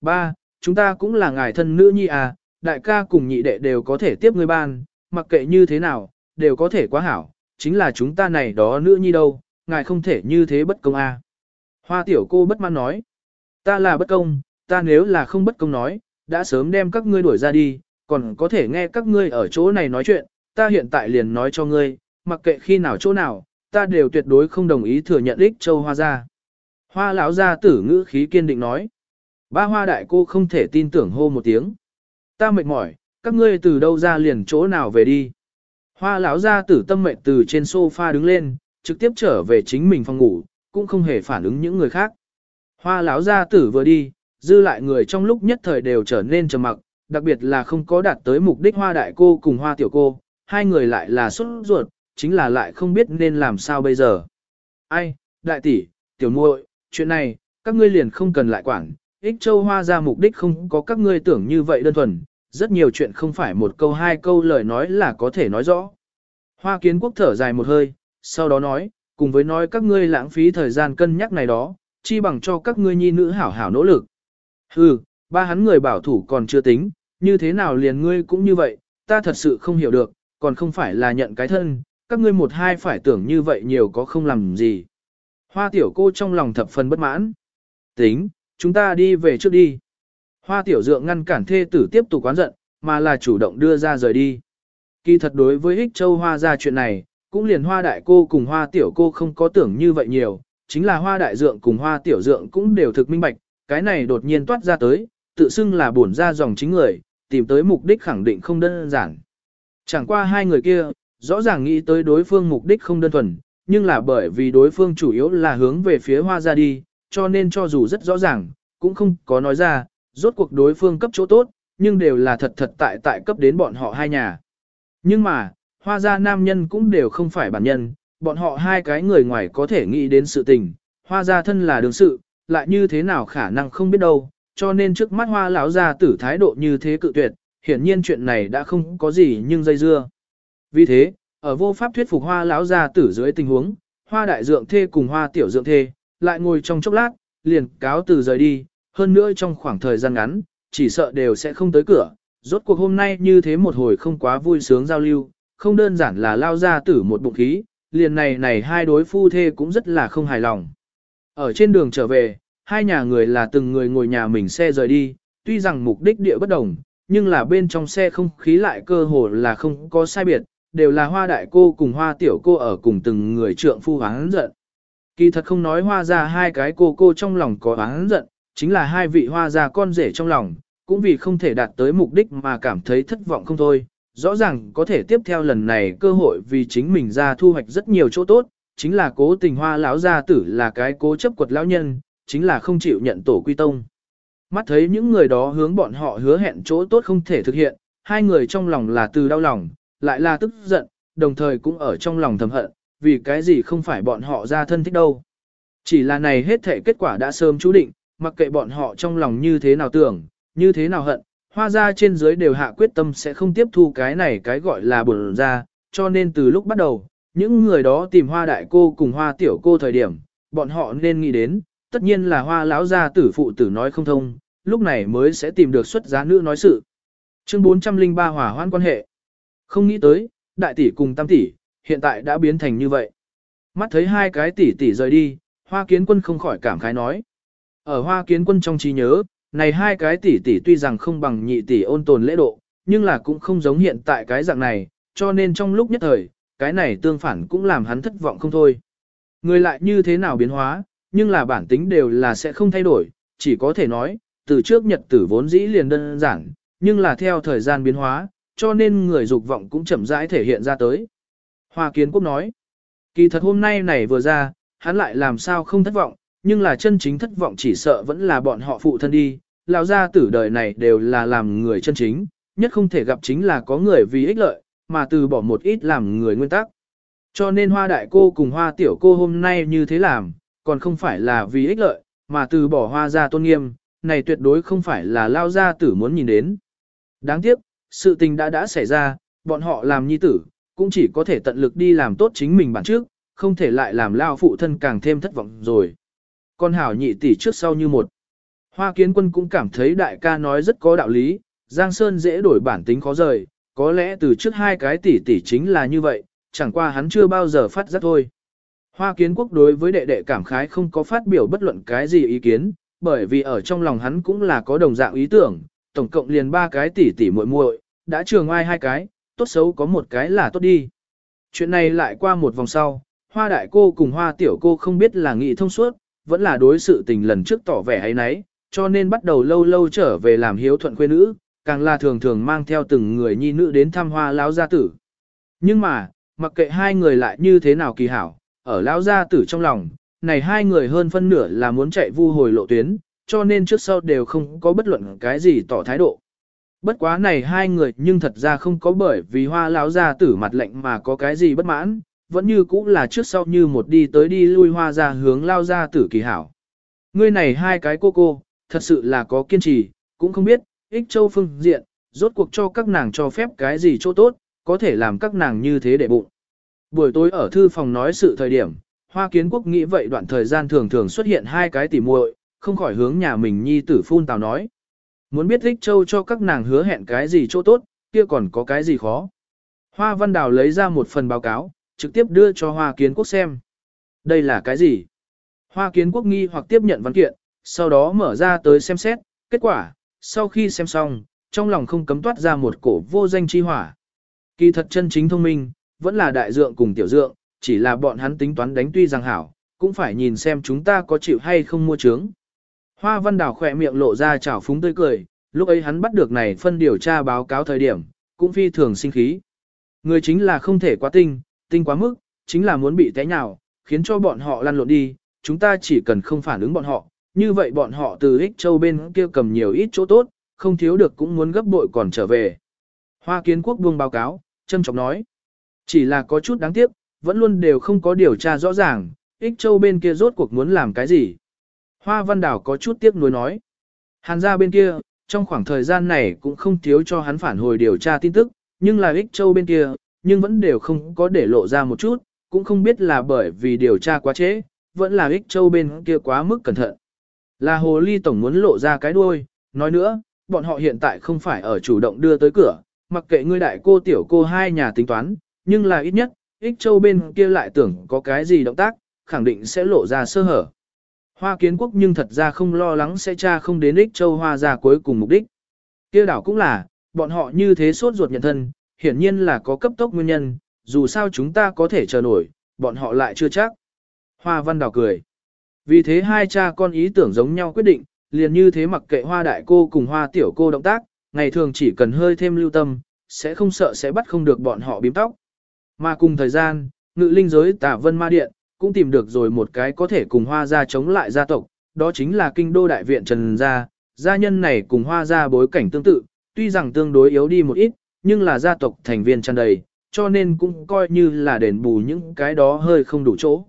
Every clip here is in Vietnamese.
Ba, chúng ta cũng là ngài thân nữ nhi à, đại ca cùng nhị đệ đều có thể tiếp ngươi ban, mặc kệ như thế nào, đều có thể quá hảo, chính là chúng ta này đó nữ nhi đâu, ngài không thể như thế bất công à. Hoa tiểu cô bất mãn nói, ta là bất công, ta nếu là không bất công nói, đã sớm đem các ngươi đuổi ra đi, còn có thể nghe các ngươi ở chỗ này nói chuyện, ta hiện tại liền nói cho ngươi, mặc kệ khi nào chỗ nào, ta đều tuyệt đối không đồng ý thừa nhận ích châu hoa gia. Hoa lão gia tử ngữ khí kiên định nói. Ba hoa đại cô không thể tin tưởng hô một tiếng. Ta mệt mỏi, các ngươi từ đâu ra liền chỗ nào về đi. Hoa lão gia tử tâm mệnh từ trên sofa đứng lên, trực tiếp trở về chính mình phòng ngủ, cũng không hề phản ứng những người khác. Hoa lão gia tử vừa đi, dư lại người trong lúc nhất thời đều trở nên trầm mặc, đặc biệt là không có đạt tới mục đích hoa đại cô cùng hoa tiểu cô, hai người lại là xuất ruột, chính là lại không biết nên làm sao bây giờ. Ai, đại tỷ, tiểu muội, chuyện này, các ngươi liền không cần lại quản, ích châu hoa ra mục đích không có các ngươi tưởng như vậy đơn thuần, rất nhiều chuyện không phải một câu hai câu lời nói là có thể nói rõ. Hoa kiến quốc thở dài một hơi, sau đó nói, cùng với nói các ngươi lãng phí thời gian cân nhắc này đó, chi bằng cho các ngươi nhi nữ hảo hảo nỗ lực. Hừ, ba hắn người bảo thủ còn chưa tính, như thế nào liền ngươi cũng như vậy, ta thật sự không hiểu được, còn không phải là nhận cái thân, các ngươi một hai phải tưởng như vậy nhiều có không làm gì. Hoa tiểu cô trong lòng thập phần bất mãn. Tính, chúng ta đi về trước đi. Hoa tiểu dượng ngăn cản thê tử tiếp tục quán giận, mà là chủ động đưa ra rời đi. Kỳ thật đối với ích châu hoa ra chuyện này, cũng liền hoa đại cô cùng hoa tiểu cô không có tưởng như vậy nhiều, chính là hoa đại dượng cùng hoa tiểu dượng cũng đều thực minh bạch, cái này đột nhiên toát ra tới, tự xưng là bổn ra dòng chính người, tìm tới mục đích khẳng định không đơn giản. Chẳng qua hai người kia, rõ ràng nghĩ tới đối phương mục đích không đơn thuần, nhưng là bởi vì đối phương chủ yếu là hướng về phía hoa ra đi, cho nên cho dù rất rõ ràng, cũng không có nói ra, rốt cuộc đối phương cấp chỗ tốt, nhưng đều là thật thật tại tại cấp đến bọn họ hai nhà. Nhưng mà, hoa gia nam nhân cũng đều không phải bản nhân, bọn họ hai cái người ngoài có thể nghĩ đến sự tình, hoa gia thân là đương sự, lại như thế nào khả năng không biết đâu, cho nên trước mắt hoa lão gia tử thái độ như thế cự tuyệt, hiển nhiên chuyện này đã không có gì nhưng dây dưa. Vì thế, ở vô pháp thuyết phục hoa lão gia tử dưới tình huống, hoa đại dượng thê cùng hoa tiểu dượng thê, lại ngồi trong chốc lát, liền cáo từ rời đi, hơn nữa trong khoảng thời gian ngắn, chỉ sợ đều sẽ không tới cửa. Rốt cuộc hôm nay như thế một hồi không quá vui sướng giao lưu, không đơn giản là lao ra tử một bụng khí, liền này này hai đối phu thê cũng rất là không hài lòng. Ở trên đường trở về, hai nhà người là từng người ngồi nhà mình xe rời đi, tuy rằng mục đích địa bất đồng, nhưng là bên trong xe không khí lại cơ hồ là không có sai biệt, đều là hoa đại cô cùng hoa tiểu cô ở cùng từng người trượng phu hắn giận. Kỳ thật không nói hoa ra hai cái cô cô trong lòng có oán giận, chính là hai vị hoa ra con rể trong lòng, cũng vì không thể đạt tới mục đích mà cảm thấy thất vọng không thôi. Rõ ràng có thể tiếp theo lần này cơ hội vì chính mình ra thu hoạch rất nhiều chỗ tốt, chính là cố tình hoa lão gia tử là cái cố chấp quật lão nhân, chính là không chịu nhận tổ quy tông. Mắt thấy những người đó hướng bọn họ hứa hẹn chỗ tốt không thể thực hiện, hai người trong lòng là từ đau lòng, lại là tức giận, đồng thời cũng ở trong lòng thầm hận, vì cái gì không phải bọn họ ra thân thích đâu. Chỉ là này hết thể kết quả đã sớm chú định, mặc kệ bọn họ trong lòng như thế nào tưởng, như thế nào hận, hoa ra trên dưới đều hạ quyết tâm sẽ không tiếp thu cái này cái gọi là buồn ra, cho nên từ lúc bắt đầu, những người đó tìm hoa đại cô cùng hoa tiểu cô thời điểm, bọn họ nên nghĩ đến, tất nhiên là hoa lão gia tử phụ tử nói không thông, lúc này mới sẽ tìm được xuất giá nữ nói sự. Chương 403 hỏa hoan quan hệ. Không nghĩ tới, đại tỷ cùng tam tỷ, hiện tại đã biến thành như vậy. Mắt thấy hai cái tỷ tỷ rời đi, hoa kiến quân không khỏi cảm khái nói. Ở hoa kiến quân trong trí nhớ, này hai cái tỷ tỷ tuy rằng không bằng nhị tỷ ôn tồn lễ độ, nhưng là cũng không giống hiện tại cái dạng này, cho nên trong lúc nhất thời, cái này tương phản cũng làm hắn thất vọng không thôi. Người lại như thế nào biến hóa, nhưng là bản tính đều là sẽ không thay đổi, chỉ có thể nói, từ trước nhật tử vốn dĩ liền đơn giản, nhưng là theo thời gian biến hóa, cho nên người dục vọng cũng chậm rãi thể hiện ra tới. Hoa Kiến Quốc nói, kỳ thật hôm nay này vừa ra, hắn lại làm sao không thất vọng, nhưng là chân chính thất vọng chỉ sợ vẫn là bọn họ phụ thân đi, lão gia tử đời này đều là làm người chân chính, nhất không thể gặp chính là có người vì ích lợi, mà từ bỏ một ít làm người nguyên tắc. Cho nên hoa đại cô cùng hoa tiểu cô hôm nay như thế làm, còn không phải là vì ích lợi, mà từ bỏ hoa gia tôn nghiêm, này tuyệt đối không phải là lao gia tử muốn nhìn đến. Đáng tiếc, sự tình đã đã xảy ra, bọn họ làm nhi tử, cũng chỉ có thể tận lực đi làm tốt chính mình bản trước, không thể lại làm lao phụ thân càng thêm thất vọng rồi. Con hảo nhị tỷ trước sau như một. Hoa kiến quân cũng cảm thấy đại ca nói rất có đạo lý, Giang Sơn dễ đổi bản tính khó rời, có lẽ từ trước hai cái tỷ tỷ chính là như vậy, chẳng qua hắn chưa bao giờ phát giác thôi. Hoa kiến quốc đối với đệ đệ cảm khái không có phát biểu bất luận cái gì ý kiến, bởi vì ở trong lòng hắn cũng là có đồng dạng ý tưởng, tổng cộng liền ba cái tỷ tỷ muội muội, đã trường ai hai cái, tốt xấu có một cái là tốt đi. Chuyện này lại qua một vòng sau, hoa đại cô cùng hoa tiểu cô không biết là nghị thông suốt, vẫn là đối sự tình lần trước tỏ vẻ hay nấy, cho nên bắt đầu lâu lâu trở về làm hiếu thuận quê nữ, càng là thường thường mang theo từng người nhi nữ đến thăm hoa lão gia tử. Nhưng mà, mặc kệ hai người lại như thế nào kỳ hảo, ở lão gia tử trong lòng, này hai người hơn phân nửa là muốn chạy vu hồi lộ tuyến, cho nên trước sau đều không có bất luận cái gì tỏ thái độ. Bất quá này hai người nhưng thật ra không có bởi vì hoa lão gia tử mặt lệnh mà có cái gì bất mãn, vẫn như cũ là trước sau như một đi tới đi lui hoa ra hướng lao gia tử kỳ hảo. Ngươi này hai cái cô cô, thật sự là có kiên trì, cũng không biết, ích châu phương diện, rốt cuộc cho các nàng cho phép cái gì chỗ tốt, có thể làm các nàng như thế để bụng. Buổi tối ở thư phòng nói sự thời điểm, Hoa Kiến Quốc nghĩ vậy đoạn thời gian thường thường xuất hiện hai cái tỉ muội, không khỏi hướng nhà mình nhi tử phun tào nói. Muốn biết Ích Châu cho các nàng hứa hẹn cái gì chỗ tốt, kia còn có cái gì khó. Hoa Văn Đào lấy ra một phần báo cáo, trực tiếp đưa cho Hoa Kiến Quốc xem. Đây là cái gì? Hoa Kiến Quốc nghi hoặc tiếp nhận văn kiện, sau đó mở ra tới xem xét, kết quả, sau khi xem xong, trong lòng không cấm toát ra một cổ vô danh chi hỏa. Kỳ thật chân chính thông minh, vẫn là đại dượng cùng tiểu dượng, chỉ là bọn hắn tính toán đánh tuy rằng hảo, cũng phải nhìn xem chúng ta có chịu hay không mua trướng. Hoa văn đảo khỏe miệng lộ ra chảo phúng tươi cười, lúc ấy hắn bắt được này phân điều tra báo cáo thời điểm, cũng phi thường sinh khí. Người chính là không thể quá tinh, tinh quá mức, chính là muốn bị té nhào, khiến cho bọn họ lăn lộn đi, chúng ta chỉ cần không phản ứng bọn họ, như vậy bọn họ từ ích châu bên kia cầm nhiều ít chỗ tốt, không thiếu được cũng muốn gấp bội còn trở về. Hoa kiến quốc buông báo cáo, châm trọng nói. Chỉ là có chút đáng tiếc, vẫn luôn đều không có điều tra rõ ràng, ích châu bên kia rốt cuộc muốn làm cái gì. Hoa văn đảo có chút tiếc nuối nói. Hàn gia bên kia, trong khoảng thời gian này cũng không thiếu cho hắn phản hồi điều tra tin tức, nhưng là ích châu bên kia, nhưng vẫn đều không có để lộ ra một chút, cũng không biết là bởi vì điều tra quá trễ, vẫn là ích châu bên kia quá mức cẩn thận. Là hồ ly tổng muốn lộ ra cái đuôi, nói nữa, bọn họ hiện tại không phải ở chủ động đưa tới cửa, mặc kệ ngươi đại cô tiểu cô hai nhà tính toán, nhưng là ít nhất, ích châu bên kia lại tưởng có cái gì động tác, khẳng định sẽ lộ ra sơ hở. Hoa kiến quốc nhưng thật ra không lo lắng sẽ tra không đến ích châu hoa ra cuối cùng mục đích. Kia đảo cũng là, bọn họ như thế sốt ruột nhận thân, hiển nhiên là có cấp tốc nguyên nhân, dù sao chúng ta có thể chờ nổi, bọn họ lại chưa chắc. Hoa văn đảo cười. Vì thế hai cha con ý tưởng giống nhau quyết định, liền như thế mặc kệ hoa đại cô cùng hoa tiểu cô động tác, ngày thường chỉ cần hơi thêm lưu tâm, sẽ không sợ sẽ bắt không được bọn họ bím tóc. Mà cùng thời gian, ngự linh giới tả vân ma điện, cũng tìm được rồi một cái có thể cùng hoa gia chống lại gia tộc, đó chính là kinh đô đại viện Trần Gia. Gia nhân này cùng hoa gia bối cảnh tương tự, tuy rằng tương đối yếu đi một ít, nhưng là gia tộc thành viên tràn đầy, cho nên cũng coi như là đền bù những cái đó hơi không đủ chỗ.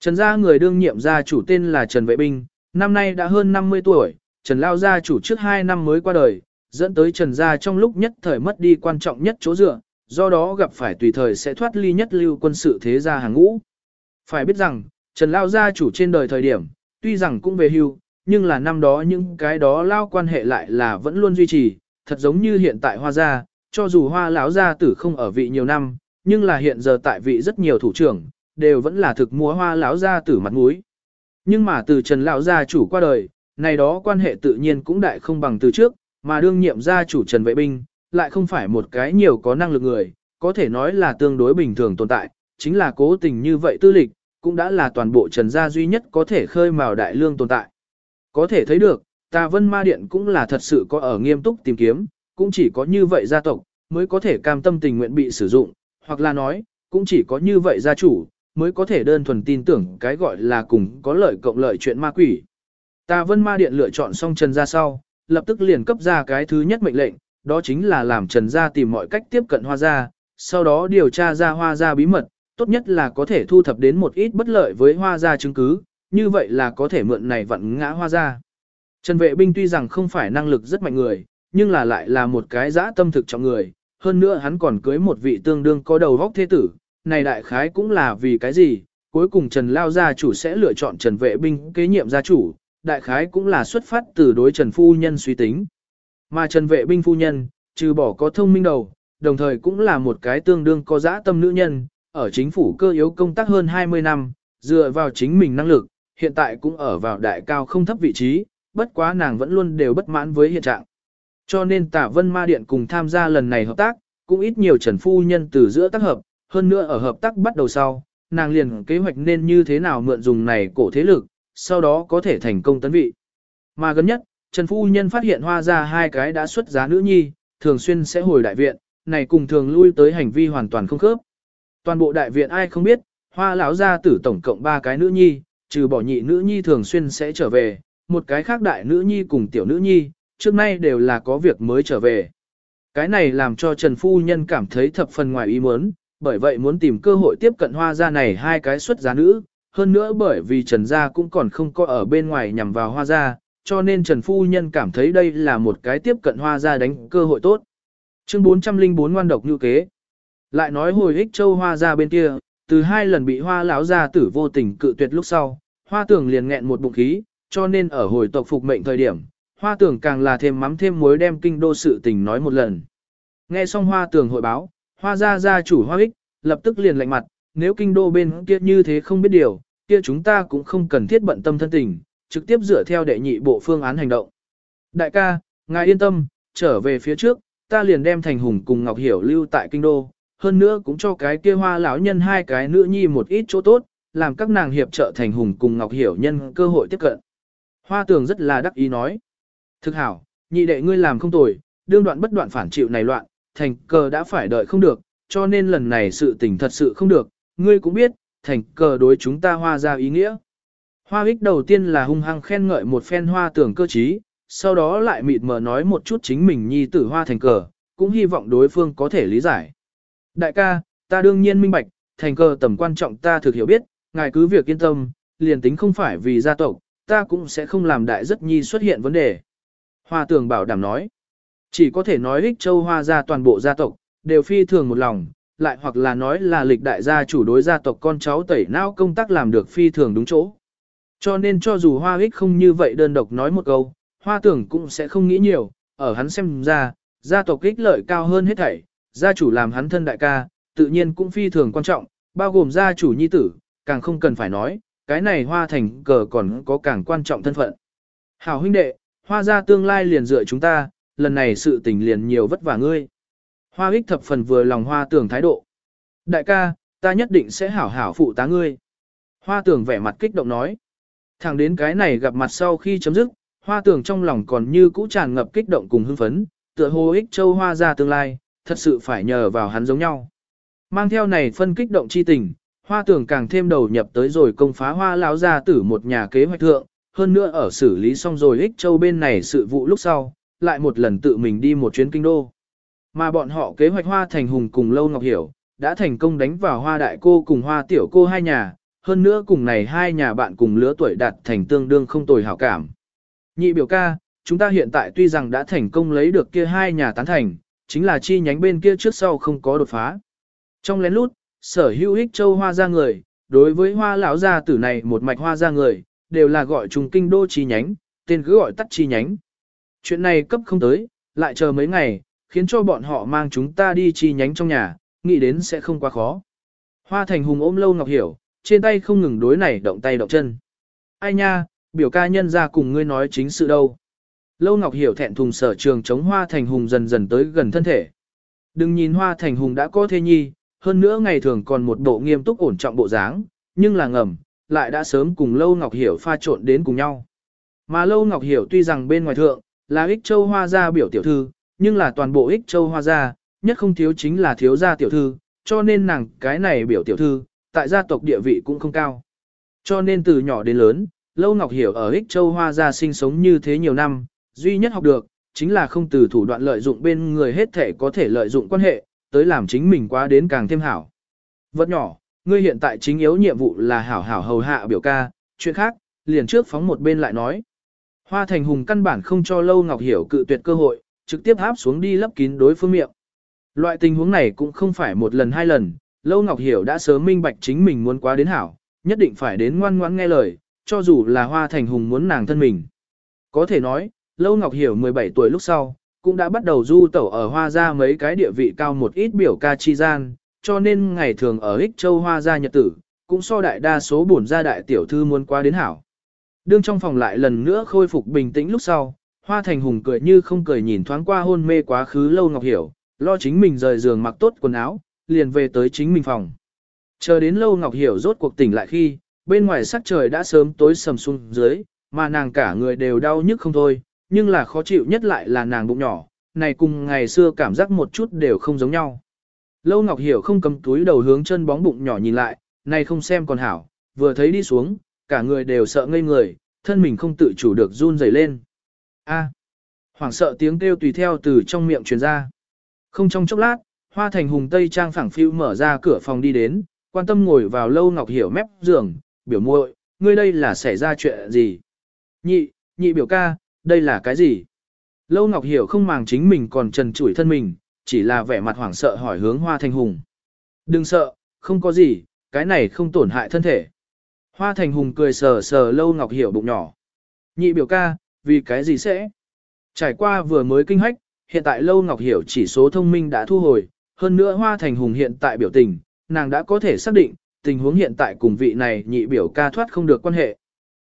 Trần gia người đương nhiệm gia chủ tên là Trần Vệ Binh, năm nay đã hơn 50 tuổi, Trần Lao gia chủ trước 2 năm mới qua đời, dẫn tới Trần gia trong lúc nhất thời mất đi quan trọng nhất chỗ dựa, do đó gặp phải tùy thời sẽ thoát ly nhất lưu quân sự thế gia hàng ngũ. Phải biết rằng, Trần Lao gia chủ trên đời thời điểm, tuy rằng cũng về hưu, nhưng là năm đó những cái đó lao quan hệ lại là vẫn luôn duy trì, thật giống như hiện tại hoa gia, cho dù hoa lão gia tử không ở vị nhiều năm, nhưng là hiện giờ tại vị rất nhiều thủ trưởng, đều vẫn là thực múa hoa lão gia tử mặt mũi. Nhưng mà từ Trần lão gia chủ qua đời, này đó quan hệ tự nhiên cũng đại không bằng từ trước, mà đương nhiệm gia chủ Trần Vệ Binh, lại không phải một cái nhiều có năng lực người, có thể nói là tương đối bình thường tồn tại, chính là cố tình như vậy tư lịch, cũng đã là toàn bộ Trần gia duy nhất có thể khơi mào đại lương tồn tại. Có thể thấy được, Tà Vân Ma Điện cũng là thật sự có ở nghiêm túc tìm kiếm, cũng chỉ có như vậy gia tộc, mới có thể cam tâm tình nguyện bị sử dụng, hoặc là nói, cũng chỉ có như vậy gia chủ, mới có thể đơn thuần tin tưởng cái gọi là cùng có lợi cộng lợi chuyện ma quỷ. Tà Vân Ma Điện lựa chọn xong Trần gia sau, lập tức liền cấp ra cái thứ nhất mệnh lệnh, đó chính là làm Trần gia tìm mọi cách tiếp cận Hoa gia, sau đó điều tra ra Hoa gia bí mật, tốt nhất là có thể thu thập đến một ít bất lợi với Hoa gia chứng cứ, như vậy là có thể mượn này vặn ngã Hoa gia. Trần Vệ Binh tuy rằng không phải năng lực rất mạnh người, nhưng là lại là một cái dã tâm thực trọng người, hơn nữa hắn còn cưới một vị tương đương có đầu vóc thế tử, này đại khái cũng là vì cái gì, cuối cùng Trần Lao gia chủ sẽ lựa chọn Trần Vệ Binh kế nhiệm gia chủ, đại khái cũng là xuất phát từ đối Trần Phu Nhân suy tính. Mà Trần Vệ Binh Phu Nhân, trừ bỏ có thông minh đầu, đồng thời cũng là một cái tương đương có dã tâm nữ nhân, ở chính phủ cơ yếu công tác hơn 20 năm, dựa vào chính mình năng lực, hiện tại cũng ở vào đại cao không thấp vị trí, bất quá nàng vẫn luôn đều bất mãn với hiện trạng. Cho nên Tả Vân Ma Điện cùng tham gia lần này hợp tác, cũng ít nhiều Trần Phu Nhân từ giữa tác hợp, hơn nữa ở hợp tác bắt đầu sau, nàng liền kế hoạch nên như thế nào mượn dùng này cổ thế lực, sau đó có thể thành công tấn vị. Mà gần nhất, Trần Phu Nhân phát hiện hoa ra hai cái đã xuất giá nữ nhi, thường xuyên sẽ hồi đại viện, này cùng thường lui tới hành vi hoàn toàn không khớp. Toàn bộ đại viện ai không biết, hoa lão gia tử tổng cộng ba cái nữ nhi, trừ bỏ nhị nữ nhi thường xuyên sẽ trở về, một cái khác đại nữ nhi cùng tiểu nữ nhi, trước nay đều là có việc mới trở về. Cái này làm cho Trần Phu Nhân cảm thấy thập phần ngoài ý muốn, bởi vậy muốn tìm cơ hội tiếp cận hoa gia này hai cái xuất giá nữ, hơn nữa bởi vì Trần Gia cũng còn không có ở bên ngoài nhằm vào hoa gia, cho nên Trần Phu Nhân cảm thấy đây là một cái tiếp cận hoa gia đánh cơ hội tốt. Chương 404 ngoan độc như kế. Lại nói hồi ích châu hoa ra bên kia, từ hai lần bị hoa lão gia tử vô tình cự tuyệt lúc sau, hoa tưởng liền nghẹn một bụng khí, cho nên ở hồi tộc phục mệnh thời điểm, hoa tưởng càng là thêm mắm thêm muối đem kinh đô sự tình nói một lần. Nghe xong hoa tưởng hội báo, hoa gia gia chủ hoa ích, lập tức liền lạnh mặt, nếu kinh đô bên kia như thế không biết điều, kia chúng ta cũng không cần thiết bận tâm thân tình, trực tiếp dựa theo đệ nhị bộ phương án hành động. Đại ca, ngài yên tâm, trở về phía trước, ta liền đem thành hùng cùng Ngọc Hiểu lưu tại kinh đô, hơn nữa cũng cho cái kia hoa lão nhân hai cái nữ nhi một ít chỗ tốt, làm các nàng hiệp trợ thành hùng cùng Ngọc Hiểu nhân cơ hội tiếp cận. Hoa tường rất là đắc ý nói. Thực hảo, nhị đệ ngươi làm không tồi, đương đoạn bất đoạn phản chịu này loạn, thành cờ đã phải đợi không được, cho nên lần này sự tình thật sự không được, ngươi cũng biết, thành cờ đối chúng ta hoa ra ý nghĩa. Hoa ích đầu tiên là hung hăng khen ngợi một phen hoa tưởng cơ trí, sau đó lại mịt mờ nói một chút chính mình nhi tử hoa thành cờ, cũng hy vọng đối phương có thể lý giải. Đại ca, ta đương nhiên minh bạch, thành cơ tầm quan trọng ta thực hiểu biết, ngài cứ việc yên tâm, liền tính không phải vì gia tộc, ta cũng sẽ không làm đại rất nhi xuất hiện vấn đề. Hoa tường bảo đảm nói, chỉ có thể nói ích châu hoa ra toàn bộ gia tộc, đều phi thường một lòng, lại hoặc là nói là lịch đại gia chủ đối gia tộc con cháu tẩy não công tác làm được phi thường đúng chỗ. Cho nên cho dù hoa ích không như vậy đơn độc nói một câu, hoa tưởng cũng sẽ không nghĩ nhiều, ở hắn xem ra, gia tộc ích lợi cao hơn hết thảy, gia chủ làm hắn thân đại ca, tự nhiên cũng phi thường quan trọng, bao gồm gia chủ nhi tử, càng không cần phải nói, cái này hoa thành cờ còn có càng quan trọng thân phận. Hảo huynh đệ, hoa gia tương lai liền dựa chúng ta, lần này sự tình liền nhiều vất vả ngươi. Hoa ích thập phần vừa lòng hoa tưởng thái độ. Đại ca, ta nhất định sẽ hảo hảo phụ tá ngươi. Hoa tưởng vẻ mặt kích động nói. Thẳng đến cái này gặp mặt sau khi chấm dứt, hoa tưởng trong lòng còn như cũ tràn ngập kích động cùng hưng phấn, tựa hồ ích châu hoa ra tương lai, thật sự phải nhờ vào hắn giống nhau. Mang theo này phân kích động chi tình, hoa tưởng càng thêm đầu nhập tới rồi công phá hoa lão gia tử một nhà kế hoạch thượng, hơn nữa ở xử lý xong rồi ích châu bên này sự vụ lúc sau, lại một lần tự mình đi một chuyến kinh đô. Mà bọn họ kế hoạch hoa thành hùng cùng lâu ngọc hiểu, đã thành công đánh vào hoa đại cô cùng hoa tiểu cô hai nhà, hơn nữa cùng này hai nhà bạn cùng lứa tuổi đạt thành tương đương không tồi hảo cảm. Nhị biểu ca, chúng ta hiện tại tuy rằng đã thành công lấy được kia hai nhà tán thành, chính là chi nhánh bên kia trước sau không có đột phá. Trong lén lút, sở hữu ích châu hoa ra người, đối với hoa lão gia tử này một mạch hoa ra người, đều là gọi trùng kinh đô chi nhánh, tên cứ gọi tắt chi nhánh. Chuyện này cấp không tới, lại chờ mấy ngày, khiến cho bọn họ mang chúng ta đi chi nhánh trong nhà, nghĩ đến sẽ không quá khó. Hoa thành hùng ôm lâu ngọc hiểu, trên tay không ngừng đối này động tay động chân. Ai nha, biểu ca nhân ra cùng ngươi nói chính sự đâu. Lâu Ngọc Hiểu thẹn thùng sở trường chống Hoa Thành Hùng dần dần tới gần thân thể. Đừng nhìn Hoa Thành Hùng đã có thế nhi, hơn nữa ngày thường còn một bộ nghiêm túc ổn trọng bộ dáng, nhưng là ngầm, lại đã sớm cùng Lâu Ngọc Hiểu pha trộn đến cùng nhau. Mà Lâu Ngọc Hiểu tuy rằng bên ngoài thượng, là ích châu hoa gia biểu tiểu thư, nhưng là toàn bộ ích châu hoa gia, nhất không thiếu chính là thiếu gia tiểu thư, cho nên nàng cái này biểu tiểu thư, tại gia tộc địa vị cũng không cao. Cho nên từ nhỏ đến lớn, Lâu Ngọc Hiểu ở Ích Châu Hoa gia sinh sống như thế nhiều năm, duy nhất học được, chính là không từ thủ đoạn lợi dụng bên người hết thể có thể lợi dụng quan hệ, tới làm chính mình quá đến càng thêm hảo. Vật nhỏ, ngươi hiện tại chính yếu nhiệm vụ là hảo hảo hầu hạ biểu ca, chuyện khác, liền trước phóng một bên lại nói. Hoa Thành Hùng căn bản không cho Lâu Ngọc Hiểu cự tuyệt cơ hội, trực tiếp áp xuống đi lấp kín đối phương miệng. Loại tình huống này cũng không phải một lần hai lần, Lâu Ngọc Hiểu đã sớm minh bạch chính mình muốn quá đến hảo, nhất định phải đến ngoan ngoãn nghe lời, cho dù là Hoa Thành Hùng muốn nàng thân mình. Có thể nói, Lâu Ngọc Hiểu 17 tuổi lúc sau, cũng đã bắt đầu du tẩu ở Hoa gia mấy cái địa vị cao một ít biểu ca chi gian, cho nên ngày thường ở Ích Châu Hoa gia nhật tử, cũng so đại đa số bổn gia đại tiểu thư muốn qua đến hảo. Đương trong phòng lại lần nữa khôi phục bình tĩnh lúc sau, Hoa Thành Hùng cười như không cười nhìn thoáng qua hôn mê quá khứ Lâu Ngọc Hiểu, lo chính mình rời giường mặc tốt quần áo, liền về tới chính mình phòng. Chờ đến Lâu Ngọc Hiểu rốt cuộc tỉnh lại khi, bên ngoài sắc trời đã sớm tối sầm xuống dưới, mà nàng cả người đều đau nhức không thôi, nhưng là khó chịu nhất lại là nàng bụng nhỏ, này cùng ngày xưa cảm giác một chút đều không giống nhau. Lâu Ngọc Hiểu không cầm túi đầu hướng chân bóng bụng nhỏ nhìn lại, này không xem còn hảo, vừa thấy đi xuống, cả người đều sợ ngây người, thân mình không tự chủ được run rẩy lên. A. hoảng sợ tiếng kêu tùy theo từ trong miệng truyền ra. Không trong chốc lát, Hoa Thành Hùng Tây Trang phẳng phiu mở ra cửa phòng đi đến, quan tâm ngồi vào Lâu Ngọc Hiểu mép giường, biểu muội, ngươi đây là xảy ra chuyện gì? Nhị, nhị biểu ca, đây là cái gì? Lâu Ngọc Hiểu không màng chính mình còn trần trụi thân mình, chỉ là vẻ mặt hoảng sợ hỏi hướng Hoa Thành Hùng. Đừng sợ, không có gì, cái này không tổn hại thân thể. Hoa Thành Hùng cười sờ sờ Lâu Ngọc Hiểu bụng nhỏ. Nhị biểu ca, vì cái gì sẽ? Trải qua vừa mới kinh hách, hiện tại Lâu Ngọc Hiểu chỉ số thông minh đã thu hồi, hơn nữa Hoa Thành Hùng hiện tại biểu tình, nàng đã có thể xác định, tình huống hiện tại cùng vị này nhị biểu ca thoát không được quan hệ.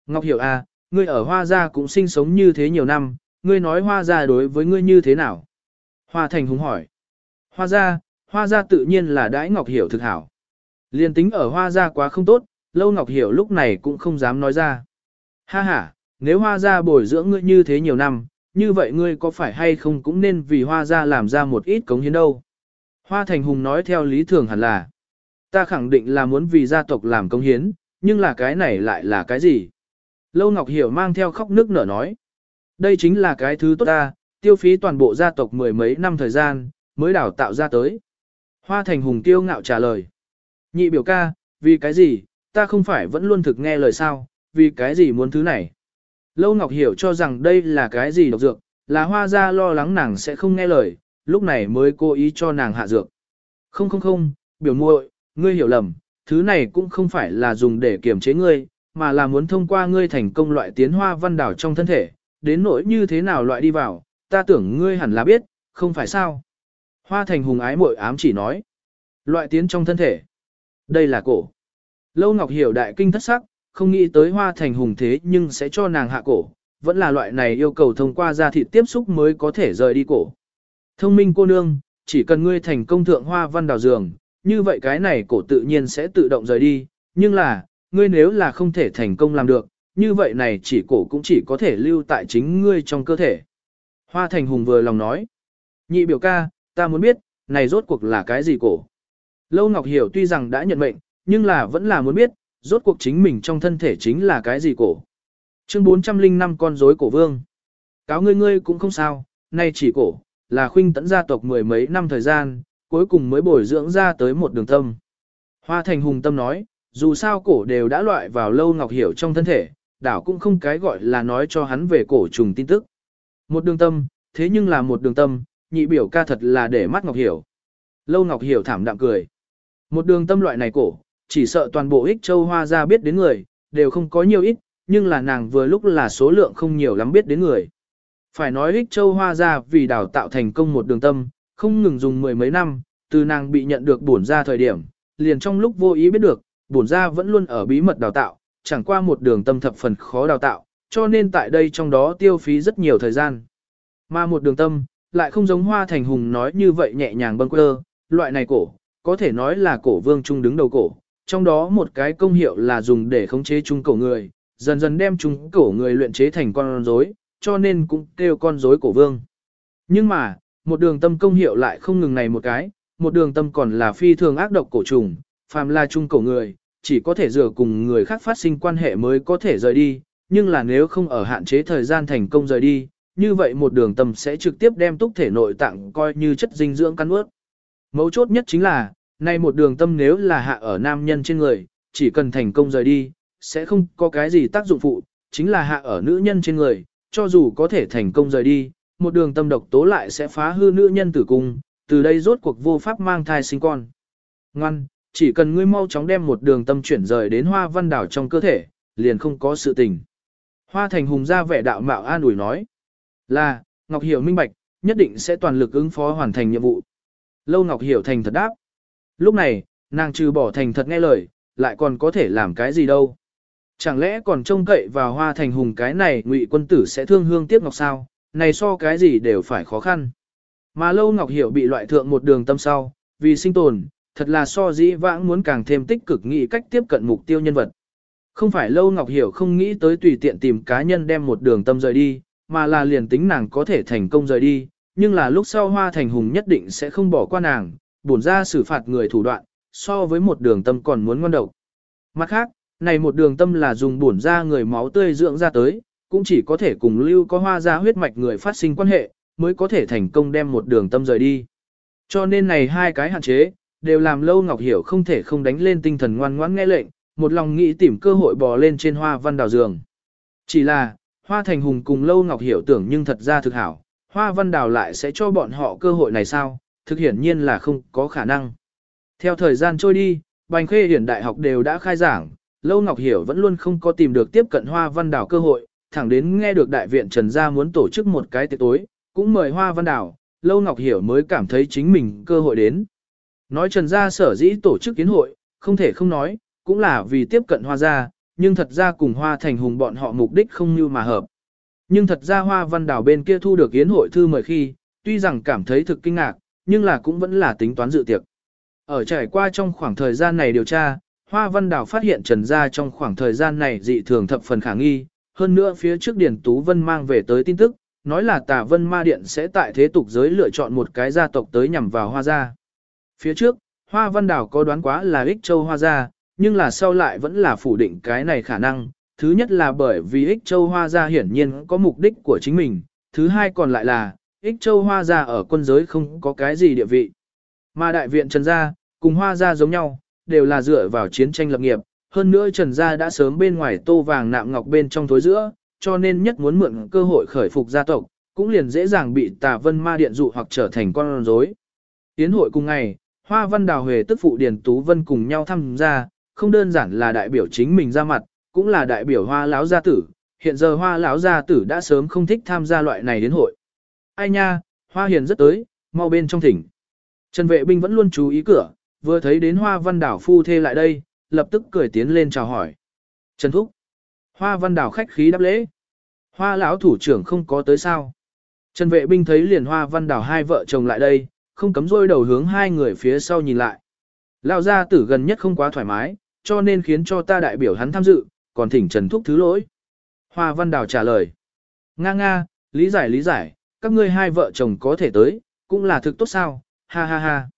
Ngọc Hiểu a, à, ngươi ở Hoa Gia cũng sinh sống như thế nhiều năm, ngươi nói Hoa Gia đối với ngươi như thế nào? Hoa Thành Hùng hỏi. Hoa Gia, Hoa Gia tự nhiên là đãi Ngọc Hiểu thực hảo. Liên tính ở Hoa Gia quá không tốt, Lâu Ngọc Hiểu lúc này cũng không dám nói ra. Ha ha, nếu Hoa Gia bồi dưỡng ngươi như thế nhiều năm, như vậy ngươi có phải hay không cũng nên vì Hoa Gia làm ra một ít cống hiến đâu. Hoa Thành Hùng nói theo lý thường hẳn là, ta khẳng định là muốn vì gia tộc làm cống hiến, nhưng là cái này lại là cái gì? Lâu Ngọc Hiểu mang theo khóc nước nở nói. Đây chính là cái thứ tốt ta, tiêu phí toàn bộ gia tộc mười mấy năm thời gian, mới đào tạo ra tới. Hoa Thành Hùng tiêu ngạo trả lời. Nhị biểu ca, vì cái gì, ta không phải vẫn luôn thực nghe lời sao, vì cái gì muốn thứ này. Lâu Ngọc Hiểu cho rằng đây là cái gì độc dược, là hoa ra lo lắng nàng sẽ không nghe lời, lúc này mới cố ý cho nàng hạ dược. Không không không, biểu muội, ngươi hiểu lầm, thứ này cũng không phải là dùng để kiểm chế ngươi, mà là muốn thông qua ngươi thành công loại tiến hoa văn đảo trong thân thể, đến nỗi như thế nào loại đi vào, ta tưởng ngươi hẳn là biết, không phải sao. Hoa thành hùng ái mội ám chỉ nói, loại tiến trong thân thể, đây là cổ. Lâu Ngọc hiểu đại kinh thất sắc, không nghĩ tới hoa thành hùng thế nhưng sẽ cho nàng hạ cổ, vẫn là loại này yêu cầu thông qua da thịt tiếp xúc mới có thể rời đi cổ. Thông minh cô nương, chỉ cần ngươi thành công thượng hoa văn đào giường, như vậy cái này cổ tự nhiên sẽ tự động rời đi, nhưng là, ngươi nếu là không thể thành công làm được, như vậy này chỉ cổ cũng chỉ có thể lưu tại chính ngươi trong cơ thể. Hoa thành hùng vừa lòng nói, nhị biểu ca, ta muốn biết, này rốt cuộc là cái gì cổ. Lâu Ngọc Hiểu tuy rằng đã nhận mệnh, nhưng là vẫn là muốn biết, rốt cuộc chính mình trong thân thể chính là cái gì cổ. Chương 405 con rối cổ vương. Cáo ngươi ngươi cũng không sao, nay chỉ cổ, là khuynh tẫn gia tộc mười mấy năm thời gian, cuối cùng mới bồi dưỡng ra tới một đường tâm. Hoa thành hùng tâm nói, dù sao cổ đều đã loại vào lâu ngọc hiểu trong thân thể, đảo cũng không cái gọi là nói cho hắn về cổ trùng tin tức. Một đường tâm, thế nhưng là một đường tâm, nhị biểu ca thật là để mắt ngọc hiểu. Lâu ngọc hiểu thảm đạm cười. Một đường tâm loại này cổ, chỉ sợ toàn bộ ích châu hoa ra biết đến người, đều không có nhiều ít, nhưng là nàng vừa lúc là số lượng không nhiều lắm biết đến người. Phải nói ích châu hoa ra vì đào tạo thành công một đường tâm, không ngừng dùng mười mấy năm, từ nàng bị nhận được bổn ra thời điểm, liền trong lúc vô ý biết được, bổn gia vẫn luôn ở bí mật đào tạo, chẳng qua một đường tâm thập phần khó đào tạo, cho nên tại đây trong đó tiêu phí rất nhiều thời gian. Mà một đường tâm, lại không giống hoa thành hùng nói như vậy nhẹ nhàng bâng quơ, loại này cổ, có thể nói là cổ vương trung đứng đầu cổ, trong đó một cái công hiệu là dùng để khống chế trung cổ người, dần dần đem trung cổ người luyện chế thành con rối, cho nên cũng kêu con rối cổ vương. Nhưng mà, một đường tâm công hiệu lại không ngừng này một cái, một đường tâm còn là phi thường ác độc cổ trùng, phàm là trung cổ người, chỉ có thể dựa cùng người khác phát sinh quan hệ mới có thể rời đi, nhưng là nếu không ở hạn chế thời gian thành công rời đi, như vậy một đường tâm sẽ trực tiếp đem túc thể nội tạng coi như chất dinh dưỡng căn ướt. Mấu chốt nhất chính là, nay một đường tâm nếu là hạ ở nam nhân trên người, chỉ cần thành công rời đi, sẽ không có cái gì tác dụng phụ, chính là hạ ở nữ nhân trên người, cho dù có thể thành công rời đi, một đường tâm độc tố lại sẽ phá hư nữ nhân tử cung, từ đây rốt cuộc vô pháp mang thai sinh con. Ngoan, chỉ cần ngươi mau chóng đem một đường tâm chuyển rời đến hoa văn đảo trong cơ thể, liền không có sự tình. Hoa Thành Hùng ra vẻ đạo mạo an ủi nói. Là, Ngọc Hiểu minh bạch, nhất định sẽ toàn lực ứng phó hoàn thành nhiệm vụ. Lâu Ngọc Hiểu thành thật đáp. Lúc này, nàng trừ bỏ thành thật nghe lời, lại còn có thể làm cái gì đâu. Chẳng lẽ còn trông cậy vào hoa thành hùng cái này ngụy quân tử sẽ thương hương tiếc ngọc sao, này so cái gì đều phải khó khăn. Mà lâu ngọc hiểu bị loại thượng một đường tâm sau, vì sinh tồn, thật là so dĩ vãng muốn càng thêm tích cực nghĩ cách tiếp cận mục tiêu nhân vật. Không phải lâu ngọc hiểu không nghĩ tới tùy tiện tìm cá nhân đem một đường tâm rời đi, mà là liền tính nàng có thể thành công rời đi, nhưng là lúc sau hoa thành hùng nhất định sẽ không bỏ qua nàng, bổn ra xử phạt người thủ đoạn, so với một đường tâm còn muốn ngon độc. Mặt khác, này một đường tâm là dùng bổn ra người máu tươi dưỡng ra tới, cũng chỉ có thể cùng lưu có hoa ra huyết mạch người phát sinh quan hệ, mới có thể thành công đem một đường tâm rời đi. Cho nên này hai cái hạn chế, đều làm Lâu Ngọc Hiểu không thể không đánh lên tinh thần ngoan ngoãn nghe lệnh, một lòng nghĩ tìm cơ hội bò lên trên hoa văn đào giường. Chỉ là, Hoa Thành Hùng cùng Lâu Ngọc Hiểu tưởng nhưng thật ra thực hảo, Hoa Văn Đào lại sẽ cho bọn họ cơ hội này sao, thực hiển nhiên là không có khả năng. Theo thời gian trôi đi, Bành Khê Hiển Đại học đều đã khai giảng, Lâu Ngọc Hiểu vẫn luôn không có tìm được tiếp cận Hoa Văn Đào cơ hội, thẳng đến nghe được Đại viện Trần Gia muốn tổ chức một cái tiệc tối, cũng mời Hoa Văn Đào, Lâu Ngọc Hiểu mới cảm thấy chính mình cơ hội đến. Nói Trần Gia sở dĩ tổ chức kiến hội, không thể không nói, cũng là vì tiếp cận Hoa Gia, nhưng thật ra cùng Hoa Thành Hùng bọn họ mục đích không như mà hợp. Nhưng thật ra Hoa Văn Đào bên kia thu được yến hội thư mời khi, tuy rằng cảm thấy thực kinh ngạc, nhưng là cũng vẫn là tính toán dự tiệc. Ở trải qua trong khoảng thời gian này điều tra, Hoa Văn Đào phát hiện Trần Gia trong khoảng thời gian này dị thường thập phần khả nghi, hơn nữa phía trước Điển Tú Vân mang về tới tin tức, nói là Tà Vân Ma Điện sẽ tại thế tục giới lựa chọn một cái gia tộc tới nhằm vào Hoa Gia. Phía trước, Hoa Văn đảo có đoán quá là ích châu Hoa Gia, nhưng là sau lại vẫn là phủ định cái này khả năng. Thứ nhất là bởi vì ích châu Hoa Gia hiển nhiên có mục đích của chính mình, thứ hai còn lại là, ích châu Hoa Gia ở quân giới không có cái gì địa vị. Mà đại viện Trần Gia, cùng Hoa Gia giống nhau, đều là dựa vào chiến tranh lập nghiệp, hơn nữa Trần Gia đã sớm bên ngoài tô vàng nạm ngọc bên trong thối giữa, cho nên nhất muốn mượn cơ hội khởi phục gia tộc, cũng liền dễ dàng bị tà vân ma điện dụ hoặc trở thành con rối. Tiến hội cùng ngày, Hoa Văn Đào Huệ tức phụ Điền Tú Vân cùng nhau tham gia, không đơn giản là đại biểu chính mình ra mặt, cũng là đại biểu Hoa lão gia tử, hiện giờ Hoa lão gia tử đã sớm không thích tham gia loại này đến hội. Ai nha, Hoa Hiền rất tới, mau bên trong thỉnh. Trần Vệ binh vẫn luôn chú ý cửa, vừa thấy đến Hoa Văn Đào phu thê lại đây, lập tức cười tiến lên chào hỏi. Trần Thúc. Hoa Văn Đào khách khí đáp lễ. Hoa lão thủ trưởng không có tới sao? Trần Vệ binh thấy liền Hoa Văn Đào hai vợ chồng lại đây, không cấm rôi đầu hướng hai người phía sau nhìn lại. Lão gia tử gần nhất không quá thoải mái, cho nên khiến cho ta đại biểu hắn tham dự, còn thỉnh Trần Thúc thứ lỗi. Hoa Văn Đào trả lời. Nga nga, lý giải lý giải, các ngươi hai vợ chồng có thể tới, cũng là thực tốt sao, ha ha ha.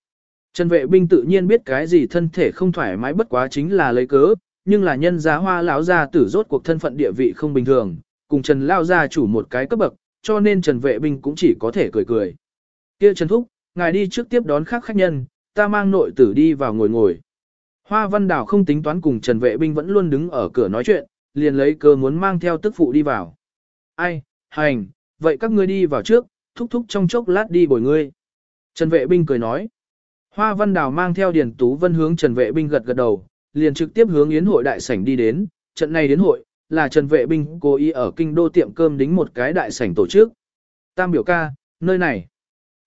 Trần vệ binh tự nhiên biết cái gì thân thể không thoải mái bất quá chính là lấy cớ, nhưng là nhân giá hoa lão gia tử rốt cuộc thân phận địa vị không bình thường, cùng Trần Lao gia chủ một cái cấp bậc, cho nên Trần vệ binh cũng chỉ có thể cười cười. kia Trần Thúc, ngài đi trước tiếp đón khác khách nhân, ta mang nội tử đi vào ngồi ngồi. Hoa Văn Đào không tính toán cùng Trần Vệ Binh vẫn luôn đứng ở cửa nói chuyện, liền lấy cơ muốn mang theo tức phụ đi vào. Ai, hành, vậy các ngươi đi vào trước, thúc thúc trong chốc lát đi bồi ngươi. Trần Vệ Binh cười nói. Hoa Văn Đào mang theo Điền Tú Vân hướng Trần Vệ Binh gật gật đầu, liền trực tiếp hướng Yến hội đại sảnh đi đến, trận này đến hội, là Trần Vệ Binh cố ý ở kinh đô tiệm cơm đính một cái đại sảnh tổ chức. Tam biểu ca, nơi này.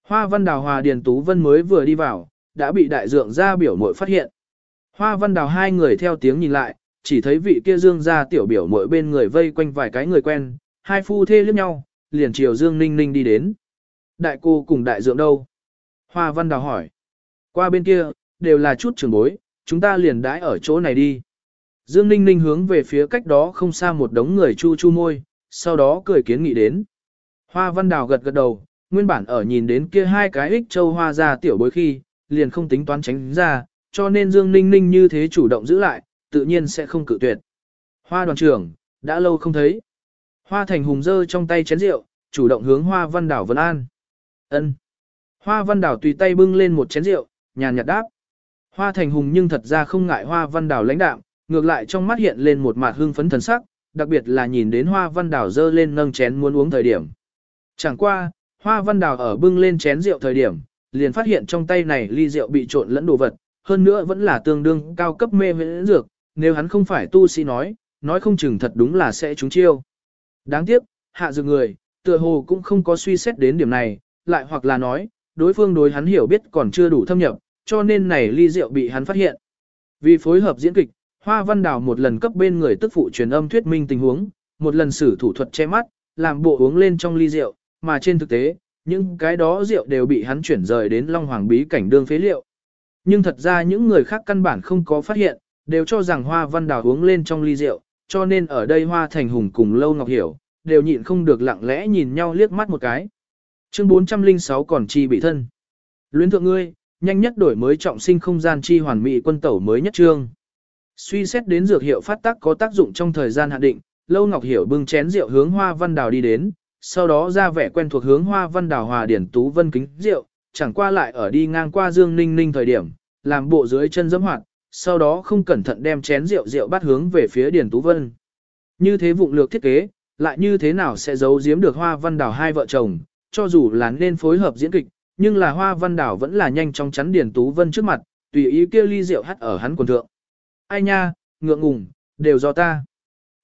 Hoa Văn Đào hòa Điền Tú Vân mới vừa đi vào, đã bị đại dượng Gia biểu muội phát hiện. Hoa Văn Đào hai người theo tiếng nhìn lại, chỉ thấy vị kia Dương Gia tiểu biểu muội bên người vây quanh vài cái người quen, hai phu thê liếc nhau, liền chiều Dương Ninh Ninh đi đến. Đại cô cùng đại dượng đâu? Hoa Văn Đào hỏi. Qua bên kia, đều là chút trường bối, chúng ta liền đãi ở chỗ này đi. Dương Ninh Ninh hướng về phía cách đó không xa một đống người chu chu môi, sau đó cười kiến nghị đến. Hoa Văn Đào gật gật đầu, nguyên bản ở nhìn đến kia hai cái ích châu hoa ra tiểu bối khi, liền không tính toán tránh ra, cho nên Dương Ninh Ninh như thế chủ động giữ lại, tự nhiên sẽ không cự tuyệt. Hoa đoàn trưởng, đã lâu không thấy. Hoa thành hùng dơ trong tay chén rượu, chủ động hướng hoa văn đảo Vân An. ân Hoa văn đảo tùy tay bưng lên một chén rượu, nhàn nhạt đáp. Hoa thành hùng nhưng thật ra không ngại hoa văn đảo lãnh đạm, ngược lại trong mắt hiện lên một mặt hưng phấn thần sắc, đặc biệt là nhìn đến hoa văn đảo dơ lên nâng chén muốn uống thời điểm. Chẳng qua, hoa văn Đào ở bưng lên chén rượu thời điểm, liền phát hiện trong tay này ly rượu bị trộn lẫn đồ vật, hơn nữa vẫn là tương đương cao cấp mê huyễn dược, nếu hắn không phải tu sĩ nói, nói không chừng thật đúng là sẽ trúng chiêu. Đáng tiếc, hạ dược người, tựa hồ cũng không có suy xét đến điểm này, lại hoặc là nói, đối phương đối hắn hiểu biết còn chưa đủ thâm nhập, cho nên này ly rượu bị hắn phát hiện. Vì phối hợp diễn kịch, Hoa Văn Đào một lần cấp bên người tức phụ truyền âm thuyết minh tình huống, một lần sử thủ thuật che mắt, làm bộ uống lên trong ly rượu, mà trên thực tế, những cái đó rượu đều bị hắn chuyển rời đến Long Hoàng bí cảnh đương phế liệu. Nhưng thật ra những người khác căn bản không có phát hiện, đều cho rằng Hoa Văn Đào uống lên trong ly rượu, cho nên ở đây Hoa Thành Hùng cùng Lâu Ngọc Hiểu, đều nhịn không được lặng lẽ nhìn nhau liếc mắt một cái. Chương 406 còn chi bị thân. Luyến thượng ngươi, nhanh nhất đổi mới trọng sinh không gian chi hoàn mỹ quân tẩu mới nhất trương. Suy xét đến dược hiệu phát tác có tác dụng trong thời gian hạn định, Lâu Ngọc Hiểu bưng chén rượu hướng Hoa Văn Đào đi đến, sau đó ra vẻ quen thuộc hướng Hoa Văn Đào hòa điển tú vân kính rượu, chẳng qua lại ở đi ngang qua Dương Ninh Ninh thời điểm, làm bộ dưới chân dẫm hoạt, sau đó không cẩn thận đem chén rượu rượu bắt hướng về phía Điền Tú Vân. Như thế vụng lược thiết kế, lại như thế nào sẽ giấu giếm được Hoa Văn Đào hai vợ chồng, cho dù là nên phối hợp diễn kịch, nhưng là Hoa Văn Đào vẫn là nhanh chóng chắn Điền Tú Vân trước mặt, tùy ý kia ly rượu hắt ở hắn quần thượng. Ai nha, ngượng ngùng, đều do ta.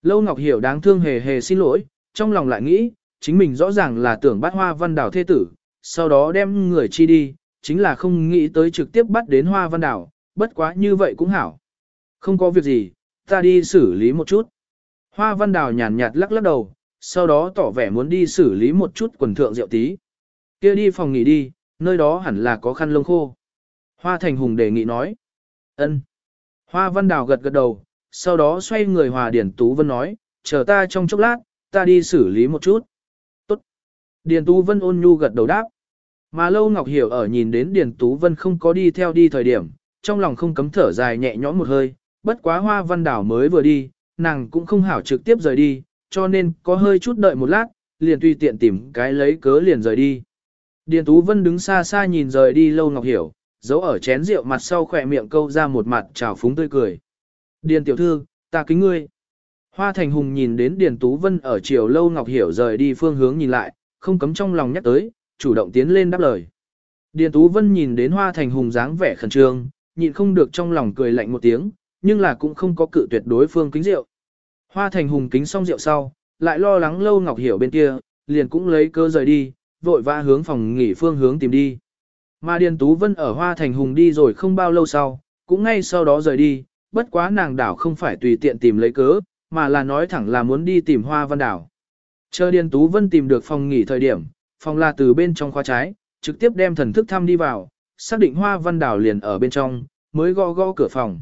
Lâu Ngọc Hiểu đáng thương hề hề xin lỗi, trong lòng lại nghĩ, chính mình rõ ràng là tưởng bắt Hoa Văn Đào thê tử, sau đó đem người chi đi, chính là không nghĩ tới trực tiếp bắt đến Hoa Văn Đào, bất quá như vậy cũng hảo. Không có việc gì, ta đi xử lý một chút. Hoa Văn Đào nhàn nhạt lắc lắc đầu, sau đó tỏ vẻ muốn đi xử lý một chút quần thượng rượu tí. kia đi phòng nghỉ đi, nơi đó hẳn là có khăn lông khô. Hoa Thành Hùng đề nghị nói. ân. Hoa Văn Đào gật gật đầu, sau đó xoay người Hòa Điển Tú Vân nói, chờ ta trong chốc lát, ta đi xử lý một chút. Điền Tú Vân ôn nhu gật đầu đáp. Mà Lâu Ngọc Hiểu ở nhìn đến Điền Tú Vân không có đi theo đi thời điểm, trong lòng không cấm thở dài nhẹ nhõm một hơi, bất quá Hoa Văn Đào mới vừa đi, nàng cũng không hảo trực tiếp rời đi, cho nên có hơi chút đợi một lát, liền tùy tiện tìm cái lấy cớ liền rời đi. Điền Tú Vân đứng xa xa nhìn rời đi Lâu Ngọc Hiểu, giấu ở chén rượu mặt sau khỏe miệng câu ra một mặt trào phúng tươi cười. Điền tiểu thư, ta kính ngươi. Hoa Thành Hùng nhìn đến Điền Tú Vân ở chiều Lâu Ngọc Hiểu rời đi phương hướng nhìn lại, không cấm trong lòng nhắc tới, chủ động tiến lên đáp lời. Điền Tú Vân nhìn đến Hoa Thành Hùng dáng vẻ khẩn trương, nhịn không được trong lòng cười lạnh một tiếng, nhưng là cũng không có cự tuyệt đối phương kính rượu. Hoa Thành Hùng kính xong rượu sau, lại lo lắng Lâu Ngọc Hiểu bên kia, liền cũng lấy cơ rời đi, vội vã hướng phòng nghỉ phương hướng tìm đi. Mà Điền Tú Vân ở Hoa Thành Hùng đi rồi không bao lâu sau, cũng ngay sau đó rời đi, bất quá nàng đảo không phải tùy tiện tìm lấy cớ, mà là nói thẳng là muốn đi tìm Hoa Văn Đảo. Chờ Điền Tú Vân tìm được phòng nghỉ thời điểm, phòng là từ bên trong khóa trái, trực tiếp đem thần thức thăm đi vào, xác định Hoa Văn Đào liền ở bên trong, mới gõ gõ cửa phòng.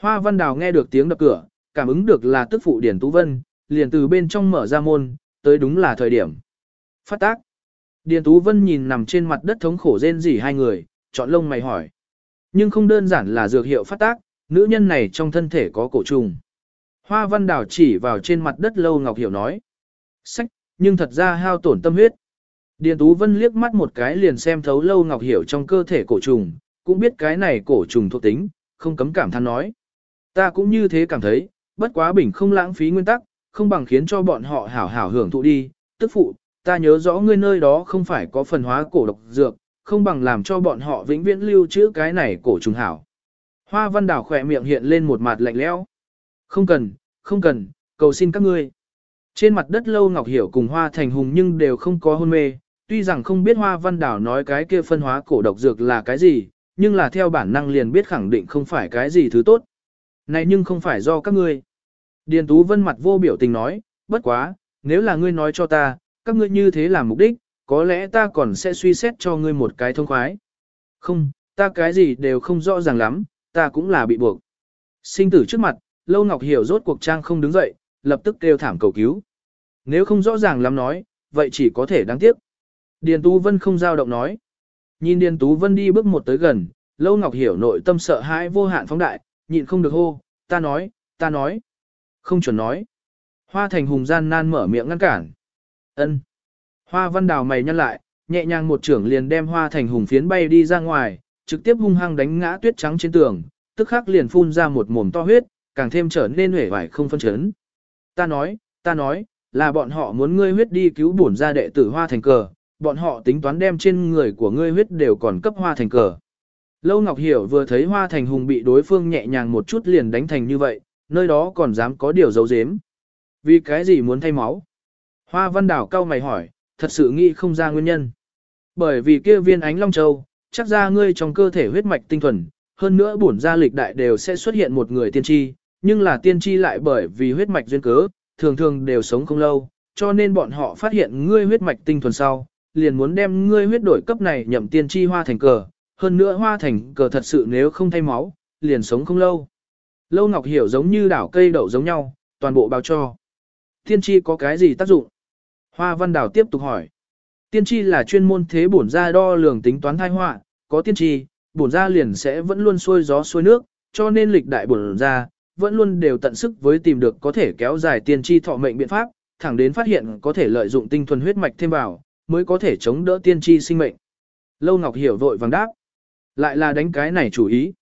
Hoa Văn Đào nghe được tiếng đập cửa, cảm ứng được là tức phụ Điền Tú Vân, liền từ bên trong mở ra môn, tới đúng là thời điểm. Phát tác. Điền Tú Vân nhìn nằm trên mặt đất thống khổ rên rỉ hai người, chọn lông mày hỏi. Nhưng không đơn giản là dược hiệu phát tác, nữ nhân này trong thân thể có cổ trùng. Hoa Văn Đào chỉ vào trên mặt đất Lâu Ngọc Hiểu nói. Sách, nhưng thật ra hao tổn tâm huyết. Điền Tú Vân liếc mắt một cái liền xem thấu Lâu Ngọc Hiểu trong cơ thể cổ trùng, cũng biết cái này cổ trùng thuộc tính, không cấm cảm than nói. Ta cũng như thế cảm thấy, bất quá bình không lãng phí nguyên tắc, không bằng khiến cho bọn họ hảo hảo hưởng thụ đi, tức phụ, ta nhớ rõ ngươi nơi đó không phải có phần hóa cổ độc dược, không bằng làm cho bọn họ vĩnh viễn lưu trữ cái này cổ trùng hảo. Hoa văn đảo khỏe miệng hiện lên một mặt lạnh lẽo. Không cần, không cần, cầu xin các ngươi. Trên mặt đất lâu ngọc hiểu cùng hoa thành hùng nhưng đều không có hôn mê, tuy rằng không biết hoa văn đảo nói cái kia phân hóa cổ độc dược là cái gì, nhưng là theo bản năng liền biết khẳng định không phải cái gì thứ tốt. Này nhưng không phải do các ngươi. Điền Tú Vân mặt vô biểu tình nói, bất quá, nếu là ngươi nói cho ta, các ngươi như thế làm mục đích, có lẽ ta còn sẽ suy xét cho ngươi một cái thông khoái. Không, ta cái gì đều không rõ ràng lắm, ta cũng là bị buộc. Sinh tử trước mặt, Lâu Ngọc Hiểu rốt cuộc trang không đứng dậy, lập tức kêu thảm cầu cứu. Nếu không rõ ràng lắm nói, vậy chỉ có thể đáng tiếc. Điền Tú Vân không giao động nói. Nhìn Điền Tú Vân đi bước một tới gần, Lâu Ngọc Hiểu nội tâm sợ hãi vô hạn phóng đại, nhịn không được hô, ta nói, ta nói. Không chuẩn nói. Hoa Thành Hùng gian nan mở miệng ngăn cản. Ân. Hoa Văn Đào mày nhăn lại, nhẹ nhàng một trưởng liền đem Hoa Thành Hùng phiến bay đi ra ngoài, trực tiếp hung hăng đánh ngã tuyết trắng trên tường, tức khắc liền phun ra một mồm to huyết, càng thêm trở nên hể vải không phân chấn. Ta nói, ta nói, là bọn họ muốn ngươi huyết đi cứu bổn ra đệ tử Hoa Thành cờ, bọn họ tính toán đem trên người của ngươi huyết đều còn cấp Hoa Thành cờ. Lâu Ngọc Hiểu vừa thấy Hoa Thành Hùng bị đối phương nhẹ nhàng một chút liền đánh thành như vậy, nơi đó còn dám có điều giấu giếm. Vì cái gì muốn thay máu? Hoa văn đảo cao mày hỏi, thật sự nghĩ không ra nguyên nhân. Bởi vì kia viên ánh long châu, chắc ra ngươi trong cơ thể huyết mạch tinh thuần, hơn nữa bổn gia lịch đại đều sẽ xuất hiện một người tiên tri, nhưng là tiên tri lại bởi vì huyết mạch duyên cớ, thường thường đều sống không lâu, cho nên bọn họ phát hiện ngươi huyết mạch tinh thuần sau, liền muốn đem ngươi huyết đổi cấp này nhậm tiên tri hoa thành cờ, hơn nữa hoa thành cờ thật sự nếu không thay máu, liền sống không lâu. Lâu Ngọc Hiểu giống như đảo cây đậu giống nhau, toàn bộ báo cho. Tiên tri có cái gì tác dụng? Hoa Văn Đảo tiếp tục hỏi. Tiên tri là chuyên môn thế bổn ra đo lường tính toán thai họa, có tiên tri, bổn ra liền sẽ vẫn luôn xuôi gió xuôi nước, cho nên lịch đại bổn ra, vẫn luôn đều tận sức với tìm được có thể kéo dài tiên tri thọ mệnh biện pháp, thẳng đến phát hiện có thể lợi dụng tinh thuần huyết mạch thêm vào, mới có thể chống đỡ tiên tri sinh mệnh. Lâu Ngọc hiểu vội vàng đáp. Lại là đánh cái này chủ ý.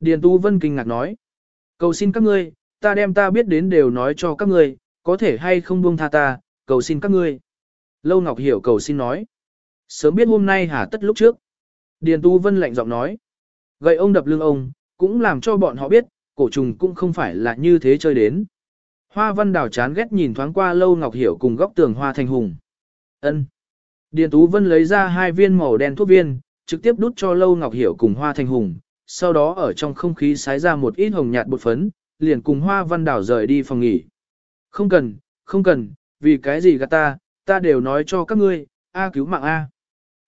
Điền Tu Vân kinh ngạc nói. Cầu xin các ngươi, ta đem ta biết đến đều nói cho các ngươi, có thể hay không buông tha ta, cầu xin các ngươi. Lâu Ngọc hiểu cầu xin nói. Sớm biết hôm nay hả tất lúc trước. Điền Tu Vân lạnh giọng nói. Gậy ông đập lưng ông, cũng làm cho bọn họ biết, cổ trùng cũng không phải là như thế chơi đến. Hoa văn đào chán ghét nhìn thoáng qua Lâu Ngọc Hiểu cùng góc tường hoa thành hùng. ân Điền Tú Vân lấy ra hai viên màu đen thuốc viên, trực tiếp đút cho Lâu Ngọc Hiểu cùng hoa thành hùng, sau đó ở trong không khí xái ra một ít hồng nhạt bột phấn, liền cùng hoa văn đảo rời đi phòng nghỉ. Không cần, không cần, vì cái gì gạt ta, ta đều nói cho các ngươi, A cứu mạng A.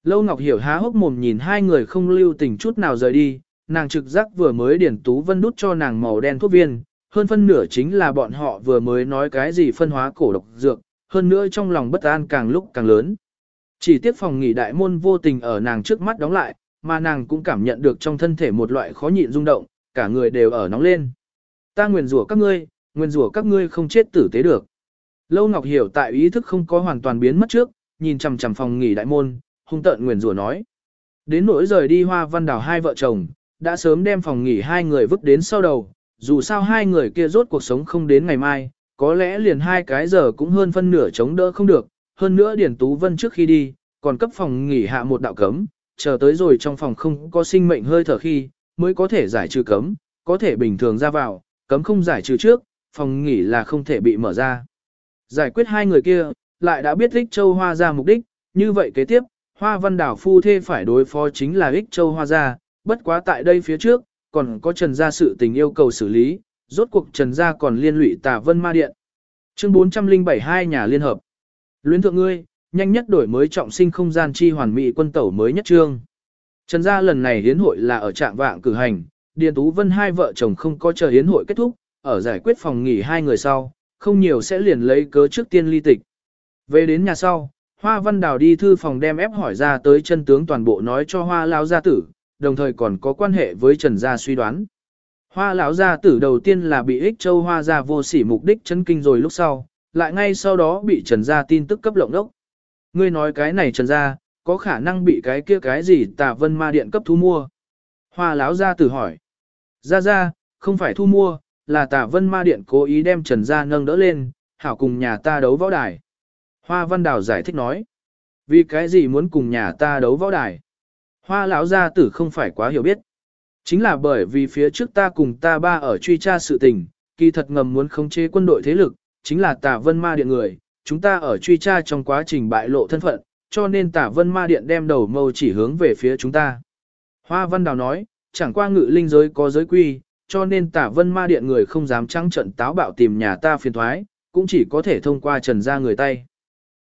Lâu Ngọc Hiểu há hốc mồm nhìn hai người không lưu tình chút nào rời đi, nàng trực giác vừa mới điển tú vân đút cho nàng màu đen thuốc viên, hơn phân nửa chính là bọn họ vừa mới nói cái gì phân hóa cổ độc dược, hơn nữa trong lòng bất an càng lúc càng lớn. Chỉ tiếc phòng nghỉ đại môn vô tình ở nàng trước mắt đóng lại, mà nàng cũng cảm nhận được trong thân thể một loại khó nhịn rung động, cả người đều ở nóng lên. Ta nguyền rủa các ngươi, nguyền rủa các ngươi không chết tử tế được. Lâu Ngọc hiểu tại ý thức không có hoàn toàn biến mất trước, nhìn chằm chằm phòng nghỉ đại môn, hung tợn nguyền rủa nói. Đến nỗi rời đi hoa văn đảo hai vợ chồng, đã sớm đem phòng nghỉ hai người vứt đến sau đầu, dù sao hai người kia rốt cuộc sống không đến ngày mai, có lẽ liền hai cái giờ cũng hơn phân nửa chống đỡ không được, hơn nữa Điển Tú Vân trước khi đi, còn cấp phòng nghỉ hạ một đạo cấm, chờ tới rồi trong phòng không có sinh mệnh hơi thở khi, mới có thể giải trừ cấm, có thể bình thường ra vào, cấm không giải trừ trước, phòng nghỉ là không thể bị mở ra. Giải quyết hai người kia, lại đã biết Ích Châu Hoa ra mục đích, như vậy kế tiếp, Hoa Văn Đảo phu thê phải đối phó chính là Ích Châu Hoa ra, bất quá tại đây phía trước, còn có Trần gia sự tình yêu cầu xử lý, rốt cuộc Trần gia còn liên lụy Tả Vân Ma Điện. Chương 407 hai nhà liên hợp. Luyến thượng ngươi, nhanh nhất đổi mới trọng sinh không gian chi hoàn mỹ quân tẩu mới nhất trương. Trần gia lần này hiến hội là ở trạng vạng cử hành, Điền Tú Vân hai vợ chồng không có chờ hiến hội kết thúc, ở giải quyết phòng nghỉ hai người sau, không nhiều sẽ liền lấy cớ trước tiên ly tịch. Về đến nhà sau, Hoa Văn Đào đi thư phòng đem ép hỏi ra tới chân tướng toàn bộ nói cho Hoa Lao gia tử, đồng thời còn có quan hệ với Trần gia suy đoán. Hoa lão gia tử đầu tiên là bị ích châu hoa gia vô sỉ mục đích chấn kinh rồi lúc sau, lại ngay sau đó bị Trần gia tin tức cấp lộng đốc. Ngươi nói cái này Trần gia, có khả năng bị cái kia cái gì tà vân ma điện cấp thu mua. Hoa lão gia tử hỏi. Gia gia, không phải thu mua, là tà vân ma điện cố ý đem Trần gia nâng đỡ lên, hảo cùng nhà ta đấu võ đài. Hoa văn đào giải thích nói. Vì cái gì muốn cùng nhà ta đấu võ đài? Hoa lão gia tử không phải quá hiểu biết. Chính là bởi vì phía trước ta cùng ta ba ở truy tra sự tình, kỳ thật ngầm muốn khống chế quân đội thế lực, chính là Tả vân ma điện người, chúng ta ở truy tra trong quá trình bại lộ thân phận, cho nên Tả vân ma điện đem đầu mâu chỉ hướng về phía chúng ta. Hoa văn đào nói, chẳng qua ngự linh giới có giới quy, cho nên Tả vân ma điện người không dám trắng trận táo bạo tìm nhà ta phiền thoái, cũng chỉ có thể thông qua trần ra người tay.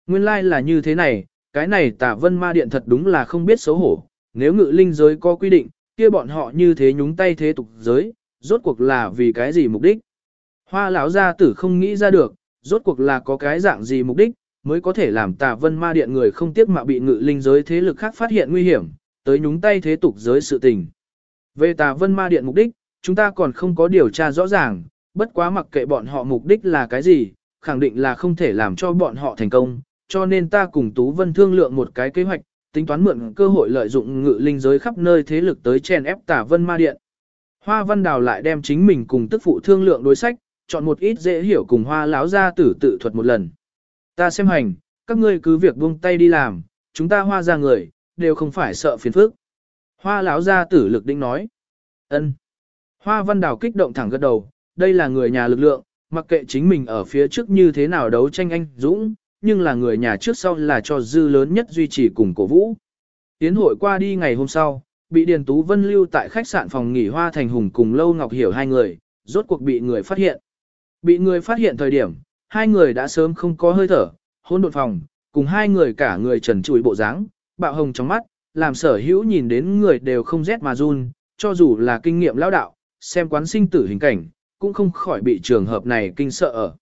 Nguyên lai like là như thế này, cái này Tả vân ma điện thật đúng là không biết xấu hổ, nếu ngự linh giới có quy định, kia bọn họ như thế nhúng tay thế tục giới, rốt cuộc là vì cái gì mục đích. Hoa lão gia tử không nghĩ ra được, rốt cuộc là có cái dạng gì mục đích, mới có thể làm tà vân ma điện người không tiếc mà bị ngự linh giới thế lực khác phát hiện nguy hiểm, tới nhúng tay thế tục giới sự tình. Về tà vân ma điện mục đích, chúng ta còn không có điều tra rõ ràng, bất quá mặc kệ bọn họ mục đích là cái gì, khẳng định là không thể làm cho bọn họ thành công, cho nên ta cùng Tú Vân thương lượng một cái kế hoạch, tính toán mượn cơ hội lợi dụng ngự linh giới khắp nơi thế lực tới chèn ép tả vân ma điện. Hoa văn đào lại đem chính mình cùng tức phụ thương lượng đối sách, chọn một ít dễ hiểu cùng hoa láo ra tử tự thuật một lần. Ta xem hành, các ngươi cứ việc buông tay đi làm, chúng ta hoa ra người, đều không phải sợ phiền phức. Hoa láo ra tử lực định nói. ân. Hoa văn đào kích động thẳng gật đầu, đây là người nhà lực lượng, mặc kệ chính mình ở phía trước như thế nào đấu tranh anh dũng, nhưng là người nhà trước sau là cho dư lớn nhất duy trì cùng cổ vũ. Tiến hội qua đi ngày hôm sau, bị Điền Tú Vân lưu tại khách sạn phòng nghỉ Hoa Thành Hùng cùng Lâu Ngọc Hiểu hai người, rốt cuộc bị người phát hiện. Bị người phát hiện thời điểm, hai người đã sớm không có hơi thở, hôn đột phòng, cùng hai người cả người trần trụi bộ dáng, bạo hồng trong mắt, làm sở hữu nhìn đến người đều không rét mà run, cho dù là kinh nghiệm lão đạo, xem quán sinh tử hình cảnh, cũng không khỏi bị trường hợp này kinh sợ ở.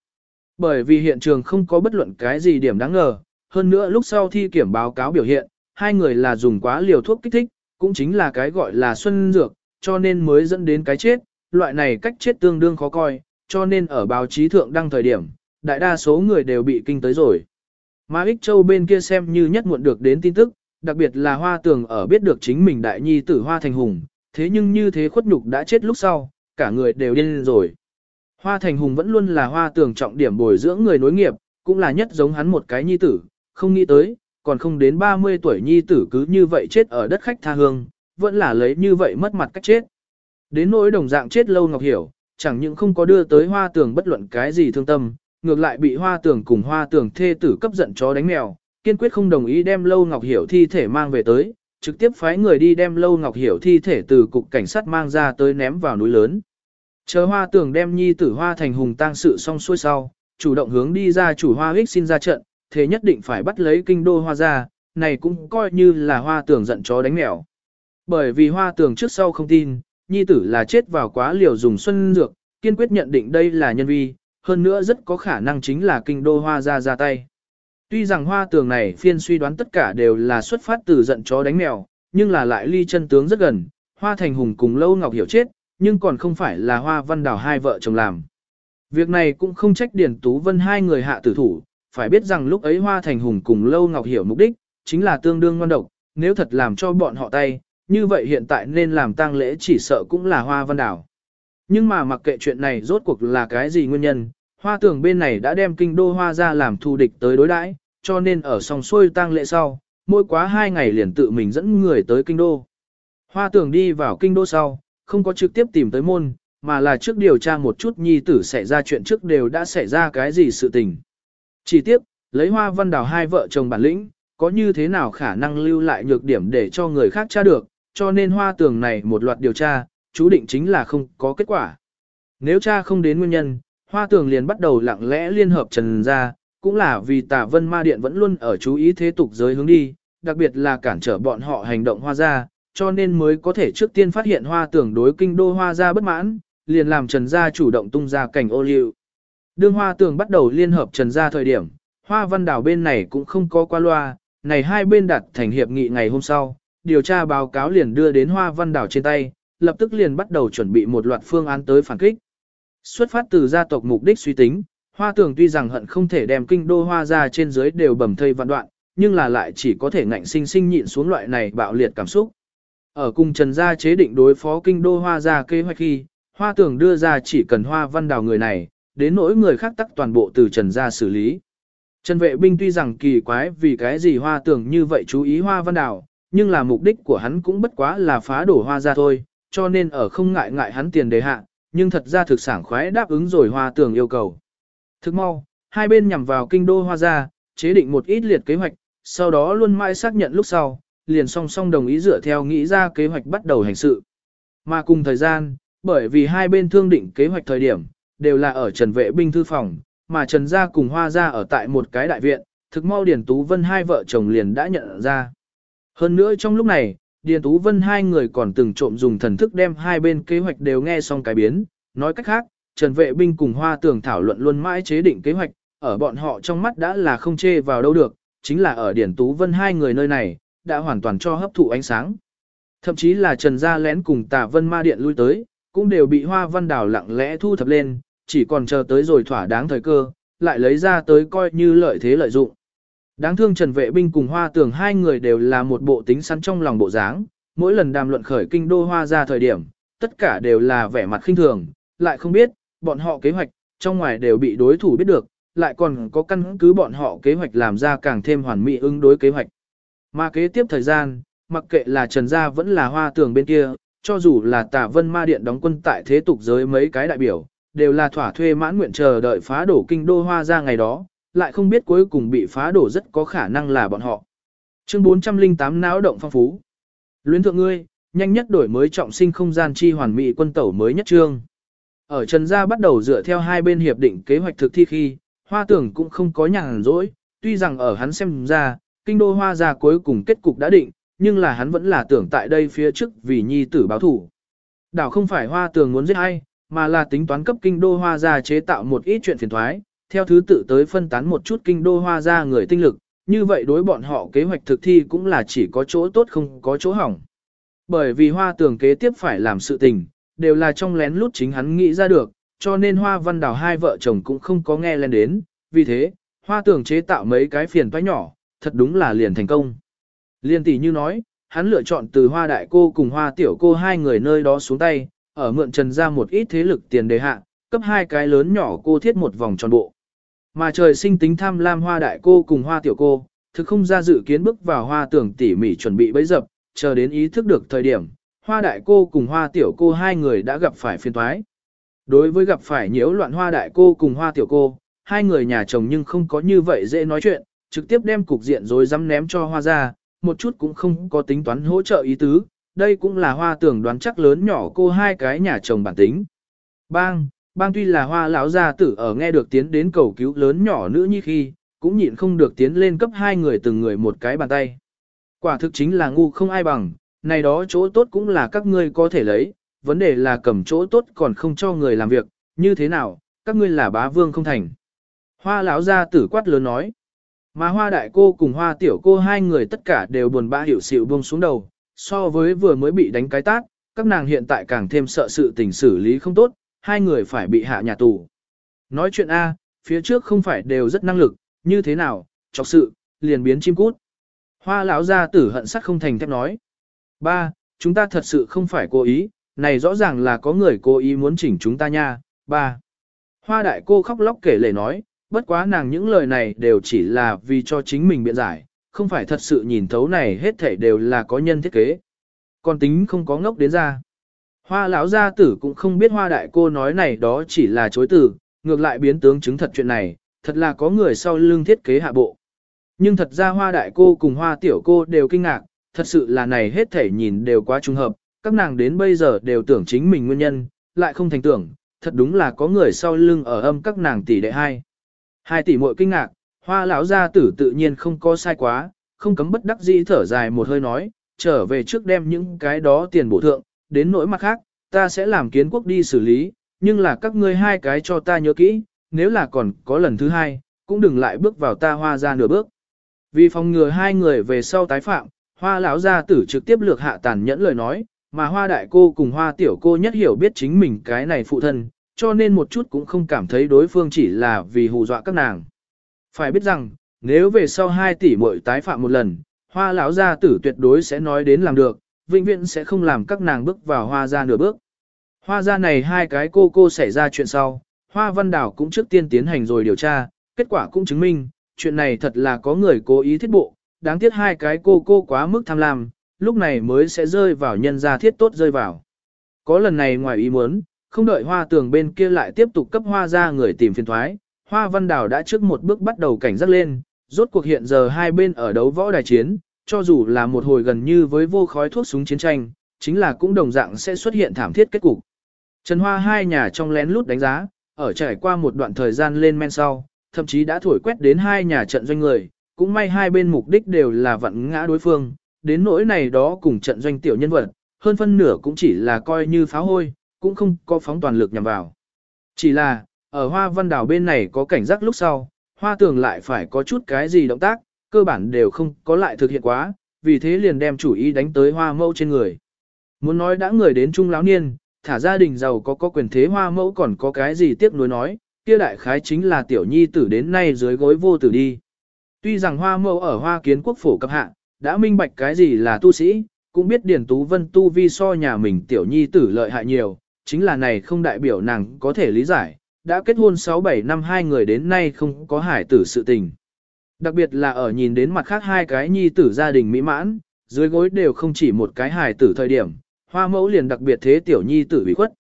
Bởi vì hiện trường không có bất luận cái gì điểm đáng ngờ, hơn nữa lúc sau thi kiểm báo cáo biểu hiện, hai người là dùng quá liều thuốc kích thích, cũng chính là cái gọi là xuân dược, cho nên mới dẫn đến cái chết, loại này cách chết tương đương khó coi, cho nên ở báo chí thượng đăng thời điểm, đại đa số người đều bị kinh tới rồi. Mà Ích Châu bên kia xem như nhất muộn được đến tin tức, đặc biệt là Hoa Tường ở biết được chính mình đại nhi tử Hoa Thành Hùng, thế nhưng như thế khuất nhục đã chết lúc sau, cả người đều điên rồi. Hoa Thành Hùng vẫn luôn là Hoa Tường trọng điểm bồi dưỡng người nối nghiệp, cũng là nhất giống hắn một cái nhi tử, không nghĩ tới, còn không đến 30 tuổi nhi tử cứ như vậy chết ở đất khách tha hương, vẫn là lấy như vậy mất mặt cách chết. Đến nỗi đồng dạng chết lâu Ngọc Hiểu, chẳng những không có đưa tới Hoa Tường bất luận cái gì thương tâm, ngược lại bị hoa tường cùng hoa tường thê tử cấp giận chó đánh mèo, kiên quyết không đồng ý đem Lâu Ngọc Hiểu thi thể mang về tới, trực tiếp phái người đi đem Lâu Ngọc Hiểu thi thể từ cục cảnh sát mang ra tới ném vào núi lớn. Chờ hoa tường đem nhi tử hoa thành hùng tang sự xong xuôi sau, chủ động hướng đi ra chủ hoa hích xin ra trận, thế nhất định phải bắt lấy kinh đô hoa ra, này cũng coi như là hoa tường giận chó đánh mèo. Bởi vì hoa tường trước sau không tin, nhi tử là chết vào quá liều dùng xuân dược, kiên quyết nhận định đây là nhân vi, hơn nữa rất có khả năng chính là kinh đô hoa ra ra tay. Tuy rằng hoa tường này phiên suy đoán tất cả đều là xuất phát từ giận chó đánh mèo, nhưng là lại ly chân tướng rất gần, hoa thành hùng cùng lâu ngọc hiểu chết, nhưng còn không phải là hoa văn đào hai vợ chồng làm. Việc này cũng không trách Điền Tú Vân hai người hạ tử thủ, phải biết rằng lúc ấy hoa thành hùng cùng lâu ngọc hiểu mục đích, chính là tương đương ngon độc, nếu thật làm cho bọn họ tay, như vậy hiện tại nên làm tang lễ chỉ sợ cũng là hoa văn đào. Nhưng mà mặc kệ chuyện này rốt cuộc là cái gì nguyên nhân, hoa Tưởng bên này đã đem kinh đô hoa ra làm thù địch tới đối đãi, cho nên ở sòng xuôi tang lễ sau, mỗi quá hai ngày liền tự mình dẫn người tới kinh đô. Hoa Tưởng đi vào kinh đô sau, không có trực tiếp tìm tới môn, mà là trước điều tra một chút nhi tử xảy ra chuyện trước đều đã xảy ra cái gì sự tình. Chỉ tiếp, lấy hoa văn đào hai vợ chồng bản lĩnh, có như thế nào khả năng lưu lại nhược điểm để cho người khác tra được, cho nên hoa tường này một loạt điều tra, chú định chính là không có kết quả. Nếu cha không đến nguyên nhân, Hoa Tường liền bắt đầu lặng lẽ liên hợp Trần ra, cũng là vì Tả Vân Ma Điện vẫn luôn ở chú ý thế tục giới hướng đi, đặc biệt là cản trở bọn họ hành động hoa ra, cho nên mới có thể trước tiên phát hiện Hoa Tưởng đối kinh đô hoa ra bất mãn, liền làm Trần gia chủ động tung ra cảnh ô liu. Đương Hoa Tưởng bắt đầu liên hợp Trần gia thời điểm, Hoa Văn Đảo bên này cũng không có qua loa, này hai bên đặt thành hiệp nghị ngày hôm sau, điều tra báo cáo liền đưa đến Hoa Văn Đảo trên tay, lập tức liền bắt đầu chuẩn bị một loạt phương án tới phản kích. Xuất phát từ gia tộc mục đích suy tính, Hoa Tưởng tuy rằng hận không thể đem kinh đô hoa ra trên dưới đều bầm thây vạn đoạn, nhưng là lại chỉ có thể ngạnh sinh sinh nhịn xuống loại này bạo liệt cảm xúc. Ở cùng Trần gia chế định đối phó kinh đô hoa gia kế hoạch khi, Hoa Tưởng đưa ra chỉ cần Hoa Văn Đào người này, đến nỗi người khác tắc toàn bộ từ Trần gia xử lý. Trần vệ binh tuy rằng kỳ quái vì cái gì Hoa Tưởng như vậy chú ý Hoa Văn Đào, nhưng là mục đích của hắn cũng bất quá là phá đổ hoa ra thôi, cho nên ở không ngại ngại hắn tiền đề hạ, nhưng thật ra thực sản khoái đáp ứng rồi hoa Tưởng yêu cầu. Thức mau, hai bên nhằm vào kinh đô hoa ra, chế định một ít liệt kế hoạch, sau đó luôn mãi xác nhận lúc sau, liền song song đồng ý dựa theo nghĩ ra kế hoạch bắt đầu hành sự. Mà cùng thời gian, bởi vì hai bên thương định kế hoạch thời điểm, đều là ở Trần Vệ binh thư phòng, mà Trần gia cùng Hoa gia ở tại một cái đại viện, thực mau Điền Tú Vân hai vợ chồng liền đã nhận ra. Hơn nữa trong lúc này, Điền Tú Vân hai người còn từng trộm dùng thần thức đem hai bên kế hoạch đều nghe xong cái biến. Nói cách khác, Trần Vệ Binh cùng Hoa Tường thảo luận luôn mãi chế định kế hoạch, ở bọn họ trong mắt đã là không chê vào đâu được, chính là ở Điền Tú Vân hai người nơi này, đã hoàn toàn cho hấp thụ ánh sáng. Thậm chí là Trần Gia lén cùng Tả Vân Ma Điện lui tới, cũng đều bị Hoa Văn Đào lặng lẽ thu thập lên, chỉ còn chờ tới rồi thỏa đáng thời cơ, lại lấy ra tới coi như lợi thế lợi dụng. Đáng thương Trần Vệ Binh cùng Hoa Tường hai người đều là một bộ tính sẵn trong lòng bộ dáng, mỗi lần đàm luận khởi kinh đô hoa ra thời điểm, tất cả đều là vẻ mặt khinh thường, lại không biết, bọn họ kế hoạch, trong ngoài đều bị đối thủ biết được, lại còn có căn cứ bọn họ kế hoạch làm ra càng thêm hoàn mỹ ứng đối kế hoạch. Mà kế tiếp thời gian, mặc kệ là Trần Gia vẫn là Hoa Tường bên kia, cho dù là Tả Vân Ma Điện đóng quân tại thế tục giới mấy cái đại biểu, đều là thỏa thuê mãn nguyện chờ đợi phá đổ kinh đô hoa ra ngày đó, lại không biết cuối cùng bị phá đổ rất có khả năng là bọn họ. Chương 408 náo động phong phú. Luyến thượng ngươi, nhanh nhất đổi mới trọng sinh không gian chi hoàn mỹ quân tẩu mới nhất trương. Ở Trần Gia bắt đầu dựa theo hai bên hiệp định kế hoạch thực thi khi, hoa tưởng cũng không có nhàn rỗi, tuy rằng ở hắn xem ra, kinh đô hoa gia cuối cùng kết cục đã định, nhưng là hắn vẫn là tưởng tại đây phía trước vì nhi tử báo thủ. Đảo không phải hoa tường muốn giết ai, mà là tính toán cấp kinh đô hoa gia chế tạo một ít chuyện phiền thoái, theo thứ tự tới phân tán một chút kinh đô hoa gia người tinh lực, như vậy đối bọn họ kế hoạch thực thi cũng là chỉ có chỗ tốt không có chỗ hỏng. Bởi vì hoa tường kế tiếp phải làm sự tình, đều là trong lén lút chính hắn nghĩ ra được, cho nên hoa văn đào hai vợ chồng cũng không có nghe lên đến, vì thế, hoa tường chế tạo mấy cái phiền toái nhỏ, thật đúng là liền thành công. Liên tỷ như nói, hắn lựa chọn từ hoa đại cô cùng hoa tiểu cô hai người nơi đó xuống tay, ở mượn trần ra một ít thế lực tiền đề hạ, cấp hai cái lớn nhỏ cô thiết một vòng tròn bộ. Mà trời sinh tính tham lam hoa đại cô cùng hoa tiểu cô, thực không ra dự kiến bước vào hoa tưởng tỉ mỉ chuẩn bị bấy dập, chờ đến ý thức được thời điểm, hoa đại cô cùng hoa tiểu cô hai người đã gặp phải phiên toái. Đối với gặp phải nhiễu loạn hoa đại cô cùng hoa tiểu cô, hai người nhà chồng nhưng không có như vậy dễ nói chuyện, trực tiếp đem cục diện rồi dám ném cho hoa ra, một chút cũng không có tính toán hỗ trợ ý tứ, đây cũng là hoa tưởng đoán chắc lớn nhỏ cô hai cái nhà chồng bản tính. Bang, bang tuy là hoa lão gia tử ở nghe được tiến đến cầu cứu lớn nhỏ nữ như khi, cũng nhịn không được tiến lên cấp hai người từng người một cái bàn tay. Quả thực chính là ngu không ai bằng, này đó chỗ tốt cũng là các ngươi có thể lấy, vấn đề là cầm chỗ tốt còn không cho người làm việc, như thế nào, các ngươi là bá vương không thành. Hoa lão gia tử quát lớn nói, mà hoa đại cô cùng hoa tiểu cô hai người tất cả đều buồn bã hiểu xịu buông xuống đầu, so với vừa mới bị đánh cái tát, các nàng hiện tại càng thêm sợ sự tình xử lý không tốt, hai người phải bị hạ nhà tù. Nói chuyện A, phía trước không phải đều rất năng lực, như thế nào, chọc sự, liền biến chim cút. Hoa lão gia tử hận sắc không thành thép nói. Ba, chúng ta thật sự không phải cố ý, này rõ ràng là có người cố ý muốn chỉnh chúng ta nha. Ba. Hoa đại cô khóc lóc kể lể nói, bất quá nàng những lời này đều chỉ là vì cho chính mình biện giải, không phải thật sự nhìn thấu này hết thảy đều là có nhân thiết kế. Còn tính không có ngốc đến ra. Hoa lão gia tử cũng không biết hoa đại cô nói này đó chỉ là chối từ, ngược lại biến tướng chứng thật chuyện này, thật là có người sau lưng thiết kế hạ bộ. Nhưng thật ra hoa đại cô cùng hoa tiểu cô đều kinh ngạc, thật sự là này hết thảy nhìn đều quá trùng hợp, các nàng đến bây giờ đều tưởng chính mình nguyên nhân, lại không thành tưởng, thật đúng là có người sau lưng ở âm các nàng tỷ đệ hai. Hai tỷ muội kinh ngạc, hoa lão gia tử tự nhiên không có sai quá, không cấm bất đắc dĩ thở dài một hơi nói, trở về trước đem những cái đó tiền bổ thượng, đến nỗi mặt khác, ta sẽ làm kiến quốc đi xử lý, nhưng là các ngươi hai cái cho ta nhớ kỹ, nếu là còn có lần thứ hai, cũng đừng lại bước vào ta hoa ra nửa bước. Vì phòng ngừa hai người về sau tái phạm, hoa lão gia tử trực tiếp lược hạ tàn nhẫn lời nói, mà hoa đại cô cùng hoa tiểu cô nhất hiểu biết chính mình cái này phụ thân, cho nên một chút cũng không cảm thấy đối phương chỉ là vì hù dọa các nàng. Phải biết rằng, nếu về sau hai tỷ muội tái phạm một lần, hoa lão gia tử tuyệt đối sẽ nói đến làm được, vĩnh viễn sẽ không làm các nàng bước vào hoa gia nửa bước. Hoa gia này hai cái cô cô xảy ra chuyện sau, hoa văn đảo cũng trước tiên tiến hành rồi điều tra, kết quả cũng chứng minh, chuyện này thật là có người cố ý thiết bộ, đáng tiếc hai cái cô cô quá mức tham lam, lúc này mới sẽ rơi vào nhân gia thiết tốt rơi vào. Có lần này ngoài ý muốn, không đợi hoa tường bên kia lại tiếp tục cấp hoa ra người tìm phiền thoái, hoa văn Đào đã trước một bước bắt đầu cảnh giác lên, rốt cuộc hiện giờ hai bên ở đấu võ đài chiến, cho dù là một hồi gần như với vô khói thuốc súng chiến tranh, chính là cũng đồng dạng sẽ xuất hiện thảm thiết kết cục. Trần Hoa hai nhà trong lén lút đánh giá, ở trải qua một đoạn thời gian lên men sau, thậm chí đã thổi quét đến hai nhà trận doanh người, cũng may hai bên mục đích đều là vặn ngã đối phương, đến nỗi này đó cùng trận doanh tiểu nhân vật, hơn phân nửa cũng chỉ là coi như pháo hôi, cũng không có phóng toàn lực nhằm vào. Chỉ là, ở hoa văn đảo bên này có cảnh giác lúc sau, hoa tường lại phải có chút cái gì động tác, cơ bản đều không có lại thực hiện quá, vì thế liền đem chủ ý đánh tới hoa mẫu trên người. Muốn nói đã người đến trung lão niên, thả gia đình giàu có có quyền thế hoa mẫu còn có cái gì tiếc nuối nói, kia đại khái chính là tiểu nhi tử đến nay dưới gối vô tử đi. Tuy rằng hoa mẫu ở hoa kiến quốc phổ cấp hạ, đã minh bạch cái gì là tu sĩ, cũng biết Điền Tú Vân tu vi so nhà mình tiểu nhi tử lợi hại nhiều, chính là này không đại biểu nàng có thể lý giải, đã kết hôn 6-7 năm hai người đến nay không có hải tử sự tình. Đặc biệt là ở nhìn đến mặt khác hai cái nhi tử gia đình mỹ mãn, dưới gối đều không chỉ một cái hải tử thời điểm, hoa mẫu liền đặc biệt thế tiểu nhi tử bị khuất.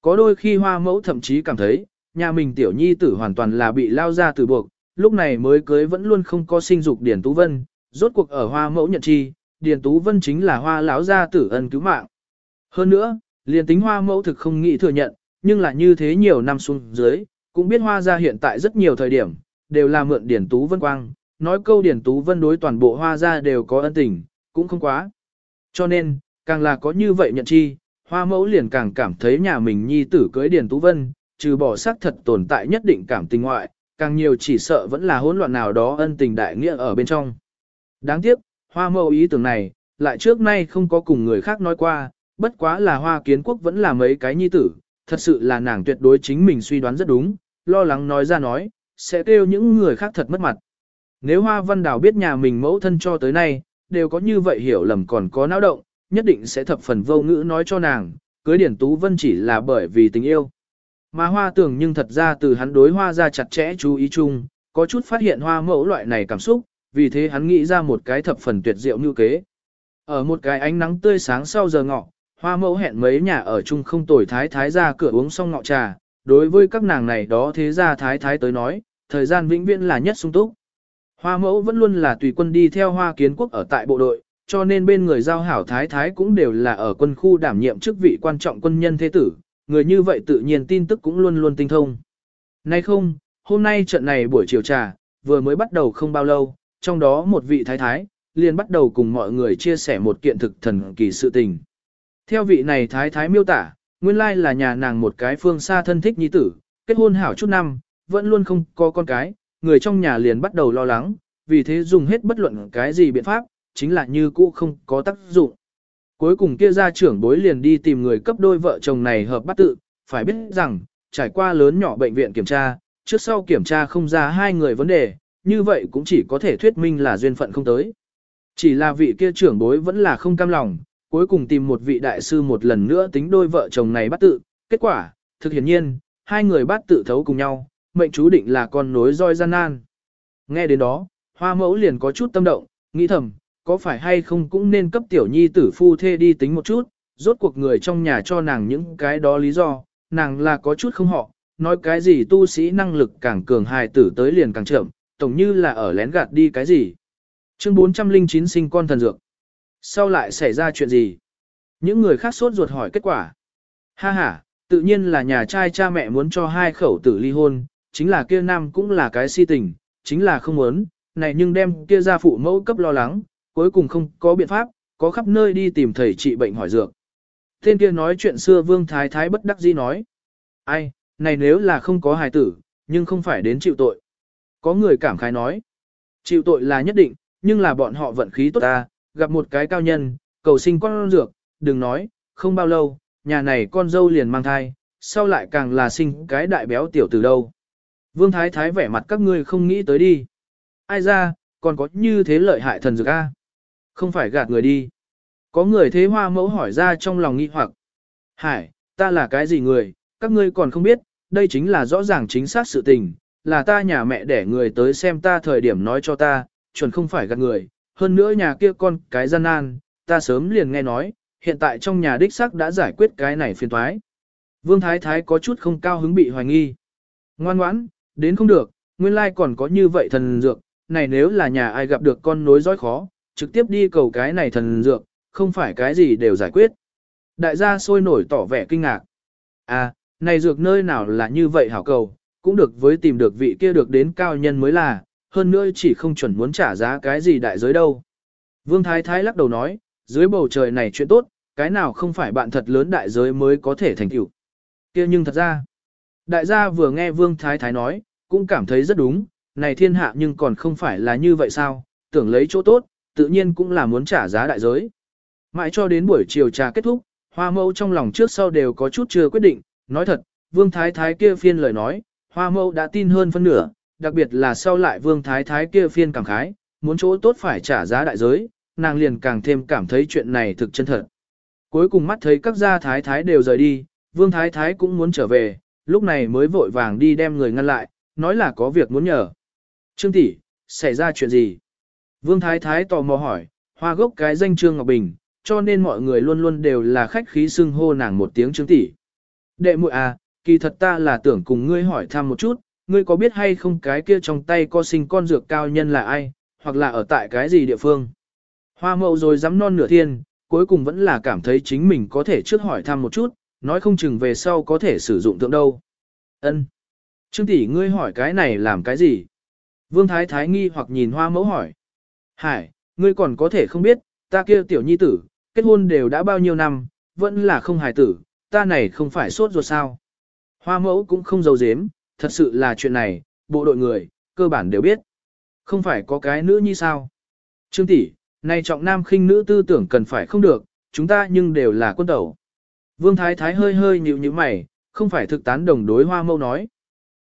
Có đôi khi hoa mẫu thậm chí cảm thấy, nhà mình tiểu nhi tử hoàn toàn là bị lao ra từ buộc, lúc này mới cưới vẫn luôn không có sinh dục Điền Tú Vân, rốt cuộc ở hoa mẫu nhận chi, Điền Tú Vân chính là hoa lão gia tử ân cứu mạng. Hơn nữa, liền tính hoa mẫu thực không nghĩ thừa nhận, nhưng là như thế nhiều năm xuống dưới, cũng biết hoa gia hiện tại rất nhiều thời điểm, đều là mượn điển Tú Vân quang, nói câu điển Tú Vân đối toàn bộ hoa gia đều có ân tình, cũng không quá. Cho nên, càng là có như vậy nhận chi, hoa mẫu liền càng cảm thấy nhà mình nhi tử cưới điển Tú Vân, trừ bỏ xác thật tồn tại nhất định cảm tình ngoại, càng nhiều chỉ sợ vẫn là hỗn loạn nào đó ân tình đại nghĩa ở bên trong. Đáng tiếc, hoa mẫu ý tưởng này, lại trước nay không có cùng người khác nói qua, bất quá là hoa kiến quốc vẫn là mấy cái nhi tử, thật sự là nàng tuyệt đối chính mình suy đoán rất đúng, lo lắng nói ra nói, sẽ kêu những người khác thật mất mặt. Nếu hoa văn đào biết nhà mình mẫu thân cho tới nay, đều có như vậy hiểu lầm còn có náo động, nhất định sẽ thập phần vô ngữ nói cho nàng, cưới Điển Tú Vân chỉ là bởi vì tình yêu. Mà hoa tưởng nhưng thật ra từ hắn đối hoa ra chặt chẽ chú ý chung, có chút phát hiện hoa mẫu loại này cảm xúc, vì thế hắn nghĩ ra một cái thập phần tuyệt diệu như kế. Ở một cái ánh nắng tươi sáng sau giờ ngọ, hoa mẫu hẹn mấy nhà ở chung không tồi thái thái ra cửa uống xong ngọ trà, đối với các nàng này đó thế ra thái thái tới nói, thời gian vĩnh viễn là nhất sung túc. Hoa mẫu vẫn luôn là tùy quân đi theo hoa kiến quốc ở tại bộ đội, cho nên bên người giao hảo thái thái cũng đều là ở quân khu đảm nhiệm chức vị quan trọng quân nhân thế tử, người như vậy tự nhiên tin tức cũng luôn luôn tinh thông. Nay không, hôm nay trận này buổi chiều trà, vừa mới bắt đầu không bao lâu, trong đó một vị thái thái, liền bắt đầu cùng mọi người chia sẻ một kiện thực thần kỳ sự tình. Theo vị này thái thái miêu tả, nguyên lai là nhà nàng một cái phương xa thân thích nhi tử, kết hôn hảo chút năm, vẫn luôn không có con cái, người trong nhà liền bắt đầu lo lắng, vì thế dùng hết bất luận cái gì biện pháp, chính là như cũ không có tác dụng. Cuối cùng kia gia trưởng bối liền đi tìm người cấp đôi vợ chồng này hợp bắt tự, phải biết rằng, trải qua lớn nhỏ bệnh viện kiểm tra, trước sau kiểm tra không ra hai người vấn đề, như vậy cũng chỉ có thể thuyết minh là duyên phận không tới. Chỉ là vị kia trưởng bối vẫn là không cam lòng, cuối cùng tìm một vị đại sư một lần nữa tính đôi vợ chồng này bắt tự, kết quả, thực hiển nhiên, hai người bắt tự thấu cùng nhau, mệnh chú định là con nối roi gian nan. Nghe đến đó, hoa mẫu liền có chút tâm động, nghĩ thầm, có phải hay không cũng nên cấp tiểu nhi tử phu thê đi tính một chút, rốt cuộc người trong nhà cho nàng những cái đó lý do, nàng là có chút không họ, nói cái gì tu sĩ năng lực càng cường hài tử tới liền càng chậm, tổng như là ở lén gạt đi cái gì. Chương 409 sinh con thần dược. Sau lại xảy ra chuyện gì? Những người khác sốt ruột hỏi kết quả. Ha ha, tự nhiên là nhà trai cha mẹ muốn cho hai khẩu tử ly hôn, chính là kia nam cũng là cái si tình, chính là không muốn, này nhưng đem kia ra phụ mẫu cấp lo lắng, cuối cùng không có biện pháp, có khắp nơi đi tìm thầy trị bệnh hỏi dược. Tên kia nói chuyện xưa Vương Thái Thái bất đắc dĩ nói. Ai, này nếu là không có hài tử, nhưng không phải đến chịu tội. Có người cảm khái nói. Chịu tội là nhất định, nhưng là bọn họ vận khí tốt ta, gặp một cái cao nhân, cầu sinh con dược, đừng nói, không bao lâu, nhà này con dâu liền mang thai, sau lại càng là sinh cái đại béo tiểu từ đâu. Vương Thái Thái vẻ mặt các ngươi không nghĩ tới đi. Ai ra, còn có như thế lợi hại thần dược A. Không phải gạt người đi. Có người thế hoa mẫu hỏi ra trong lòng nghi hoặc. Hải, ta là cái gì người, các ngươi còn không biết, đây chính là rõ ràng chính xác sự tình, là ta nhà mẹ để người tới xem ta thời điểm nói cho ta, chuẩn không phải gạt người, hơn nữa nhà kia con cái gian nan, ta sớm liền nghe nói, hiện tại trong nhà đích xác đã giải quyết cái này phiền toái. Vương Thái Thái có chút không cao hứng bị hoài nghi. Ngoan ngoãn, đến không được, nguyên lai còn có như vậy thần dược, này nếu là nhà ai gặp được con nối dõi khó, trực tiếp đi cầu cái này thần dược, không phải cái gì đều giải quyết. Đại gia sôi nổi tỏ vẻ kinh ngạc. À, này dược nơi nào là như vậy hảo cầu, cũng được với tìm được vị kia được đến cao nhân mới là, hơn nữa chỉ không chuẩn muốn trả giá cái gì đại giới đâu. Vương Thái Thái lắc đầu nói, dưới bầu trời này chuyện tốt, cái nào không phải bạn thật lớn đại giới mới có thể thành tựu. kia nhưng thật ra, đại gia vừa nghe Vương Thái Thái nói, cũng cảm thấy rất đúng, này thiên hạ nhưng còn không phải là như vậy sao, tưởng lấy chỗ tốt, tự nhiên cũng là muốn trả giá đại giới. Mãi cho đến buổi chiều trà kết thúc, hoa mẫu trong lòng trước sau đều có chút chưa quyết định, nói thật, vương thái thái kia phiên lời nói, hoa mẫu đã tin hơn phân nửa, đặc biệt là sau lại vương thái thái kia phiên cảm khái, muốn chỗ tốt phải trả giá đại giới, nàng liền càng thêm cảm thấy chuyện này thực chân thật. Cuối cùng mắt thấy các gia thái thái đều rời đi, vương thái thái cũng muốn trở về, lúc này mới vội vàng đi đem người ngăn lại, nói là có việc muốn nhờ. Trương tỷ, xảy ra chuyện gì? Vương Thái Thái tò mò hỏi, hoa gốc cái danh Trương Ngọc Bình, cho nên mọi người luôn luôn đều là khách khí xưng hô nàng một tiếng Trương tỷ. Đệ muội à, kỳ thật ta là tưởng cùng ngươi hỏi thăm một chút, ngươi có biết hay không cái kia trong tay co sinh con dược cao nhân là ai, hoặc là ở tại cái gì địa phương. Hoa mậu rồi dám non nửa thiên, cuối cùng vẫn là cảm thấy chính mình có thể trước hỏi thăm một chút, nói không chừng về sau có thể sử dụng tượng đâu. Ân. Trương tỷ ngươi hỏi cái này làm cái gì? Vương Thái Thái nghi hoặc nhìn hoa mẫu hỏi. Hải, ngươi còn có thể không biết, ta kia tiểu nhi tử, kết hôn đều đã bao nhiêu năm, vẫn là không hài tử, ta này không phải sốt ruột sao. Hoa mẫu cũng không giấu dếm, thật sự là chuyện này, bộ đội người, cơ bản đều biết. Không phải có cái nữ như sao. Trương tỷ, này trọng nam khinh nữ tư tưởng cần phải không được, chúng ta nhưng đều là quân tẩu. Vương Thái Thái hơi hơi nhíu nhíu mày, không phải thực tán đồng đối hoa mâu nói.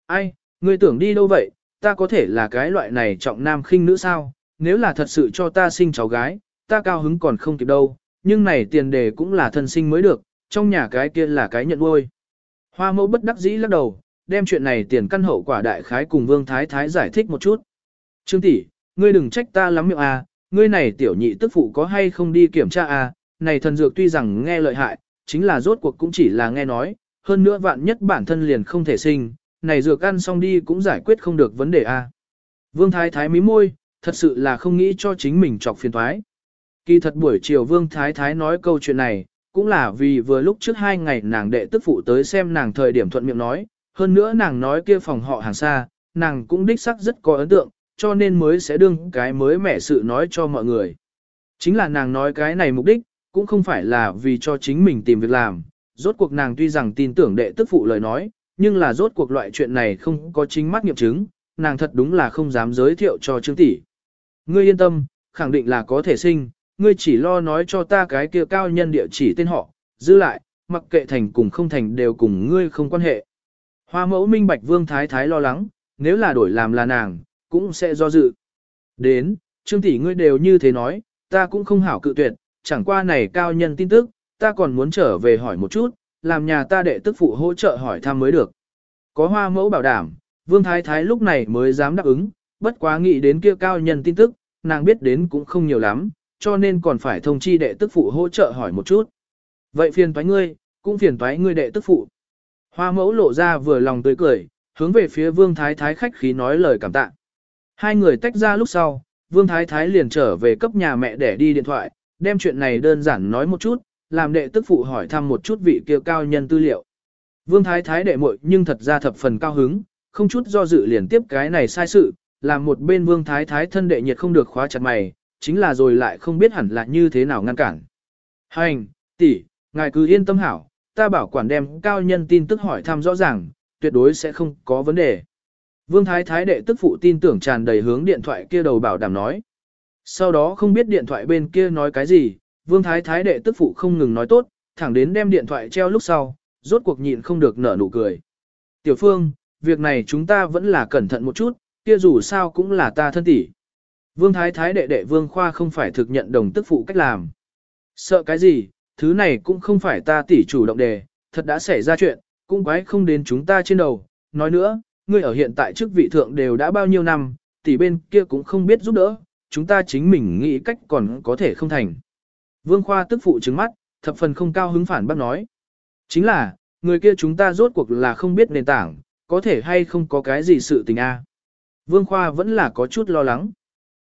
Ai, ngươi tưởng đi đâu vậy, ta có thể là cái loại này trọng nam khinh nữ sao, nếu là thật sự cho ta sinh cháu gái, ta cao hứng còn không kịp đâu, nhưng này tiền đề cũng là thân sinh mới được, trong nhà cái kia là cái nhận nuôi. Hoa mẫu bất đắc dĩ lắc đầu, đem chuyện này tiền căn hậu quả đại khái cùng Vương Thái Thái giải thích một chút. Trương tỷ, ngươi đừng trách ta lắm miệng à, ngươi này tiểu nhị tức phụ có hay không đi kiểm tra à, này thần dược tuy rằng nghe lợi hại, chính là rốt cuộc cũng chỉ là nghe nói, hơn nữa vạn nhất bản thân liền không thể sinh, này dược ăn xong đi cũng giải quyết không được vấn đề a. À. Vương Thái Thái mí môi, thật sự là không nghĩ cho chính mình chọc phiền thoái. Kỳ thật buổi chiều Vương Thái Thái nói câu chuyện này, cũng là vì vừa lúc trước hai ngày nàng đệ tức phụ tới xem nàng thời điểm thuận miệng nói, hơn nữa nàng nói kia phòng họ hàng xa, nàng cũng đích sắc rất có ấn tượng, cho nên mới sẽ đương cái mới mẻ sự nói cho mọi người. Chính là nàng nói cái này mục đích, cũng không phải là vì cho chính mình tìm việc làm, rốt cuộc nàng tuy rằng tin tưởng đệ tức phụ lời nói, nhưng là rốt cuộc loại chuyện này không có chính mắt nghiệm chứng, nàng thật đúng là không dám giới thiệu cho Trương tỷ. Ngươi yên tâm, khẳng định là có thể sinh, ngươi chỉ lo nói cho ta cái kia cao nhân địa chỉ tên họ, giữ lại, mặc kệ thành cùng không thành đều cùng ngươi không quan hệ. Hoa mẫu minh bạch vương thái thái lo lắng, nếu là đổi làm là nàng, cũng sẽ do dự. Đến, Trương tỷ ngươi đều như thế nói, ta cũng không hảo cự tuyệt, chẳng qua này cao nhân tin tức, ta còn muốn trở về hỏi một chút, làm nhà ta đệ tức phụ hỗ trợ hỏi thăm mới được. Có hoa mẫu bảo đảm, Vương Thái Thái lúc này mới dám đáp ứng, bất quá nghĩ đến kia cao nhân tin tức, nàng biết đến cũng không nhiều lắm, cho nên còn phải thông chi đệ tức phụ hỗ trợ hỏi một chút. Vậy phiền toái ngươi, cũng phiền toái ngươi đệ tức phụ. Hoa mẫu lộ ra vừa lòng tươi cười, hướng về phía Vương Thái Thái khách khí nói lời cảm tạ. Hai người tách ra lúc sau, Vương Thái Thái liền trở về cấp nhà mẹ để đi điện thoại, đem chuyện này đơn giản nói một chút, làm đệ tức phụ hỏi thăm một chút vị kia cao nhân tư liệu. Vương Thái Thái đệ muội nhưng thật ra thập phần cao hứng, không chút do dự liền tiếp cái này sai sự, làm một bên Vương Thái Thái thân đệ nhiệt không được khóa chặt mày, chính là rồi lại không biết hẳn là như thế nào ngăn cản. Hành, tỷ, ngài cứ yên tâm hảo, ta bảo quản đem cao nhân tin tức hỏi thăm rõ ràng, tuyệt đối sẽ không có vấn đề. Vương Thái Thái đệ tức phụ tin tưởng tràn đầy hướng điện thoại kia đầu bảo đảm nói. Sau đó không biết điện thoại bên kia nói cái gì, Vương Thái Thái đệ tức phụ không ngừng nói tốt, thẳng đến đem điện thoại treo lúc sau, rốt cuộc nhịn không được nở nụ cười. Tiểu Phương, việc này chúng ta vẫn là cẩn thận một chút, kia dù sao cũng là ta thân tỷ. Vương Thái Thái đệ đệ Vương Khoa không phải thực nhận đồng tức phụ cách làm. Sợ cái gì, thứ này cũng không phải ta tỷ chủ động đề, thật đã xảy ra chuyện, cũng quái không đến chúng ta trên đầu. Nói nữa, ngươi ở hiện tại chức vị thượng đều đã bao nhiêu năm, tỷ bên kia cũng không biết giúp đỡ, chúng ta chính mình nghĩ cách còn có thể không thành. Vương Khoa tức phụ trứng mắt, thập phần không cao hứng phản bác nói. Chính là, người kia chúng ta rốt cuộc là không biết nền tảng, có thể hay không có cái gì sự tình a. Vương Khoa vẫn là có chút lo lắng.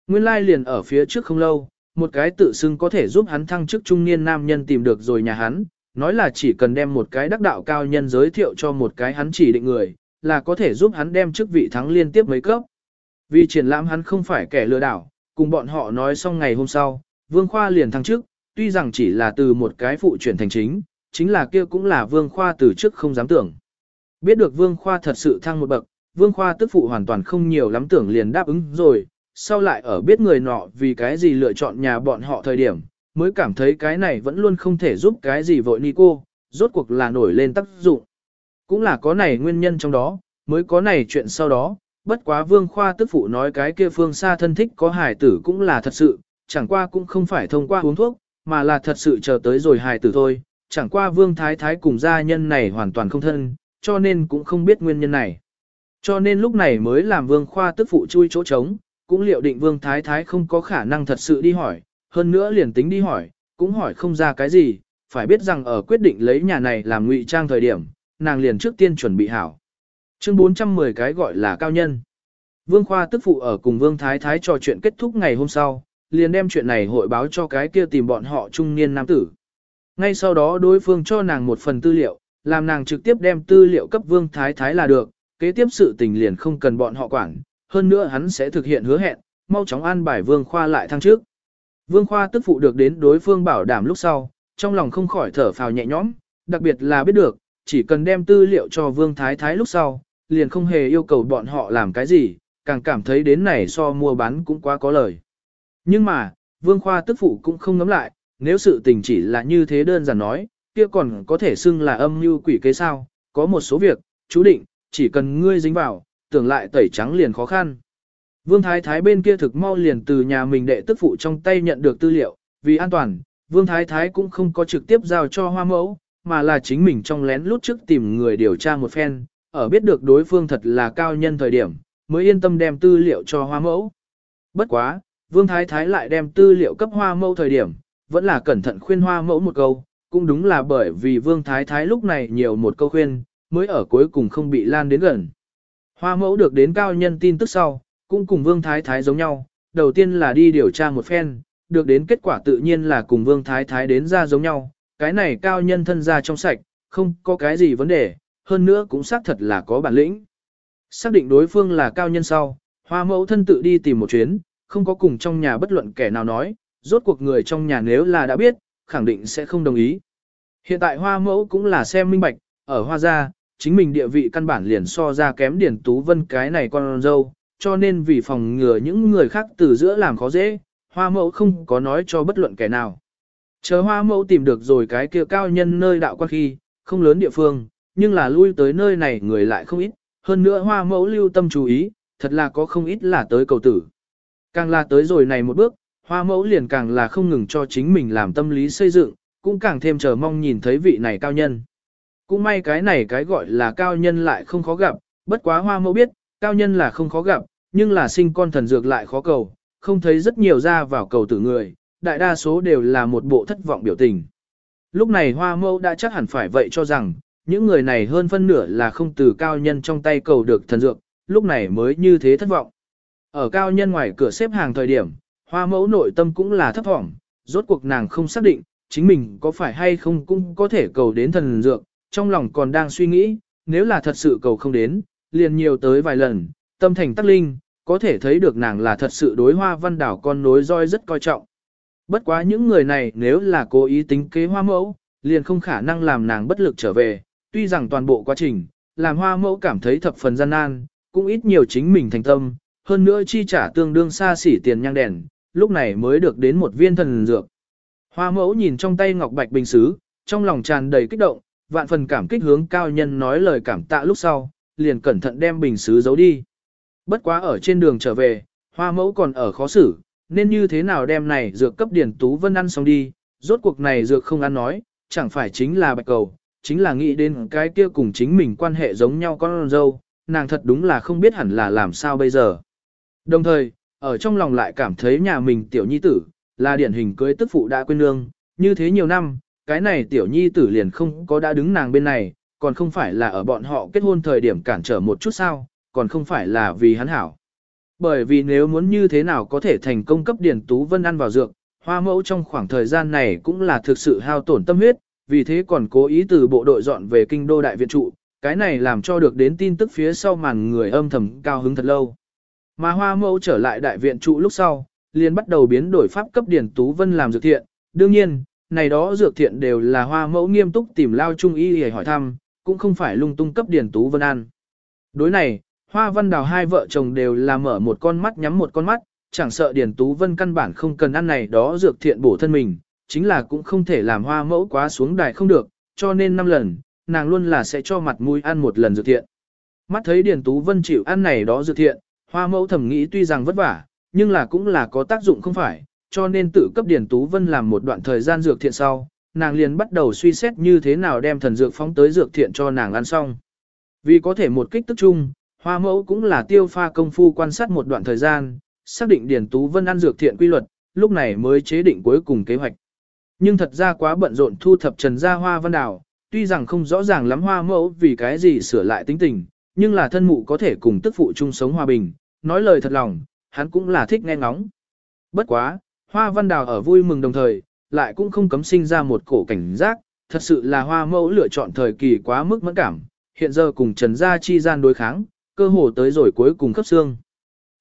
Nguyên lai liền ở phía trước không lâu, một cái tự xưng có thể giúp hắn thăng chức trung niên nam nhân tìm được rồi nhà hắn, nói là chỉ cần đem một cái đắc đạo cao nhân giới thiệu cho một cái hắn chỉ định người, là có thể giúp hắn đem chức vị thắng liên tiếp mấy cấp. Vì triển lãm hắn không phải kẻ lừa đảo, cùng bọn họ nói xong ngày hôm sau, Vương Khoa liền thăng chức, tuy rằng chỉ là từ một cái phụ chuyển thành chính, chính là kia cũng là Vương Khoa từ trước không dám tưởng. Biết được Vương Khoa thật sự thăng một bậc, Vương Khoa tức phụ hoàn toàn không nhiều lắm tưởng liền đáp ứng rồi, sau lại ở biết người nọ vì cái gì lựa chọn nhà bọn họ thời điểm, mới cảm thấy cái này vẫn luôn không thể giúp cái gì vội ni cô, rốt cuộc là nổi lên tác dụng. Cũng là có này nguyên nhân trong đó, mới có này chuyện sau đó, bất quá Vương Khoa tức phụ nói cái kia phương xa thân thích có hài tử cũng là thật sự, chẳng qua cũng không phải thông qua uống thuốc, mà là thật sự chờ tới rồi hài tử thôi, chẳng qua Vương Thái Thái cùng gia nhân này hoàn toàn không thân, cho nên cũng không biết nguyên nhân này. Cho nên lúc này mới làm Vương Khoa tức phụ chui chỗ trống, cũng liệu định Vương Thái Thái không có khả năng thật sự đi hỏi, hơn nữa liền tính đi hỏi, cũng hỏi không ra cái gì, phải biết rằng ở quyết định lấy nhà này làm ngụy trang thời điểm, nàng liền trước tiên chuẩn bị hảo. Chương 410 cái gọi là cao nhân. Vương Khoa tức phụ ở cùng Vương Thái Thái trò chuyện kết thúc ngày hôm sau, liền đem chuyện này hội báo cho cái kia tìm bọn họ trung niên nam tử. Ngay sau đó đối phương cho nàng một phần tư liệu, làm nàng trực tiếp đem tư liệu cấp Vương Thái Thái là được, kế tiếp sự tình liền không cần bọn họ quản, hơn nữa hắn sẽ thực hiện hứa hẹn, mau chóng an bài Vương Khoa lại thăng trước. Vương Khoa tức phụ được đến đối phương bảo đảm lúc sau, trong lòng không khỏi thở phào nhẹ nhõm, đặc biệt là biết được, chỉ cần đem tư liệu cho Vương Thái Thái lúc sau, liền không hề yêu cầu bọn họ làm cái gì, càng cảm thấy đến này so mua bán cũng quá có lời. Nhưng mà, Vương Khoa tức phụ cũng không ngắm lại, nếu sự tình chỉ là như thế đơn giản nói, kia còn có thể xưng là âm mưu quỷ kế sao, có một số việc, chú định, chỉ cần ngươi dính vào, tưởng lại tẩy trắng liền khó khăn. Vương Thái Thái bên kia thực mau liền từ nhà mình đệ tức phụ trong tay nhận được tư liệu, vì an toàn, Vương Thái Thái cũng không có trực tiếp giao cho hoa mẫu, mà là chính mình trong lén lút trước tìm người điều tra một phen, ở biết được đối phương thật là cao nhân thời điểm, mới yên tâm đem tư liệu cho hoa mẫu. Bất quá, Vương Thái Thái lại đem tư liệu cấp hoa mẫu thời điểm, vẫn là cẩn thận khuyên hoa mẫu một câu, cũng đúng là bởi vì Vương Thái Thái lúc này nhiều một câu khuyên, mới ở cuối cùng không bị lan đến gần. Hoa mẫu được đến cao nhân tin tức sau, cũng cùng Vương Thái Thái giống nhau, đầu tiên là đi điều tra một phen, được đến kết quả tự nhiên là cùng Vương Thái Thái đến ra giống nhau, cái này cao nhân thân ra trong sạch, không có cái gì vấn đề, hơn nữa cũng xác thật là có bản lĩnh. Xác định đối phương là cao nhân sau, hoa mẫu thân tự đi tìm một chuyến, không có cùng trong nhà bất luận kẻ nào nói, rốt cuộc người trong nhà nếu là đã biết, khẳng định sẽ không đồng ý. Hiện tại hoa mẫu cũng là xem minh bạch, ở hoa gia, chính mình địa vị căn bản liền so ra kém điển tú vân cái này con dâu, cho nên vì phòng ngừa những người khác từ giữa làm khó dễ, hoa mẫu không có nói cho bất luận kẻ nào. Chờ hoa mẫu tìm được rồi cái kia cao nhân nơi đạo quan khi, không lớn địa phương, nhưng là lui tới nơi này người lại không ít, hơn nữa hoa mẫu lưu tâm chú ý, thật là có không ít là tới cầu tử. Càng là tới rồi này một bước, hoa mẫu liền càng là không ngừng cho chính mình làm tâm lý xây dựng, cũng càng thêm chờ mong nhìn thấy vị này cao nhân. Cũng may cái này cái gọi là cao nhân lại không khó gặp, bất quá hoa mẫu biết, cao nhân là không khó gặp, nhưng là sinh con thần dược lại khó cầu, không thấy rất nhiều ra vào cầu tử người, đại đa số đều là một bộ thất vọng biểu tình. Lúc này hoa mẫu đã chắc hẳn phải vậy cho rằng, những người này hơn phân nửa là không từ cao nhân trong tay cầu được thần dược, lúc này mới như thế thất vọng. Ở cao nhân ngoài cửa xếp hàng thời điểm, hoa mẫu nội tâm cũng là thất vọng, rốt cuộc nàng không xác định, chính mình có phải hay không cũng có thể cầu đến thần dược, trong lòng còn đang suy nghĩ, nếu là thật sự cầu không đến, liền nhiều tới vài lần, tâm thành tắc linh, có thể thấy được nàng là thật sự đối hoa văn đảo con nối roi rất coi trọng. Bất quá những người này nếu là cố ý tính kế hoa mẫu, liền không khả năng làm nàng bất lực trở về, tuy rằng toàn bộ quá trình, làm hoa mẫu cảm thấy thập phần gian nan, cũng ít nhiều chính mình thành tâm, hơn nữa chi trả tương đương xa xỉ tiền nhang đèn, lúc này mới được đến một viên thần dược. Hoa mẫu nhìn trong tay ngọc bạch bình xứ, trong lòng tràn đầy kích động, vạn phần cảm kích hướng cao nhân nói lời cảm tạ lúc sau, liền cẩn thận đem bình xứ giấu đi. Bất quá ở trên đường trở về, hoa mẫu còn ở khó xử, nên như thế nào đem này dược cấp điển tú vân ăn xong đi, rốt cuộc này dược không ăn nói, chẳng phải chính là bạch cầu, chính là nghĩ đến cái kia cùng chính mình quan hệ giống nhau con dâu, nàng thật đúng là không biết hẳn là làm sao bây giờ. Đồng thời, ở trong lòng lại cảm thấy nhà mình tiểu nhi tử, là điển hình cưới tức phụ đã quên nương, như thế nhiều năm, cái này tiểu nhi tử liền không có đã đứng nàng bên này, còn không phải là ở bọn họ kết hôn thời điểm cản trở một chút sao, còn không phải là vì hắn hảo. Bởi vì nếu muốn như thế nào có thể thành công cấp Điền Tú Vân ăn vào dược, hoa mẫu trong khoảng thời gian này cũng là thực sự hao tổn tâm huyết, vì thế còn cố ý từ bộ đội dọn về kinh đô đại viện trụ, cái này làm cho được đến tin tức phía sau màn người âm thầm cao hứng thật lâu. Mà hoa mẫu trở lại đại viện trụ lúc sau, liền bắt đầu biến đổi pháp cấp Điền Tú Vân làm dược thiện, đương nhiên, này đó dược thiện đều là hoa mẫu nghiêm túc tìm lao trung y để hỏi thăm, cũng không phải lung tung cấp điển Tú Vân ăn. Đối này, Hoa Văn Đào hai vợ chồng đều là mở một con mắt nhắm một con mắt, chẳng sợ điển Tú Vân căn bản không cần ăn này đó dược thiện bổ thân mình, chính là cũng không thể làm hoa mẫu quá xuống đài không được, cho nên năm lần, nàng luôn là sẽ cho mặt mũi ăn một lần dược thiện. Mắt thấy điển Tú Vân chịu ăn này đó dược thiện, hoa mẫu thầm nghĩ tuy rằng vất vả, nhưng là cũng là có tác dụng không phải, cho nên tự cấp Điền Tú Vân làm một đoạn thời gian dược thiện sau, nàng liền bắt đầu suy xét như thế nào đem thần dược phóng tới dược thiện cho nàng ăn xong. Vì có thể một kích tức chung, Hoa mẫu cũng là tiêu pha công phu quan sát một đoạn thời gian, xác định Điền Tú Vân ăn dược thiện quy luật, lúc này mới chế định cuối cùng kế hoạch. Nhưng thật ra quá bận rộn thu thập trần gia hoa văn đảo, tuy rằng không rõ ràng lắm hoa mẫu vì cái gì sửa lại tính tình, nhưng là thân mụ có thể cùng tức phụ chung sống hòa bình, nói lời thật lòng, hắn cũng là thích nghe ngóng. Bất quá, hoa văn đào ở vui mừng đồng thời, lại cũng không cấm sinh ra một cổ cảnh giác, thật sự là hoa mẫu lựa chọn thời kỳ quá mức mẫn cảm, hiện giờ cùng Trần Gia chi gian đối kháng, cơ hồ tới rồi cuối cùng cấp xương.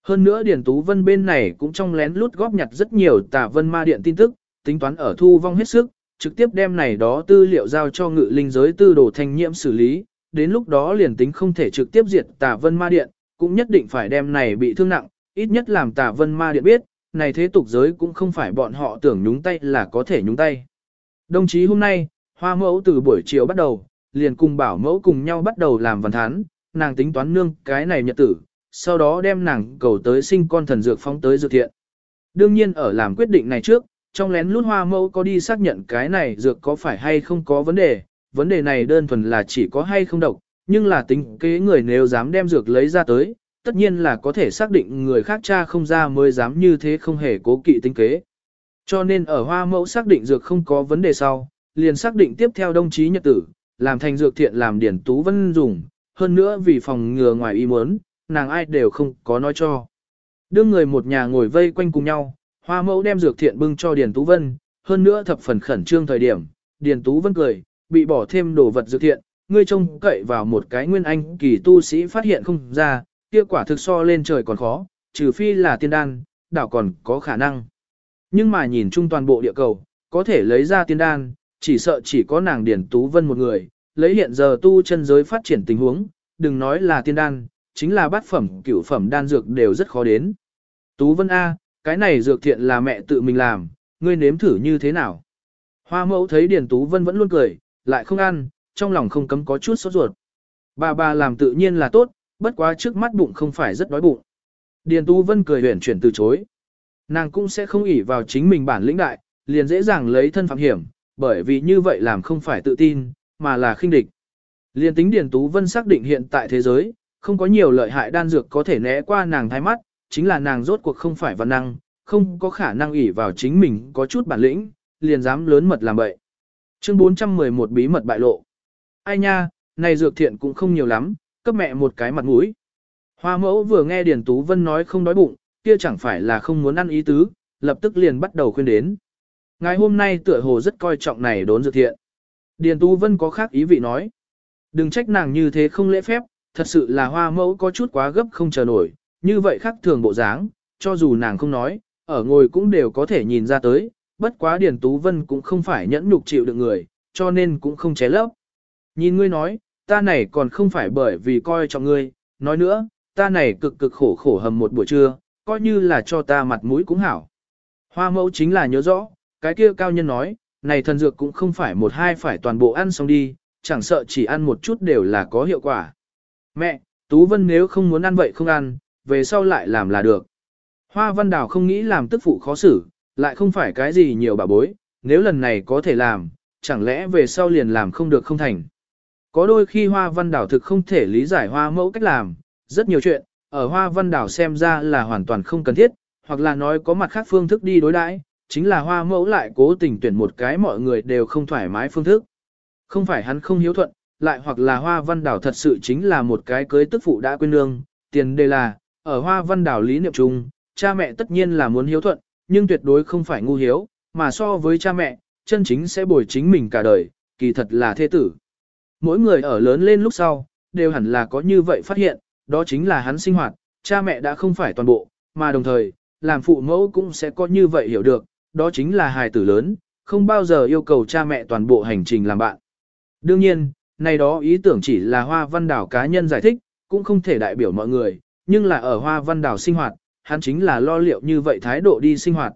Hơn nữa Điền Tú Vân bên này cũng trong lén lút góp nhặt rất nhiều tà vân ma điện tin tức, tính toán ở thu vong hết sức, trực tiếp đem này đó tư liệu giao cho ngự linh giới tư đồ thanh nhiễm xử lý, đến lúc đó liền tính không thể trực tiếp diệt tà vân ma điện, cũng nhất định phải đem này bị thương nặng, ít nhất làm tà vân ma điện biết, này thế tục giới cũng không phải bọn họ tưởng nhúng tay là có thể nhúng tay. Đồng chí hôm nay, hoa mẫu từ buổi chiều bắt đầu, liền cùng bảo mẫu cùng nhau bắt đầu làm văn thán, nàng tính toán nương cái này nhật tử, sau đó đem nàng cầu tới sinh con thần dược phóng tới dược thiện. Đương nhiên ở làm quyết định này trước, trong lén lút hoa mẫu có đi xác nhận cái này dược có phải hay không có vấn đề, vấn đề này đơn thuần là chỉ có hay không độc, nhưng là tính kế người nếu dám đem dược lấy ra tới, tất nhiên là có thể xác định người khác cha không ra mới dám như thế không hề cố kỵ tính kế. Cho nên ở hoa mẫu xác định dược không có vấn đề sau, liền xác định tiếp theo đồng chí nhật tử, làm thành dược thiện làm điển tú vân dùng, hơn nữa vì phòng ngừa ngoài ý muốn, nàng ai đều không có nói cho. Đưa người một nhà ngồi vây quanh cùng nhau, hoa mẫu đem dược thiện bưng cho Điền Tú Vân, hơn nữa thập phần khẩn trương thời điểm, Điền Tú Vân cười, bị bỏ thêm đồ vật dược thiện, ngươi trông cậy vào một cái nguyên anh kỳ tu sĩ phát hiện không ra, kia quả thực so lên trời còn khó, trừ phi là tiên đan, đảo còn có khả năng. Nhưng mà nhìn chung toàn bộ địa cầu, có thể lấy ra tiên đan, chỉ sợ chỉ có nàng Điền Tú Vân một người, lấy hiện giờ tu chân giới phát triển tình huống, đừng nói là tiên đan, chính là bát phẩm, cửu phẩm đan dược đều rất khó đến. Tú Vân A, cái này dược thiện là mẹ tự mình làm, ngươi nếm thử như thế nào. Hoa mẫu thấy Điền Tú Vân vẫn luôn cười, lại không ăn, trong lòng không cấm có chút sốt ruột. Bà bà làm tự nhiên là tốt, bất quá trước mắt bụng không phải rất đói bụng. Điền Tú Vân cười huyền chuyển từ chối. Nàng cũng sẽ không ỷ vào chính mình bản lĩnh đại, liền dễ dàng lấy thân phạm hiểm, bởi vì như vậy làm không phải tự tin, mà là khinh địch. Liên tính Điền Tú Vân xác định hiện tại thế giới, không có nhiều lợi hại đan dược có thể né qua nàng thái mắt, chính là nàng rốt cuộc không phải văn năng, không có khả năng ỷ vào chính mình có chút bản lĩnh, liền dám lớn mật làm bậy. Chương 411 bí mật bại lộ. Ai nha, này dược thiện cũng không nhiều lắm, cấp mẹ một cái mặt mũi. Hoa mẫu vừa nghe Điền Tú Vân nói không đói bụng, kia chẳng phải là không muốn ăn ý tứ, lập tức liền bắt đầu khuyên đến. Ngày hôm nay tựa hồ rất coi trọng này đốn dược thiện. Điền Tú Vân có khác ý vị nói. Đừng trách nàng như thế không lễ phép, thật sự là hoa mẫu có chút quá gấp không chờ nổi, như vậy khác thường bộ dáng, cho dù nàng không nói, ở ngồi cũng đều có thể nhìn ra tới, bất quá Điền Tú Vân cũng không phải nhẫn nhục chịu được người, cho nên cũng không ché lấp. Nhìn ngươi nói, ta này còn không phải bởi vì coi trọng ngươi, nói nữa, ta này cực cực khổ khổ hầm một buổi trưa, coi như là cho ta mặt mũi cũng hảo. Hoa mẫu chính là nhớ rõ, cái kia cao nhân nói, này thần dược cũng không phải một hai phải toàn bộ ăn xong đi, chẳng sợ chỉ ăn một chút đều là có hiệu quả. Mẹ, Tú Vân nếu không muốn ăn vậy không ăn, về sau lại làm là được. Hoa Văn Đào không nghĩ làm tức phụ khó xử, lại không phải cái gì nhiều bà bối, nếu lần này có thể làm, chẳng lẽ về sau liền làm không được không thành. Có đôi khi Hoa Văn Đảo thực không thể lý giải Hoa mẫu cách làm, rất nhiều chuyện, ở Hoa Văn Đảo xem ra là hoàn toàn không cần thiết, hoặc là nói có mặt khác phương thức đi đối đãi, chính là Hoa mẫu lại cố tình tuyển một cái mọi người đều không thoải mái phương thức. Không phải hắn không hiếu thuận, lại hoặc là Hoa Văn Đảo thật sự chính là một cái cưới tức phụ đã quên lương, tiền đề là, ở Hoa Văn Đảo lý niệm chung, cha mẹ tất nhiên là muốn hiếu thuận, nhưng tuyệt đối không phải ngu hiếu, mà so với cha mẹ, chân chính sẽ bồi chính mình cả đời, kỳ thật là thế tử. Mỗi người ở lớn lên lúc sau, đều hẳn là có như vậy phát hiện, đó chính là hắn sinh hoạt, cha mẹ đã không phải toàn bộ, mà đồng thời, làm phụ mẫu cũng sẽ có như vậy hiểu được, đó chính là hài tử lớn, không bao giờ yêu cầu cha mẹ toàn bộ hành trình làm bạn. Đương nhiên, này đó ý tưởng chỉ là hoa văn đảo cá nhân giải thích, cũng không thể đại biểu mọi người, nhưng là ở hoa văn đảo sinh hoạt, hắn chính là lo liệu như vậy thái độ đi sinh hoạt.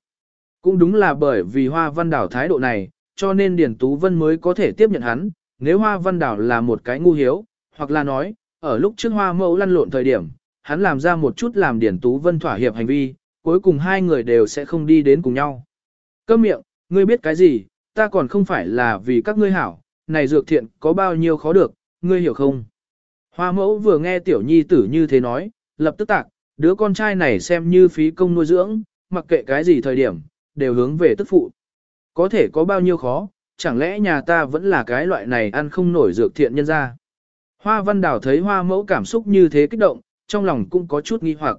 Cũng đúng là bởi vì hoa văn đảo thái độ này, cho nên Điền Tú Vân mới có thể tiếp nhận hắn, nếu hoa văn đảo là một cái ngu hiếu, hoặc là nói, ở lúc trước hoa mẫu lăn lộn thời điểm, hắn làm ra một chút làm điển Tú Vân thỏa hiệp hành vi, cuối cùng hai người đều sẽ không đi đến cùng nhau. Câm miệng, ngươi biết cái gì, ta còn không phải là vì các ngươi hảo, này dược thiện có bao nhiêu khó được, ngươi hiểu không? Hoa mẫu vừa nghe tiểu nhi tử như thế nói, lập tức tạc, đứa con trai này xem như phí công nuôi dưỡng, mặc kệ cái gì thời điểm, đều hướng về tức phụ. Có thể có bao nhiêu khó, chẳng lẽ nhà ta vẫn là cái loại này ăn không nổi dược thiện nhân ra. Hoa văn Đào thấy hoa mẫu cảm xúc như thế kích động, trong lòng cũng có chút nghi hoặc.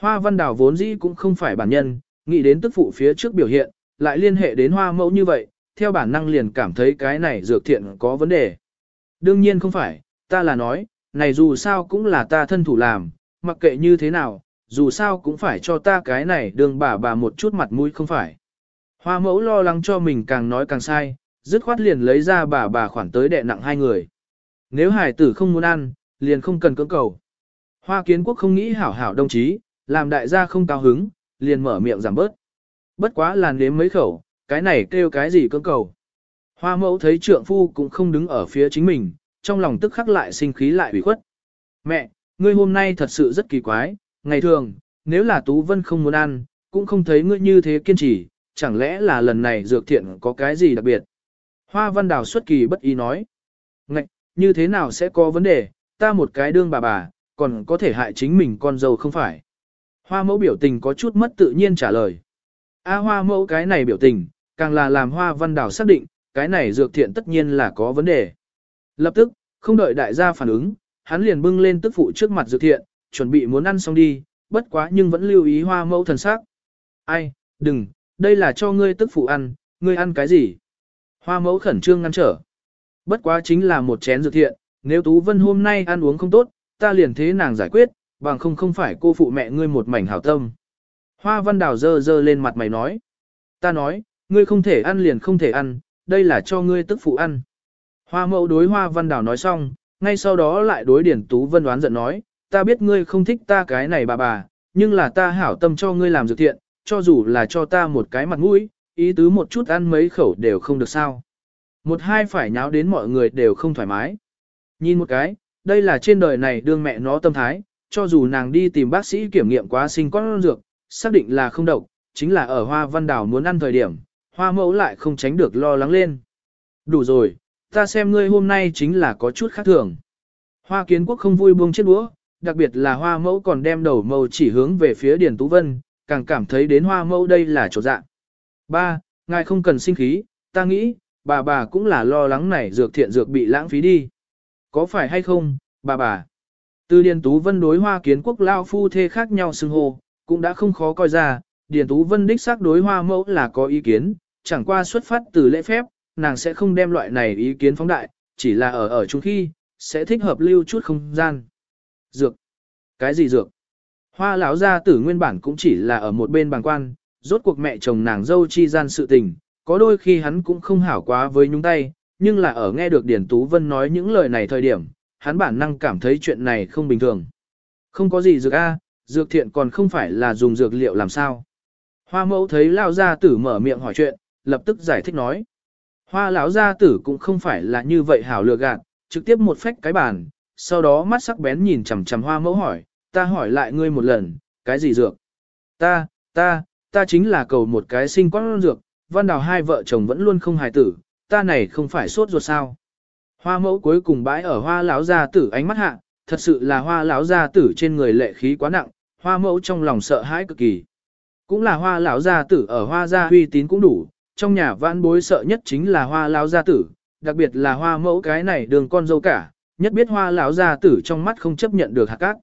Hoa văn Đào vốn dĩ cũng không phải bản nhân, nghĩ đến tức phụ phía trước biểu hiện, lại liên hệ đến hoa mẫu như vậy, theo bản năng liền cảm thấy cái này dược thiện có vấn đề. Đương nhiên không phải, ta là nói, này dù sao cũng là ta thân thủ làm, mặc kệ như thế nào, dù sao cũng phải cho ta cái này đường bà bà một chút mặt mũi không phải. Hoa mẫu lo lắng cho mình càng nói càng sai, dứt khoát liền lấy ra bà bà khoản tới đệ nặng hai người. Nếu hải tử không muốn ăn, liền không cần cưỡng cầu. Hoa kiến quốc không nghĩ hảo hảo đồng chí, làm đại gia không cao hứng, liền mở miệng giảm bớt. Bất quá làn đếm mấy khẩu, cái này kêu cái gì cưỡng cầu. Hoa mẫu thấy trượng phu cũng không đứng ở phía chính mình, trong lòng tức khắc lại sinh khí lại ủy khuất. Mẹ, ngươi hôm nay thật sự rất kỳ quái, ngày thường, nếu là Tú Vân không muốn ăn, cũng không thấy ngươi như thế kiên trì, chẳng lẽ là lần này dược thiện có cái gì đặc biệt. Hoa văn đào xuất kỳ bất ý nói. Ngạch, như thế nào sẽ có vấn đề, ta một cái đương bà bà, còn có thể hại chính mình con dâu không phải. Hoa mẫu biểu tình có chút mất tự nhiên trả lời. A hoa mẫu cái này biểu tình, càng là làm hoa văn đào xác định, cái này dược thiện tất nhiên là có vấn đề. Lập tức, không đợi đại gia phản ứng, hắn liền bưng lên tức phụ trước mặt dược thiện, chuẩn bị muốn ăn xong đi, bất quá nhưng vẫn lưu ý hoa mẫu thần sắc. Ai, đừng, đây là cho ngươi tức phụ ăn, ngươi ăn cái gì? Hoa mẫu khẩn trương ngăn trở. Bất quá chính là một chén dược thiện, nếu Tú Vân hôm nay ăn uống không tốt, ta liền thế nàng giải quyết, bằng không không phải cô phụ mẹ ngươi một mảnh hảo tâm. Hoa văn đào dơ dơ lên mặt mày nói. Ta nói, ngươi không thể ăn liền không thể ăn, đây là cho ngươi tức phụ ăn. Hoa mẫu đối hoa văn đào nói xong, ngay sau đó lại đối điển tú vân đoán giận nói, ta biết ngươi không thích ta cái này bà bà, nhưng là ta hảo tâm cho ngươi làm dược thiện, cho dù là cho ta một cái mặt mũi, ý tứ một chút ăn mấy khẩu đều không được sao. Một hai phải nháo đến mọi người đều không thoải mái. Nhìn một cái, đây là trên đời này đương mẹ nó tâm thái, cho dù nàng đi tìm bác sĩ kiểm nghiệm quá sinh con dược, xác định là không độc, chính là ở hoa văn đảo muốn ăn thời điểm, hoa mẫu lại không tránh được lo lắng lên. Đủ rồi, ta xem ngươi hôm nay chính là có chút khác thường. Hoa kiến quốc không vui buông chiếc đũa, đặc biệt là hoa mẫu còn đem đầu màu chỉ hướng về phía Điền Tú Vân, càng cảm thấy đến hoa mẫu đây là chỗ dạng. Ba, ngài không cần sinh khí, ta nghĩ, bà bà cũng là lo lắng này dược thiện dược bị lãng phí đi. Có phải hay không, bà bà? Từ Điền Tú Vân đối hoa kiến quốc lao phu thê khác nhau xưng hô, cũng đã không khó coi ra, Điền Tú Vân đích xác đối hoa mẫu là có ý kiến, chẳng qua xuất phát từ lễ phép, nàng sẽ không đem loại này ý kiến phóng đại, chỉ là ở ở chung khi, sẽ thích hợp lưu chút không gian. Dược. Cái gì dược? Hoa lão gia tử nguyên bản cũng chỉ là ở một bên bàn quan, rốt cuộc mẹ chồng nàng dâu chi gian sự tình, có đôi khi hắn cũng không hảo quá với nhúng tay, nhưng là ở nghe được Điển Tú Vân nói những lời này thời điểm, hắn bản năng cảm thấy chuyện này không bình thường. Không có gì dược a, dược thiện còn không phải là dùng dược liệu làm sao. Hoa mẫu thấy lão gia tử mở miệng hỏi chuyện, lập tức giải thích nói. Hoa lão gia tử cũng không phải là như vậy hảo lựa gạt, trực tiếp một phách cái bàn, sau đó mắt sắc bén nhìn chằm chằm hoa mẫu hỏi, ta hỏi lại ngươi một lần, cái gì dược? Ta, ta, ta chính là cầu một cái sinh quan dược, văn đào hai vợ chồng vẫn luôn không hài tử, ta này không phải sốt ruột sao? Hoa mẫu cuối cùng bãi ở hoa lão gia tử ánh mắt hạ, thật sự là hoa lão gia tử trên người lệ khí quá nặng, hoa mẫu trong lòng sợ hãi cực kỳ. Cũng là hoa lão gia tử ở hoa gia uy tín cũng đủ, trong nhà vãn bối sợ nhất chính là hoa lão gia tử, đặc biệt là hoa mẫu cái này đường con dâu cả, nhất biết hoa lão gia tử trong mắt không chấp nhận được hạt cát.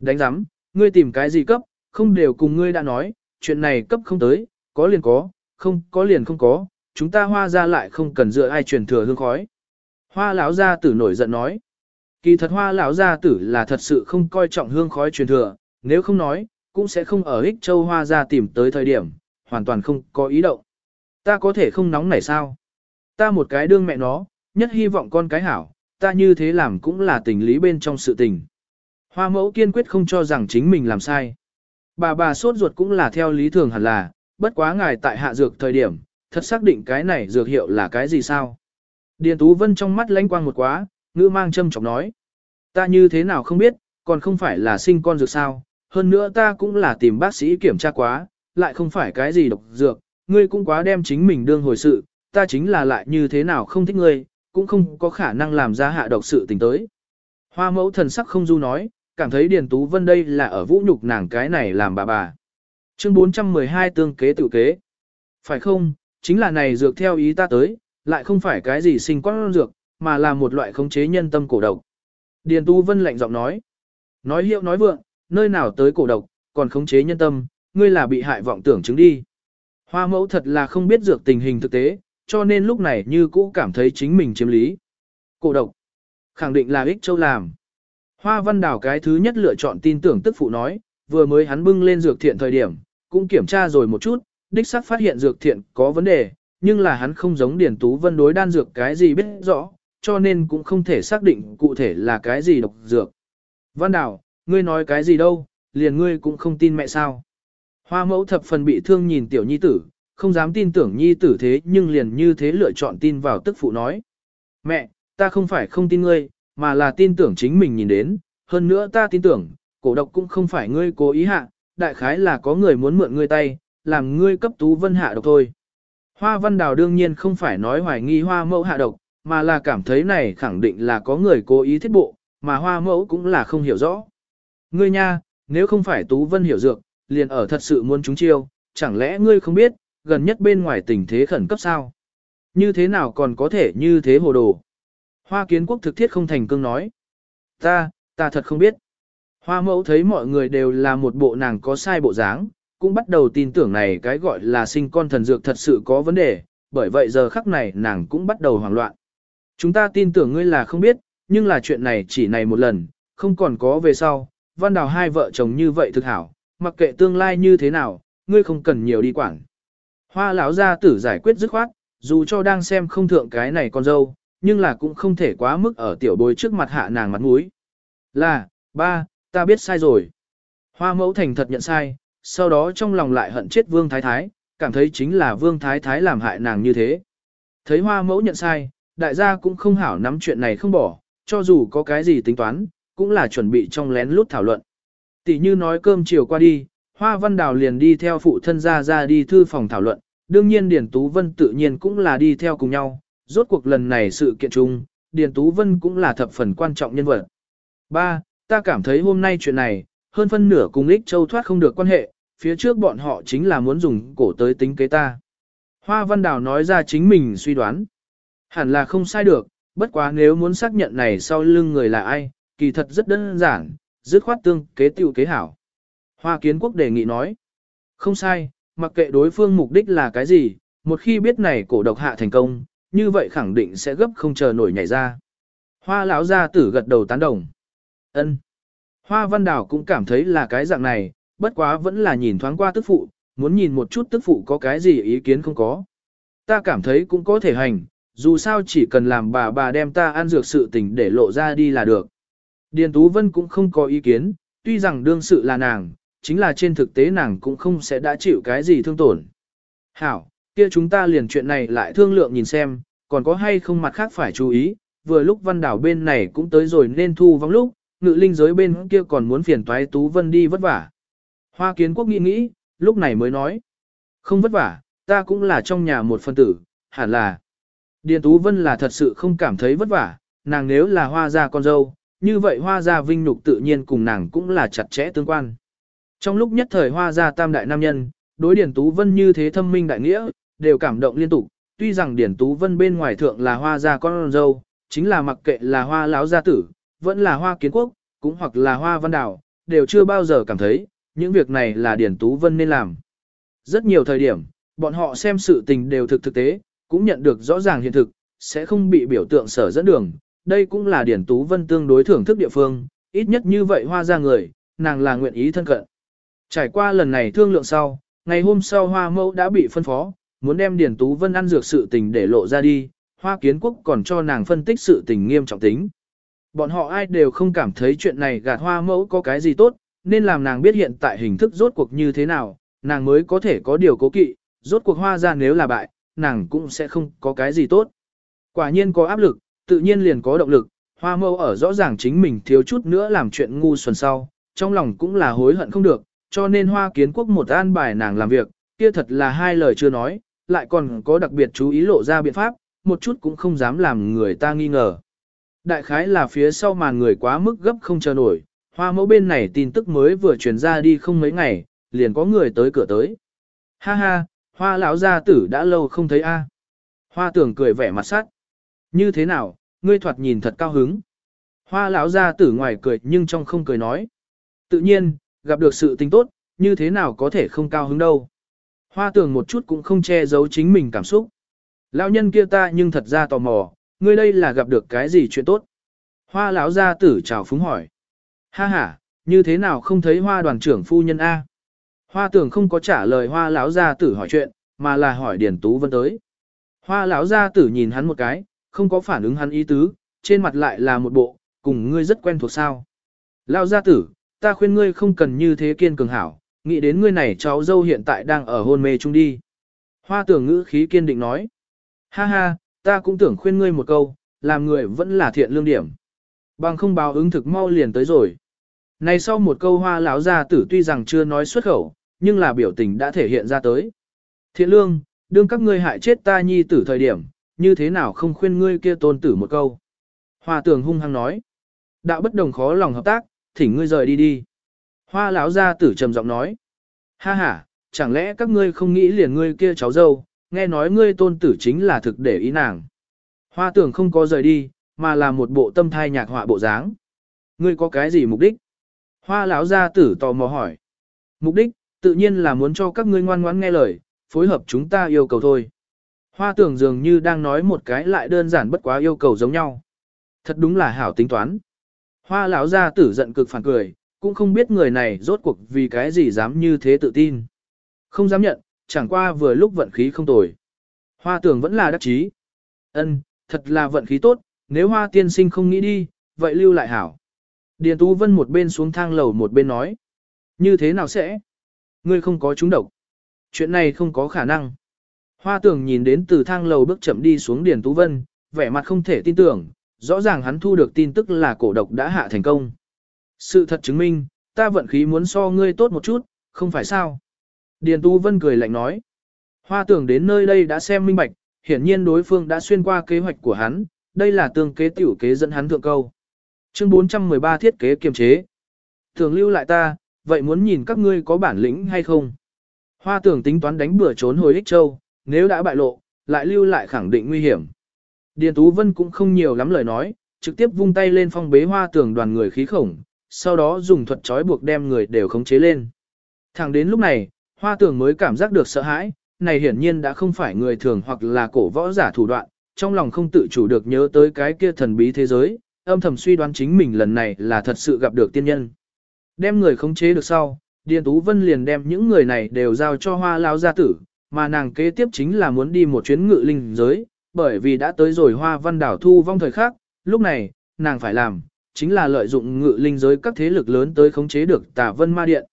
Đánh giám, ngươi tìm cái gì cấp, không đều cùng ngươi đã nói, chuyện này cấp không tới, có liền có, không có liền không có, chúng ta hoa ra lại không cần dựa ai truyền thừa hương khói. Hoa lão gia tử nổi giận nói, kỳ thật hoa lão gia tử là thật sự không coi trọng hương khói truyền thừa, nếu không nói, cũng sẽ không ở ích châu hoa ra tìm tới thời điểm, hoàn toàn không có ý động. Ta có thể không nóng này sao? Ta một cái đương mẹ nó, nhất hy vọng con cái hảo, ta như thế làm cũng là tình lý bên trong sự tình. Hoa mẫu kiên quyết không cho rằng chính mình làm sai. Bà bà sốt ruột cũng là theo lý thường hẳn là, bất quá ngài tại hạ dược thời điểm, thật xác định cái này dược hiệu là cái gì sao? Điền Tú Vân trong mắt lánh quang một quá, ngữ mang châm chọc nói. Ta như thế nào không biết, còn không phải là sinh con dược sao, hơn nữa ta cũng là tìm bác sĩ kiểm tra quá, lại không phải cái gì độc dược, ngươi cũng quá đem chính mình đương hồi sự, ta chính là lại như thế nào không thích ngươi, cũng không có khả năng làm ra hạ độc sự tình tới. Hoa mẫu thần sắc không du nói, cảm thấy Điền Tú Vân đây là ở vũ nhục nàng cái này làm bà bà. Chương 412 tương kế tự kế. Phải không, chính là này dược theo ý ta tới, lại không phải cái gì sinh quan dược, mà là một loại khống chế nhân tâm cổ độc. Điền Tú Vân lạnh giọng nói. Nói hiệu nói vượng, nơi nào tới cổ độc, còn khống chế nhân tâm, ngươi là bị hại vọng tưởng chứng đi. Hoa mẫu thật là không biết dược tình hình thực tế, cho nên lúc này như cũ cảm thấy chính mình chiếm lý. Cổ độc. Khẳng định là ích châu làm. Hoa văn đảo cái thứ nhất lựa chọn tin tưởng tức phụ nói, vừa mới hắn bưng lên dược thiện thời điểm, cũng kiểm tra rồi một chút, đích xác phát hiện dược thiện có vấn đề, nhưng là hắn không giống Điền Tú Vân đối đan dược cái gì biết rõ, cho nên cũng không thể xác định cụ thể là cái gì độc dược. Văn Đào, ngươi nói cái gì đâu, liền ngươi cũng không tin mẹ sao. Hoa mẫu thập phần bị thương nhìn tiểu nhi tử, không dám tin tưởng nhi tử thế nhưng liền như thế lựa chọn tin vào tức phụ nói. Mẹ, ta không phải không tin ngươi, mà là tin tưởng chính mình nhìn đến, hơn nữa ta tin tưởng, cổ độc cũng không phải ngươi cố ý hạ, đại khái là có người muốn mượn ngươi tay, làm ngươi cấp tú vân hạ độc thôi. Hoa văn đào đương nhiên không phải nói hoài nghi hoa mẫu hạ độc, mà là cảm thấy này khẳng định là có người cố ý thiết bộ, mà hoa mẫu cũng là không hiểu rõ. Ngươi nha, nếu không phải tú vân hiểu dược, liền ở thật sự muốn chúng chiêu, chẳng lẽ ngươi không biết, gần nhất bên ngoài tình thế khẩn cấp sao? Như thế nào còn có thể như thế hồ đồ? Hoa kiến quốc thực thiết không thành cương nói. Ta, ta thật không biết. Hoa mẫu thấy mọi người đều là một bộ nàng có sai bộ dáng, cũng bắt đầu tin tưởng này cái gọi là sinh con thần dược thật sự có vấn đề, bởi vậy giờ khắc này nàng cũng bắt đầu hoảng loạn. Chúng ta tin tưởng ngươi là không biết, nhưng là chuyện này chỉ này một lần, không còn có về sau, văn đào hai vợ chồng như vậy thực hảo, mặc kệ tương lai như thế nào, ngươi không cần nhiều đi quản. Hoa lão gia tử giải quyết dứt khoát, dù cho đang xem không thượng cái này con dâu, nhưng là cũng không thể quá mức ở tiểu bối trước mặt hạ nàng mặt mũi. Là, ba, ta biết sai rồi. Hoa mẫu thành thật nhận sai, sau đó trong lòng lại hận chết vương thái thái, cảm thấy chính là vương thái thái làm hại nàng như thế. Thấy hoa mẫu nhận sai, đại gia cũng không hảo nắm chuyện này không bỏ, cho dù có cái gì tính toán, cũng là chuẩn bị trong lén lút thảo luận. Tỷ như nói cơm chiều qua đi, Hoa Văn Đào liền đi theo phụ thân ra ra đi thư phòng thảo luận, đương nhiên Điền Tú Vân tự nhiên cũng là đi theo cùng nhau, rốt cuộc lần này sự kiện chung, Điền Tú Vân cũng là thập phần quan trọng nhân vật. Ba, ta cảm thấy hôm nay chuyện này, hơn phân nửa cùng Lích Châu thoát không được quan hệ, phía trước bọn họ chính là muốn dùng cổ tới tính kế ta. Hoa Văn Đào nói ra chính mình suy đoán. Hẳn là không sai được, bất quá nếu muốn xác nhận này sau lưng người là ai, kỳ thật rất đơn giản, dứt khoát tương kế tiêu kế hảo. Hoa Kiến Quốc đề nghị nói. Không sai, mặc kệ đối phương mục đích là cái gì, một khi biết này cổ độc hạ thành công, như vậy khẳng định sẽ gấp không chờ nổi nhảy ra. Hoa lão gia tử gật đầu tán đồng. Ân. Hoa Văn Đào cũng cảm thấy là cái dạng này, bất quá vẫn là nhìn thoáng qua tức phụ, muốn nhìn một chút tức phụ có cái gì ý kiến không có. Ta cảm thấy cũng có thể hành, dù sao chỉ cần làm bà bà đem ta ăn dược sự tình để lộ ra đi là được. Điền Tú Vân cũng không có ý kiến, tuy rằng đương sự là nàng, chính là trên thực tế nàng cũng không sẽ đã chịu cái gì thương tổn. Hảo, kia chúng ta liền chuyện này lại thương lượng nhìn xem, còn có hay không mặt khác phải chú ý, vừa lúc văn đảo bên này cũng tới rồi nên thu vắng lúc, ngự linh giới bên kia còn muốn phiền toái Tú Vân đi vất vả. Hoa kiến quốc nghĩ nghĩ, lúc này mới nói. Không vất vả, ta cũng là trong nhà một phân tử, hẳn là. Điền Tú Vân là thật sự không cảm thấy vất vả, nàng nếu là hoa gia con dâu, như vậy hoa gia vinh nhục tự nhiên cùng nàng cũng là chặt chẽ tương quan. Trong lúc nhất thời hoa gia tam đại nam nhân, đối Điền Tú Vân như thế thâm minh đại nghĩa, đều cảm động liên tục, tuy rằng Điền Tú Vân bên ngoài thượng là hoa gia con dâu, chính là mặc kệ là hoa lão gia tử, vẫn là hoa kiến quốc, cũng hoặc là hoa văn đảo, đều chưa bao giờ cảm thấy, những việc này là Điền Tú Vân nên làm. Rất nhiều thời điểm, bọn họ xem sự tình đều thực thực tế, cũng nhận được rõ ràng hiện thực, sẽ không bị biểu tượng sở dẫn đường. Đây cũng là Điển Tú Vân tương đối thưởng thức địa phương, ít nhất như vậy hoa ra người, nàng là nguyện ý thân cận. Trải qua lần này thương lượng sau, ngày hôm sau hoa mẫu đã bị phân phó, muốn đem Điền Tú Vân ăn dược sự tình để lộ ra đi, hoa kiến quốc còn cho nàng phân tích sự tình nghiêm trọng tính. Bọn họ ai đều không cảm thấy chuyện này gạt hoa mẫu có cái gì tốt, nên làm nàng biết hiện tại hình thức rốt cuộc như thế nào, nàng mới có thể có điều cố kỵ, rốt cuộc hoa ra nếu là bại, nàng cũng sẽ không có cái gì tốt. Quả nhiên có áp lực, tự nhiên liền có động lực, hoa Mẫu ở rõ ràng chính mình thiếu chút nữa làm chuyện ngu xuẩn sau, trong lòng cũng là hối hận không được, cho nên hoa kiến quốc một an bài nàng làm việc, kia thật là hai lời chưa nói, lại còn có đặc biệt chú ý lộ ra biện pháp, một chút cũng không dám làm người ta nghi ngờ. Đại khái là phía sau màn người quá mức gấp không chờ nổi, hoa mẫu bên này tin tức mới vừa truyền ra đi không mấy ngày, liền có người tới cửa tới. Ha ha, hoa lão gia tử đã lâu không thấy a. Hoa tưởng cười vẻ mặt sát. Như thế nào, ngươi thoạt nhìn thật cao hứng. Hoa lão gia tử ngoài cười nhưng trong không cười nói. Tự nhiên, gặp được sự tình tốt, như thế nào có thể không cao hứng đâu. Hoa tường một chút cũng không che giấu chính mình cảm xúc. Lão nhân kia ta nhưng thật ra tò mò, ngươi đây là gặp được cái gì chuyện tốt. Hoa lão gia tử chào phúng hỏi. Ha ha, như thế nào không thấy hoa đoàn trưởng phu nhân A. Hoa tường không có trả lời hoa lão gia tử hỏi chuyện, mà là hỏi Điền Tú Vân tới. Hoa lão gia tử nhìn hắn một cái, không có phản ứng hắn ý tứ, trên mặt lại là một bộ, cùng ngươi rất quen thuộc sao. Lão gia tử, ta khuyên ngươi không cần như thế kiên cường hảo, nghĩ đến ngươi này cháu dâu hiện tại đang ở hôn mê chung đi. Hoa tưởng ngữ khí kiên định nói. Ha ha, ta cũng tưởng khuyên ngươi một câu, làm người vẫn là thiện lương điểm. Bằng không báo ứng thực mau liền tới rồi. Này sau một câu hoa lão gia tử tuy rằng chưa nói xuất khẩu, nhưng là biểu tình đã thể hiện ra tới. Thiện lương, đương các ngươi hại chết ta nhi tử thời điểm, như thế nào không khuyên ngươi kia tôn tử một câu. Hoa tường hung hăng nói. Đạo bất đồng khó lòng hợp tác, thỉnh ngươi rời đi đi. Hoa lão gia tử trầm giọng nói. Ha ha, chẳng lẽ các ngươi không nghĩ liền ngươi kia cháu dâu, nghe nói ngươi tôn tử chính là thực để ý nàng. Hoa tưởng không có rời đi, mà là một bộ tâm thai nhạc họa bộ dáng. Ngươi có cái gì mục đích? Hoa lão gia tử tò mò hỏi. Mục đích, tự nhiên là muốn cho các ngươi ngoan ngoãn nghe lời, phối hợp chúng ta yêu cầu thôi. Hoa tưởng dường như đang nói một cái lại đơn giản bất quá yêu cầu giống nhau. Thật đúng là hảo tính toán. Hoa lão gia tử giận cực phản cười, cũng không biết người này rốt cuộc vì cái gì dám như thế tự tin. Không dám nhận, chẳng qua vừa lúc vận khí không tồi. Hoa tưởng vẫn là đắc chí. Ân, thật là vận khí tốt, nếu hoa tiên sinh không nghĩ đi, vậy lưu lại hảo. Điền Tú Vân một bên xuống thang lầu một bên nói. Như thế nào sẽ? Ngươi không có trúng độc. Chuyện này không có khả năng. Hoa tưởng nhìn đến từ thang lầu bước chậm đi xuống Điền Tú Vân, vẻ mặt không thể tin tưởng, rõ ràng hắn thu được tin tức là cổ độc đã hạ thành công. Sự thật chứng minh, ta vận khí muốn so ngươi tốt một chút, không phải sao? Điền Tú Vân cười lạnh nói. Hoa tưởng đến nơi đây đã xem minh bạch, hiển nhiên đối phương đã xuyên qua kế hoạch của hắn, đây là tương kế tiểu kế dẫn hắn thượng câu. Chương 413 thiết kế kiềm chế. Tưởng lưu lại ta, vậy muốn nhìn các ngươi có bản lĩnh hay không? Hoa tưởng tính toán đánh bừa trốn hồi ích châu, nếu đã bại lộ, lại lưu lại khẳng định nguy hiểm. Điền Tú Vân cũng không nhiều lắm lời nói, trực tiếp vung tay lên phong bế hoa tưởng đoàn người khí khổng, sau đó dùng thuật trói buộc đem người đều khống chế lên. Thẳng đến lúc này, hoa tưởng mới cảm giác được sợ hãi, này hiển nhiên đã không phải người thường hoặc là cổ võ giả thủ đoạn, trong lòng không tự chủ được nhớ tới cái kia thần bí thế giới, âm thầm suy đoán chính mình lần này là thật sự gặp được tiên nhân. Đem người khống chế được sau, Điền Tú Vân liền đem những người này đều giao cho hoa lao gia tử, mà nàng kế tiếp chính là muốn đi một chuyến ngự linh giới, bởi vì đã tới rồi hoa văn đảo thu vong thời khác, lúc này, nàng phải làm, chính là lợi dụng ngự linh giới các thế lực lớn tới khống chế được tà vân ma điện.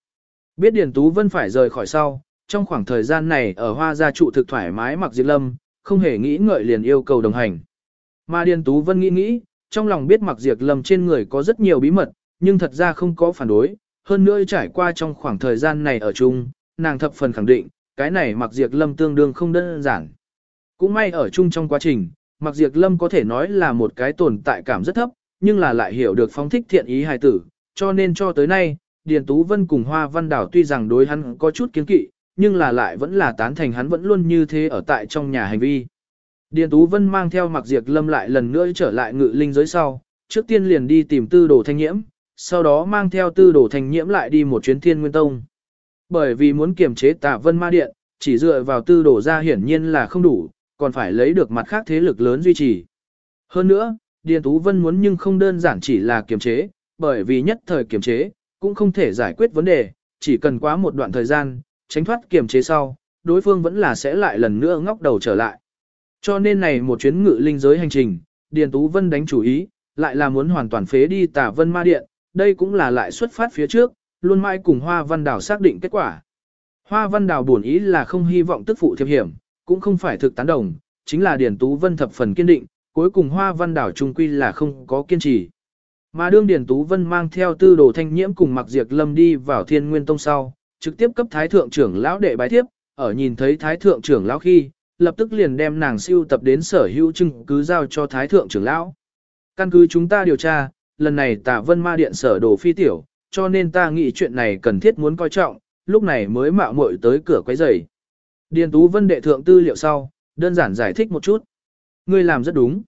Biết Điền Tú Vân phải rời khỏi sau, trong khoảng thời gian này ở hoa gia trụ thực thoải mái mặc diệt lâm, không hề nghĩ ngợi liền yêu cầu đồng hành. Mà Điền Tú Vân nghĩ nghĩ, trong lòng biết mặc diệt lâm trên người có rất nhiều bí mật, nhưng thật ra không có phản đối, hơn nữa trải qua trong khoảng thời gian này ở chung, nàng thập phần khẳng định, cái này mặc diệt lâm tương đương không đơn giản. Cũng may ở chung trong quá trình, mặc diệt lâm có thể nói là một cái tồn tại cảm rất thấp, nhưng là lại hiểu được phóng thích thiện ý hài tử, cho nên cho tới nay, Điền Tú Vân cùng Hoa Văn Đảo tuy rằng đối hắn có chút kiến kỵ, nhưng là lại vẫn là tán thành hắn vẫn luôn như thế ở tại trong nhà hành vi. Điền Tú Vân mang theo mặc diệt lâm lại lần nữa trở lại ngự linh giới sau, trước tiên liền đi tìm tư đồ thanh nhiễm, sau đó mang theo tư đồ thanh nhiễm lại đi một chuyến thiên nguyên tông. Bởi vì muốn kiềm chế tạ vân ma điện, chỉ dựa vào tư đồ ra hiển nhiên là không đủ, còn phải lấy được mặt khác thế lực lớn duy trì. Hơn nữa, Điền Tú Vân muốn nhưng không đơn giản chỉ là kiềm chế, bởi vì nhất thời kiềm chế, cũng không thể giải quyết vấn đề, chỉ cần quá một đoạn thời gian, tránh thoát kiềm chế sau, đối phương vẫn là sẽ lại lần nữa ngóc đầu trở lại. Cho nên này một chuyến ngự linh giới hành trình, Điền Tú Vân đánh chủ ý, lại là muốn hoàn toàn phế đi tà vân ma điện, đây cũng là lại xuất phát phía trước, luôn mãi cùng Hoa Văn Đào xác định kết quả. Hoa Văn Đào buồn ý là không hy vọng tức phụ thiệp hiểm, cũng không phải thực tán đồng, chính là Điền Tú Vân thập phần kiên định, cuối cùng Hoa Văn đảo trung quy là không có kiên trì. Mà đương Điền Tú Vân mang theo tư đồ thanh nhiễm cùng mặc diệt lâm đi vào thiên nguyên tông sau, trực tiếp cấp thái thượng trưởng lão đệ bái tiếp. ở nhìn thấy thái thượng trưởng lão khi, lập tức liền đem nàng siêu tập đến sở hữu chứng cứ giao cho thái thượng trưởng lão. Căn cứ chúng ta điều tra, lần này tả vân ma điện sở đồ phi tiểu, cho nên ta nghĩ chuyện này cần thiết muốn coi trọng, lúc này mới mạo muội tới cửa quấy rầy. Điền Tú Vân đệ thượng tư liệu sau, đơn giản giải thích một chút. Ngươi làm rất đúng.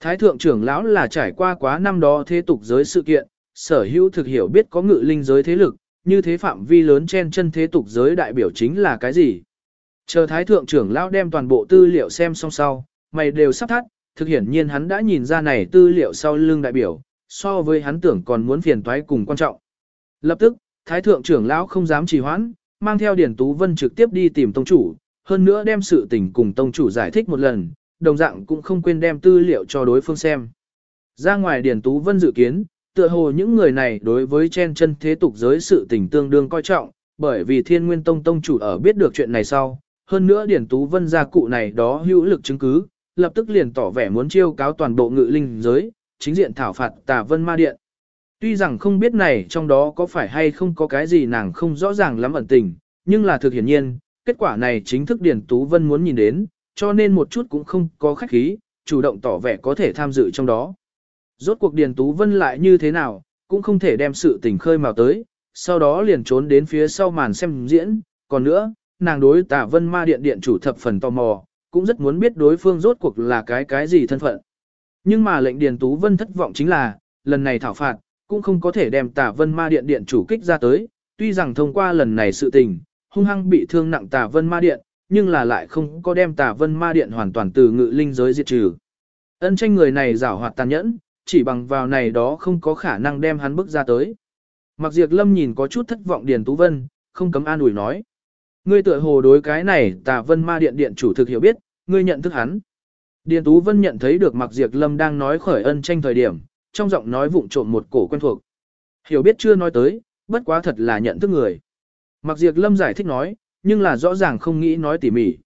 Thái thượng trưởng lão là trải qua quá năm đó thế tục giới sự kiện, sở hữu thực hiểu biết có ngự linh giới thế lực, như thế phạm vi lớn trên chân thế tục giới đại biểu chính là cái gì. Chờ thái thượng trưởng lão đem toàn bộ tư liệu xem xong sau, mày đều sắp thắt, thực hiển nhiên hắn đã nhìn ra này tư liệu sau lưng đại biểu, so với hắn tưởng còn muốn phiền toái cùng quan trọng. Lập tức, thái thượng trưởng lão không dám trì hoãn, mang theo Điển Tú Vân trực tiếp đi tìm tông chủ, hơn nữa đem sự tình cùng tông chủ giải thích một lần, đồng dạng cũng không quên đem tư liệu cho đối phương xem. Ra ngoài Điển Tú Vân dự kiến, tựa hồ những người này đối với chen chân thế tục giới sự tình tương đương coi trọng, bởi vì thiên nguyên tông tông chủ ở biết được chuyện này sau, hơn nữa Điển Tú Vân gia cụ này đó hữu lực chứng cứ, lập tức liền tỏ vẻ muốn chiêu cáo toàn bộ ngự linh giới, chính diện thảo phạt tà vân ma điện. Tuy rằng không biết này trong đó có phải hay không có cái gì nàng không rõ ràng lắm ẩn tình, nhưng là thực hiển nhiên, kết quả này chính thức Điển Tú Vân muốn nhìn đến, cho nên một chút cũng không có khách khí, chủ động tỏ vẻ có thể tham dự trong đó. Rốt cuộc Điền Tú Vân lại như thế nào, cũng không thể đem sự tình khơi mào tới, sau đó liền trốn đến phía sau màn xem diễn, còn nữa, nàng đối tả vân ma điện điện chủ thập phần tò mò, cũng rất muốn biết đối phương rốt cuộc là cái cái gì thân phận. Nhưng mà lệnh Điền Tú Vân thất vọng chính là, lần này thảo phạt, cũng không có thể đem tả vân ma điện điện chủ kích ra tới, tuy rằng thông qua lần này sự tình, hung hăng bị thương nặng tả vân ma điện, nhưng là lại không có đem tà vân ma điện hoàn toàn từ ngự linh giới diệt trừ. Ân tranh người này giảo hoạt tàn nhẫn, chỉ bằng vào này đó không có khả năng đem hắn bước ra tới. Mặc diệt lâm nhìn có chút thất vọng Điền Tú Vân, không cấm an ủi nói. Ngươi tựa hồ đối cái này tà vân ma điện điện chủ thực hiểu biết, ngươi nhận thức hắn. Điền Tú Vân nhận thấy được Mặc Diệt Lâm đang nói khởi ân tranh thời điểm, trong giọng nói vụng trộm một cổ quen thuộc. Hiểu biết chưa nói tới, bất quá thật là nhận thức người. Mặc Diệt Lâm giải thích nói, nhưng là rõ ràng không nghĩ nói tỉ mỉ.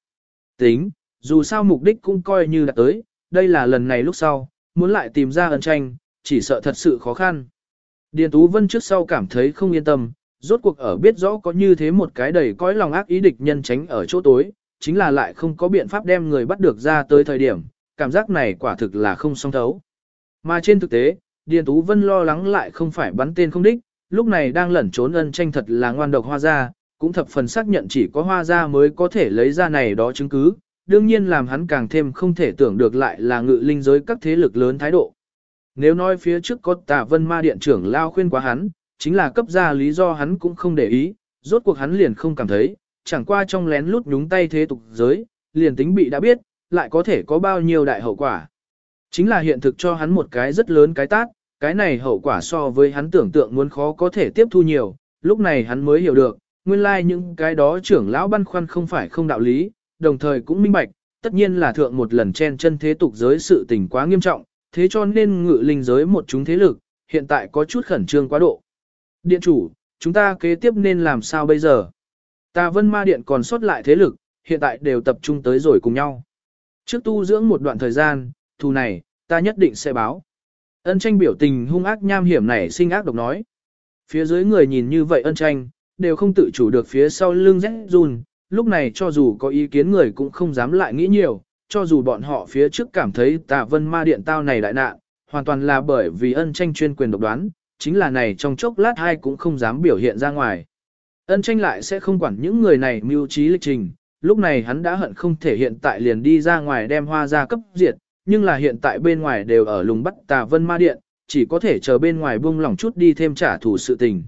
Tính, dù sao mục đích cũng coi như đã tới, đây là lần này lúc sau, muốn lại tìm ra ân tranh, chỉ sợ thật sự khó khăn. Điền Tú Vân trước sau cảm thấy không yên tâm, rốt cuộc ở biết rõ có như thế một cái đầy cõi lòng ác ý địch nhân tránh ở chỗ tối, chính là lại không có biện pháp đem người bắt được ra tới thời điểm, cảm giác này quả thực là không song thấu. Mà trên thực tế, Điền Tú Vân lo lắng lại không phải bắn tên không đích, lúc này đang lẩn trốn ân tranh thật là ngoan độc hoa ra, cũng thập phần xác nhận chỉ có hoa ra mới có thể lấy ra này đó chứng cứ, đương nhiên làm hắn càng thêm không thể tưởng được lại là ngự linh giới các thế lực lớn thái độ. Nếu nói phía trước có tà vân ma điện trưởng lao khuyên quá hắn, chính là cấp ra lý do hắn cũng không để ý, rốt cuộc hắn liền không cảm thấy, chẳng qua trong lén lút nhúng tay thế tục giới, liền tính bị đã biết, lại có thể có bao nhiêu đại hậu quả. Chính là hiện thực cho hắn một cái rất lớn cái tác, cái này hậu quả so với hắn tưởng tượng muốn khó có thể tiếp thu nhiều, lúc này hắn mới hiểu được, nguyên lai like những cái đó trưởng lão băn khoăn không phải không đạo lý, đồng thời cũng minh bạch, tất nhiên là thượng một lần chen chân thế tục giới sự tình quá nghiêm trọng, thế cho nên ngự linh giới một chúng thế lực, hiện tại có chút khẩn trương quá độ. Điện chủ, chúng ta kế tiếp nên làm sao bây giờ? Ta vân ma điện còn sót lại thế lực, hiện tại đều tập trung tới rồi cùng nhau. Trước tu dưỡng một đoạn thời gian, thù này, ta nhất định sẽ báo. Ân tranh biểu tình hung ác nham hiểm này sinh ác độc nói. Phía dưới người nhìn như vậy ân tranh, đều không tự chủ được phía sau lưng rét run, lúc này cho dù có ý kiến người cũng không dám lại nghĩ nhiều, cho dù bọn họ phía trước cảm thấy tạ vân ma điện tao này đại nạn, hoàn toàn là bởi vì ân tranh chuyên quyền độc đoán, chính là này trong chốc lát hai cũng không dám biểu hiện ra ngoài. Ân tranh lại sẽ không quản những người này mưu trí lịch trình, lúc này hắn đã hận không thể hiện tại liền đi ra ngoài đem hoa ra cấp diệt, nhưng là hiện tại bên ngoài đều ở lùng bắt tà vân ma điện, chỉ có thể chờ bên ngoài buông lỏng chút đi thêm trả thù sự tình.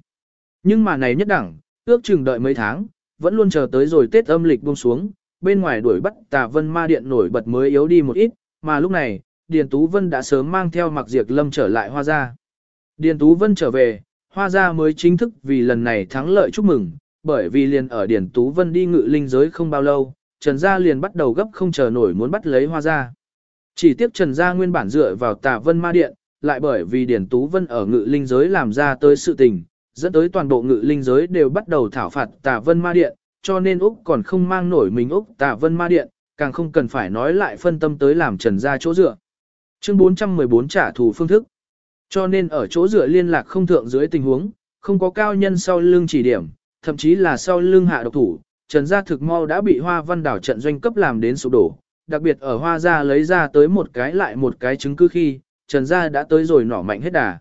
Nhưng mà này nhất đẳng, ước chừng đợi mấy tháng, vẫn luôn chờ tới rồi Tết âm lịch buông xuống, bên ngoài đuổi bắt tà vân ma điện nổi bật mới yếu đi một ít, mà lúc này, Điền Tú Vân đã sớm mang theo mặc Diệp lâm trở lại hoa gia. Điền Tú Vân trở về, hoa gia mới chính thức vì lần này thắng lợi chúc mừng, bởi vì liền ở Điền Tú Vân đi ngự linh giới không bao lâu, Trần Gia liền bắt đầu gấp không chờ nổi muốn bắt lấy hoa gia. Chỉ tiếc Trần Gia nguyên bản dựa vào tà vân ma điện, lại bởi vì Điền Tú Vân ở ngự linh giới làm ra tới sự tình, dẫn tới toàn bộ ngự linh giới đều bắt đầu thảo phạt tà vân ma điện, cho nên Úc còn không mang nổi mình Úc tà vân ma điện, càng không cần phải nói lại phân tâm tới làm trần ra chỗ dựa. Chương 414 trả thù phương thức. Cho nên ở chỗ dựa liên lạc không thượng dưới tình huống, không có cao nhân sau lưng chỉ điểm, thậm chí là sau lưng hạ độc thủ, trần gia thực mau đã bị hoa văn đảo trận doanh cấp làm đến sụp đổ. Đặc biệt ở hoa gia lấy ra tới một cái lại một cái chứng cứ khi, trần gia đã tới rồi nỏ mạnh hết đà.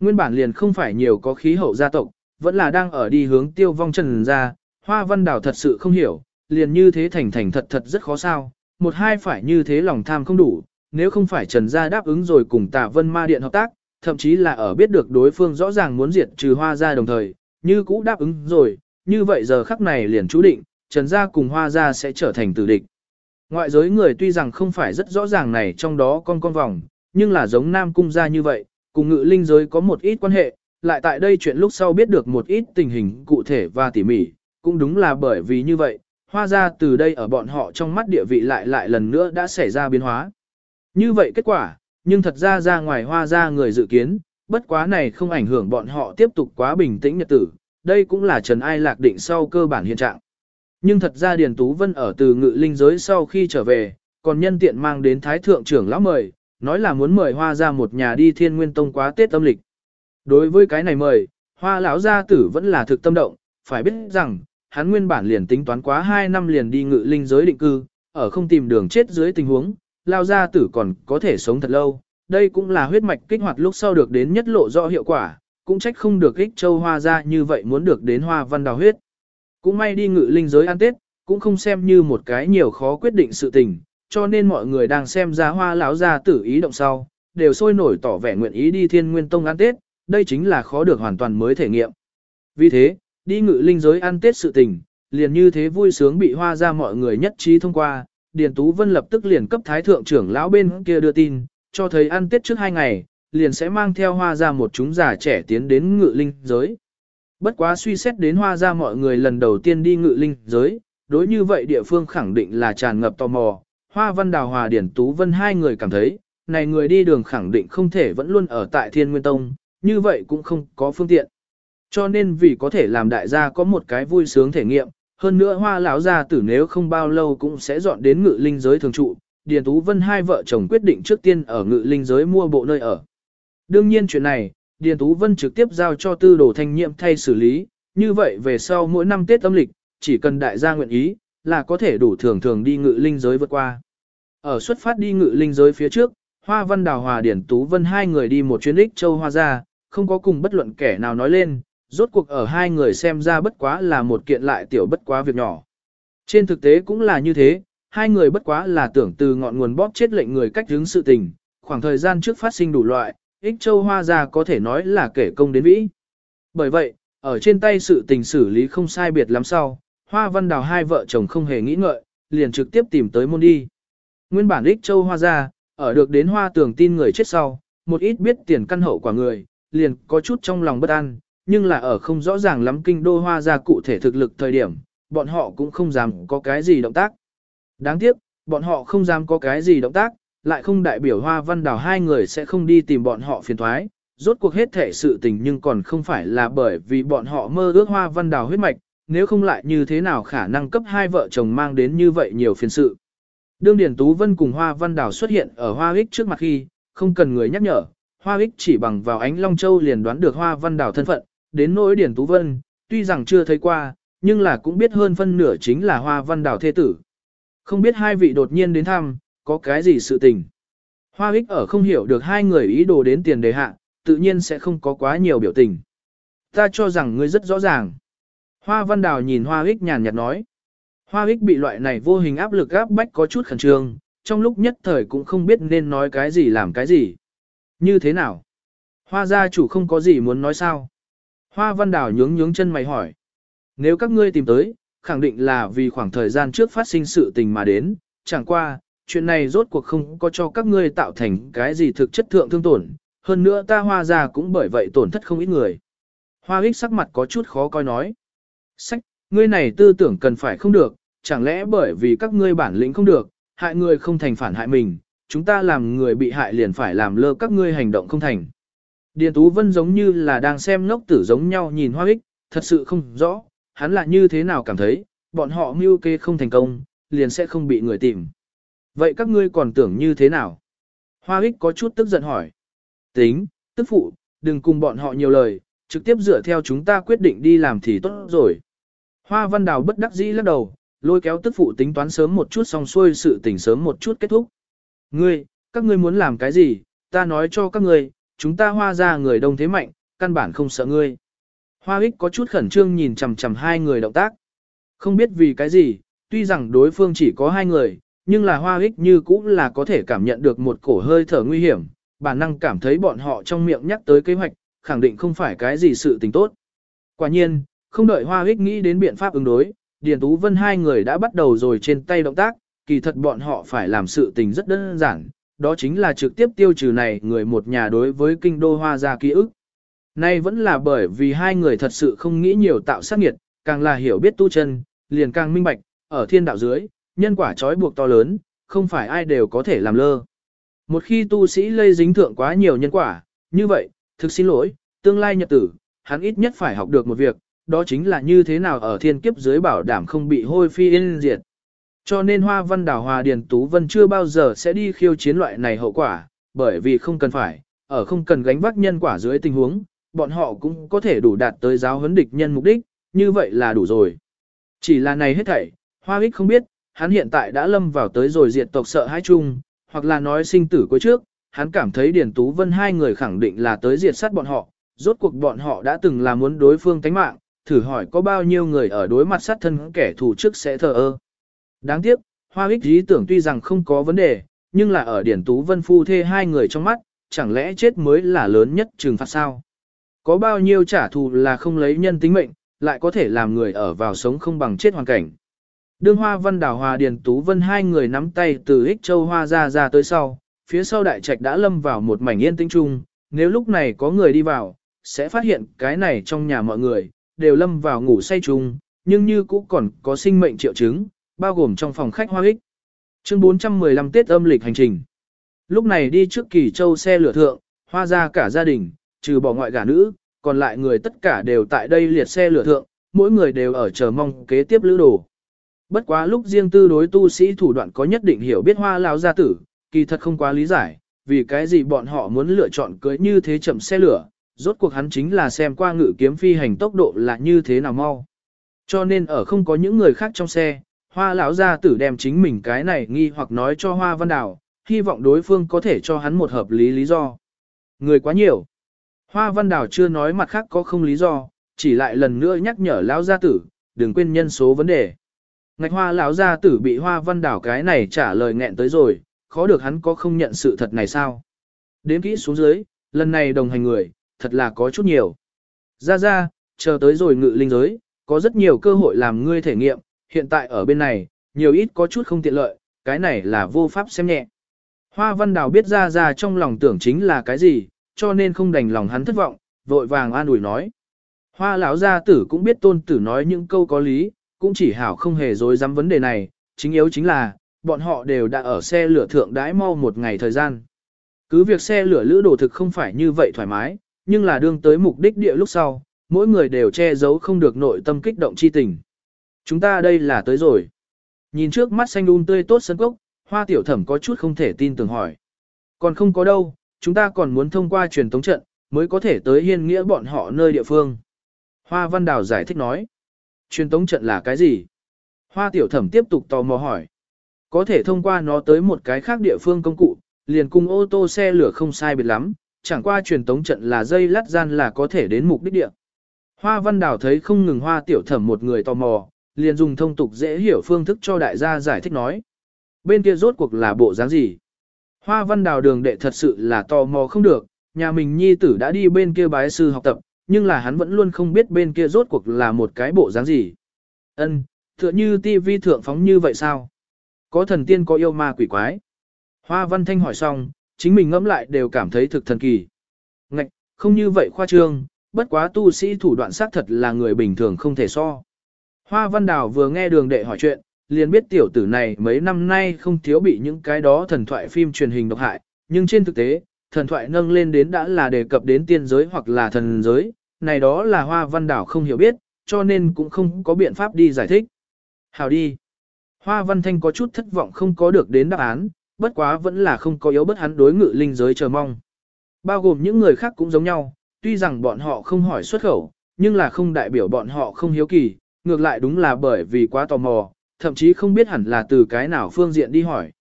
Nguyên bản liền không phải nhiều có khí hậu gia tộc, vẫn là đang ở đi hướng tiêu vong trần gia, hoa văn đảo thật sự không hiểu, liền như thế thành thành thật thật rất khó sao, một hai phải như thế lòng tham không đủ, nếu không phải Trần Gia đáp ứng rồi cùng Tạ Vân Ma Điện hợp tác, thậm chí là ở biết được đối phương rõ ràng muốn diệt trừ Hoa Gia đồng thời, như cũ đáp ứng rồi, như vậy giờ khắc này liền chú định, Trần Gia cùng Hoa Gia sẽ trở thành tử địch. Ngoại giới người tuy rằng không phải rất rõ ràng này trong đó con con vòng, nhưng là giống Nam Cung Gia như vậy, cùng ngự linh giới có một ít quan hệ, lại tại đây chuyện lúc sau biết được một ít tình hình cụ thể và tỉ mỉ, cũng đúng là bởi vì như vậy, Hoa Gia từ đây ở bọn họ trong mắt địa vị lại lại lần nữa đã xảy ra biến hóa. Như vậy kết quả, nhưng thật ra ra ngoài Hoa Gia người dự kiến, bất quá này không ảnh hưởng bọn họ tiếp tục quá bình tĩnh nhật tử, đây cũng là Trần Ai lạc định sau cơ bản hiện trạng. Nhưng thật ra Điền Tú Vân ở từ ngự linh giới sau khi trở về, còn nhân tiện mang đến Thái Thượng trưởng lão mời, nói là muốn mời Hoa ra một nhà đi Thiên Nguyên Tông quá Tết âm lịch. Đối với cái này mời, Hoa lão gia tử vẫn là thực tâm động, phải biết rằng, hắn nguyên bản liền tính toán quá 2 năm liền đi ngự linh giới định cư, ở không tìm đường chết dưới tình huống, lao gia tử còn có thể sống thật lâu. Đây cũng là huyết mạch kích hoạt lúc sau được đến nhất lộ rõ hiệu quả, cũng trách không được ích châu hoa ra như vậy muốn được đến hoa văn đào huyết. Cũng may đi ngự linh giới ăn tết, cũng không xem như một cái nhiều khó quyết định sự tình, cho nên mọi người đang xem ra hoa lão gia tử ý động sau, đều sôi nổi tỏ vẻ nguyện ý đi thiên nguyên tông ăn tết, đây chính là khó được hoàn toàn mới thể nghiệm. Vì thế, đi ngự linh giới ăn tết sự tình, liền như thế vui sướng bị hoa ra mọi người nhất trí thông qua, Điền Tú Vân lập tức liền cấp thái thượng trưởng lão bên kia đưa tin, cho thấy ăn tết trước hai ngày, liền sẽ mang theo hoa ra một chúng già trẻ tiến đến ngự linh giới. Bất quá suy xét đến hoa ra mọi người lần đầu tiên đi ngự linh giới, đối như vậy địa phương khẳng định là tràn ngập tò mò. Hoa Văn Đào Hòa Điển Tú Vân hai người cảm thấy, này người đi đường khẳng định không thể vẫn luôn ở tại Thiên Nguyên Tông, như vậy cũng không có phương tiện. Cho nên vì có thể làm đại gia có một cái vui sướng thể nghiệm, hơn nữa hoa lão gia tử nếu không bao lâu cũng sẽ dọn đến ngự linh giới thường trụ, Điền Tú Vân hai vợ chồng quyết định trước tiên ở ngự linh giới mua bộ nơi ở. Đương nhiên chuyện này, Điền Tú Vân trực tiếp giao cho tư đồ thanh nhiệm thay xử lý, như vậy về sau mỗi năm Tết âm lịch, chỉ cần đại gia nguyện ý, là có thể đủ thường thường đi ngự linh giới vượt qua. Ở xuất phát đi ngự linh giới phía trước, Hoa Văn Đào Hòa Điển Tú Vân hai người đi một chuyến ích châu Hoa ra, không có cùng bất luận kẻ nào nói lên, rốt cuộc ở hai người xem ra bất quá là một kiện lại tiểu bất quá việc nhỏ. Trên thực tế cũng là như thế, hai người bất quá là tưởng từ ngọn nguồn bóp chết lệnh người cách hướng sự tình, khoảng thời gian trước phát sinh đủ loại, ích châu hoa ra có thể nói là kể công đến vĩ. Bởi vậy, ở trên tay sự tình xử lý không sai biệt lắm sau, hoa văn đào hai vợ chồng không hề nghĩ ngợi, liền trực tiếp tìm tới môn đi. Nguyên bản ích châu hoa ra, ở được đến hoa tường tin người chết sau, một ít biết tiền căn hậu quả người, liền có chút trong lòng bất an, nhưng là ở không rõ ràng lắm kinh đô hoa ra cụ thể thực lực thời điểm, bọn họ cũng không dám có cái gì động tác. Đáng tiếc, bọn họ không dám có cái gì động tác, lại không đại biểu hoa văn đào hai người sẽ không đi tìm bọn họ phiền thoái, rốt cuộc hết thể sự tình nhưng còn không phải là bởi vì bọn họ mơ ước hoa văn đào huyết mạch, nếu không lại như thế nào khả năng cấp hai vợ chồng mang đến như vậy nhiều phiền sự. Đương Điển Tú Vân cùng Hoa Văn Đào xuất hiện ở Hoa Ích trước mặt khi, không cần người nhắc nhở, Hoa Ích chỉ bằng vào ánh Long Châu liền đoán được Hoa Văn Đào thân phận, đến nỗi Điển Tú Vân, tuy rằng chưa thấy qua, nhưng là cũng biết hơn phân nửa chính là Hoa Văn Đào thế tử. Không biết hai vị đột nhiên đến thăm, có cái gì sự tình. Hoa ích ở không hiểu được hai người ý đồ đến tiền đề hạ, tự nhiên sẽ không có quá nhiều biểu tình. Ta cho rằng ngươi rất rõ ràng. Hoa văn đào nhìn hoa ích nhàn nhạt nói. Hoa ích bị loại này vô hình áp lực áp bách có chút khẩn trương, trong lúc nhất thời cũng không biết nên nói cái gì làm cái gì. Như thế nào? Hoa gia chủ không có gì muốn nói sao? Hoa văn đào nhướng nhướng chân mày hỏi. Nếu các ngươi tìm tới, khẳng định là vì khoảng thời gian trước phát sinh sự tình mà đến, chẳng qua, chuyện này rốt cuộc không có cho các ngươi tạo thành cái gì thực chất thượng thương tổn, hơn nữa ta hoa gia cũng bởi vậy tổn thất không ít người. Hoa ích sắc mặt có chút khó coi nói. Sách, ngươi này tư tưởng cần phải không được, chẳng lẽ bởi vì các ngươi bản lĩnh không được, hại người không thành phản hại mình, chúng ta làm người bị hại liền phải làm lơ các ngươi hành động không thành. Điền Tú Vân giống như là đang xem ngốc tử giống nhau nhìn hoa ích, thật sự không rõ, hắn là như thế nào cảm thấy, bọn họ mưu kê không thành công, liền sẽ không bị người tìm. Vậy các ngươi còn tưởng như thế nào? Hoa ích có chút tức giận hỏi. Tính, tức phụ, đừng cùng bọn họ nhiều lời, trực tiếp dựa theo chúng ta quyết định đi làm thì tốt rồi. Hoa văn đào bất đắc dĩ lắc đầu, lôi kéo tức phụ tính toán sớm một chút xong xuôi sự tình sớm một chút kết thúc. Ngươi, các ngươi muốn làm cái gì, ta nói cho các ngươi, chúng ta hoa ra người đông thế mạnh, căn bản không sợ ngươi. Hoa ích có chút khẩn trương nhìn chằm chằm hai người động tác. Không biết vì cái gì, tuy rằng đối phương chỉ có hai người, nhưng là hoa ích như cũng là có thể cảm nhận được một cổ hơi thở nguy hiểm, bản năng cảm thấy bọn họ trong miệng nhắc tới kế hoạch, khẳng định không phải cái gì sự tình tốt. Quả nhiên, không đợi hoa Hích nghĩ đến biện pháp ứng đối, Điền Tú Vân hai người đã bắt đầu rồi trên tay động tác, kỳ thật bọn họ phải làm sự tình rất đơn giản, đó chính là trực tiếp tiêu trừ này người một nhà đối với kinh đô hoa gia ký ức. Nay vẫn là bởi vì hai người thật sự không nghĩ nhiều tạo sát nghiệt, càng là hiểu biết tu chân, liền càng minh bạch, ở thiên đạo dưới, nhân quả trói buộc to lớn, không phải ai đều có thể làm lơ. Một khi tu sĩ lây dính thượng quá nhiều nhân quả, như vậy, thực xin lỗi, tương lai nhật tử, hắn ít nhất phải học được một việc, đó chính là như thế nào ở thiên kiếp dưới bảo đảm không bị hôi phi yên diệt. Cho nên Hoa Văn Đào Hòa Điền Tú Vân chưa bao giờ sẽ đi khiêu chiến loại này hậu quả, bởi vì không cần phải, ở không cần gánh vác nhân quả dưới tình huống, bọn họ cũng có thể đủ đạt tới giáo huấn địch nhân mục đích, như vậy là đủ rồi. Chỉ là này hết thảy, Hoa Ích không biết, hắn hiện tại đã lâm vào tới rồi diệt tộc sợ hãi chung, hoặc là nói sinh tử cuối trước, hắn cảm thấy Điền Tú Vân hai người khẳng định là tới diệt sát bọn họ, rốt cuộc bọn họ đã từng là muốn đối phương tánh mạng, thử hỏi có bao nhiêu người ở đối mặt sát thân kẻ thù trước sẽ thờ ơ. Đáng tiếc, Hoa Ích ý tưởng tuy rằng không có vấn đề, nhưng là ở Điển Tú Vân phu thê hai người trong mắt, chẳng lẽ chết mới là lớn nhất trừng phạt sao? Có bao nhiêu trả thù là không lấy nhân tính mệnh, lại có thể làm người ở vào sống không bằng chết hoàn cảnh. Đương Hoa Văn Đào Hòa Điền Tú Vân hai người nắm tay từ Ích Châu Hoa ra ra tới sau, phía sau đại trạch đã lâm vào một mảnh yên tĩnh chung, nếu lúc này có người đi vào, sẽ phát hiện cái này trong nhà mọi người, đều lâm vào ngủ say chung, nhưng như cũng còn có sinh mệnh triệu chứng, bao gồm trong phòng khách hoa ích. Chương 415 Tết âm lịch hành trình. Lúc này đi trước kỳ châu xe lửa thượng, hoa ra cả gia đình, trừ bỏ ngoại gả nữ, còn lại người tất cả đều tại đây liệt xe lửa thượng, mỗi người đều ở chờ mong kế tiếp lữ đồ. Bất quá lúc riêng tư đối tu sĩ thủ đoạn có nhất định hiểu biết hoa lao gia tử, kỳ thật không quá lý giải, vì cái gì bọn họ muốn lựa chọn cưới như thế chậm xe lửa, rốt cuộc hắn chính là xem qua ngự kiếm phi hành tốc độ là như thế nào mau. Cho nên ở không có những người khác trong xe, hoa lão gia tử đem chính mình cái này nghi hoặc nói cho hoa văn đào, hy vọng đối phương có thể cho hắn một hợp lý lý do. Người quá nhiều. Hoa văn đào chưa nói mặt khác có không lý do, chỉ lại lần nữa nhắc nhở lão gia tử, đừng quên nhân số vấn đề. Ngạch hoa lão gia tử bị hoa văn đảo cái này trả lời nghẹn tới rồi, khó được hắn có không nhận sự thật này sao. Đến kỹ xuống dưới, lần này đồng hành người, thật là có chút nhiều. Ra ra, chờ tới rồi ngự linh giới, có rất nhiều cơ hội làm ngươi thể nghiệm, hiện tại ở bên này, nhiều ít có chút không tiện lợi, cái này là vô pháp xem nhẹ. Hoa văn đào biết ra ra trong lòng tưởng chính là cái gì, cho nên không đành lòng hắn thất vọng, vội vàng an ủi nói. Hoa lão gia tử cũng biết tôn tử nói những câu có lý, cũng chỉ hảo không hề dối dám vấn đề này, chính yếu chính là, bọn họ đều đã ở xe lửa thượng đãi mau một ngày thời gian. Cứ việc xe lửa lữ đồ thực không phải như vậy thoải mái, nhưng là đương tới mục đích địa lúc sau, mỗi người đều che giấu không được nội tâm kích động chi tình. Chúng ta đây là tới rồi. Nhìn trước mắt xanh un tươi tốt sân cốc, hoa tiểu thẩm có chút không thể tin tưởng hỏi. Còn không có đâu, chúng ta còn muốn thông qua truyền tống trận, mới có thể tới hiên nghĩa bọn họ nơi địa phương. Hoa Văn Đào giải thích nói. Truyền tống trận là cái gì? Hoa tiểu thẩm tiếp tục tò mò hỏi. Có thể thông qua nó tới một cái khác địa phương công cụ, liền cùng ô tô xe lửa không sai biệt lắm, chẳng qua truyền tống trận là dây lát gian là có thể đến mục đích địa. Hoa Văn Đào thấy không ngừng hoa tiểu thẩm một người tò mò, liền dùng thông tục dễ hiểu phương thức cho đại gia giải thích nói. Bên kia rốt cuộc là bộ dáng gì? Hoa Văn Đào đường đệ thật sự là tò mò không được, nhà mình nhi tử đã đi bên kia bái sư học tập, nhưng là hắn vẫn luôn không biết bên kia rốt cuộc là một cái bộ dáng gì. Ân, tựa như tivi thượng phóng như vậy sao? Có thần tiên có yêu ma quỷ quái? Hoa Văn Thanh hỏi xong, chính mình ngẫm lại đều cảm thấy thực thần kỳ. Ngạch, không như vậy khoa trương, bất quá tu sĩ thủ đoạn xác thật là người bình thường không thể so. Hoa Văn Đào vừa nghe đường đệ hỏi chuyện, liền biết tiểu tử này mấy năm nay không thiếu bị những cái đó thần thoại phim truyền hình độc hại, nhưng trên thực tế, thần thoại nâng lên đến đã là đề cập đến tiên giới hoặc là thần giới, này đó là Hoa Văn Đào không hiểu biết, cho nên cũng không có biện pháp đi giải thích. Hào đi. Hoa Văn Thanh có chút thất vọng không có được đến đáp án, bất quá vẫn là không có yếu bất hắn đối ngự linh giới chờ mong. Bao gồm những người khác cũng giống nhau, tuy rằng bọn họ không hỏi xuất khẩu, nhưng là không đại biểu bọn họ không hiếu kỳ, ngược lại đúng là bởi vì quá tò mò, thậm chí không biết hẳn là từ cái nào phương diện đi hỏi.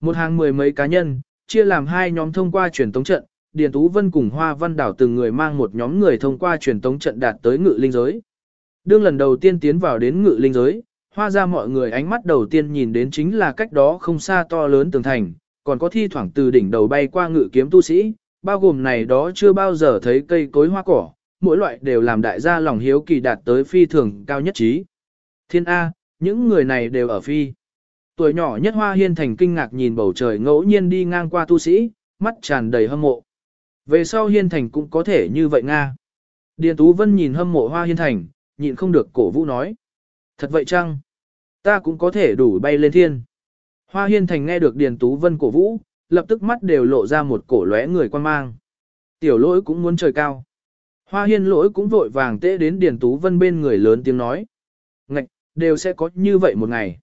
Một hàng mười mấy cá nhân, chia làm hai nhóm thông qua truyền tống trận, Điền Tú Vân cùng Hoa Văn Đảo từng người mang một nhóm người thông qua truyền tống trận đạt tới ngự linh giới. Đương lần đầu tiên tiến vào đến ngự linh giới, hoa ra mọi người ánh mắt đầu tiên nhìn đến chính là cách đó không xa to lớn tường thành, còn có thi thoảng từ đỉnh đầu bay qua ngự kiếm tu sĩ, bao gồm này đó chưa bao giờ thấy cây cối hoa cỏ, mỗi loại đều làm đại gia lòng hiếu kỳ đạt tới phi thường cao nhất trí. Thiên A, những người này đều ở phi. Tuổi nhỏ nhất hoa hiên thành kinh ngạc nhìn bầu trời ngẫu nhiên đi ngang qua tu sĩ, mắt tràn đầy hâm mộ. Về sau hiên thành cũng có thể như vậy Nga. Điền Tú Vân nhìn hâm mộ hoa hiên thành, nhịn không được cổ vũ nói. Thật vậy chăng? Ta cũng có thể đủ bay lên thiên. Hoa hiên thành nghe được Điền Tú Vân cổ vũ, lập tức mắt đều lộ ra một cổ lóe người quan mang. Tiểu lỗi cũng muốn trời cao. Hoa hiên lỗi cũng vội vàng tễ đến Điền Tú Vân bên người lớn tiếng nói. Ngạch, đều sẽ có như vậy một ngày.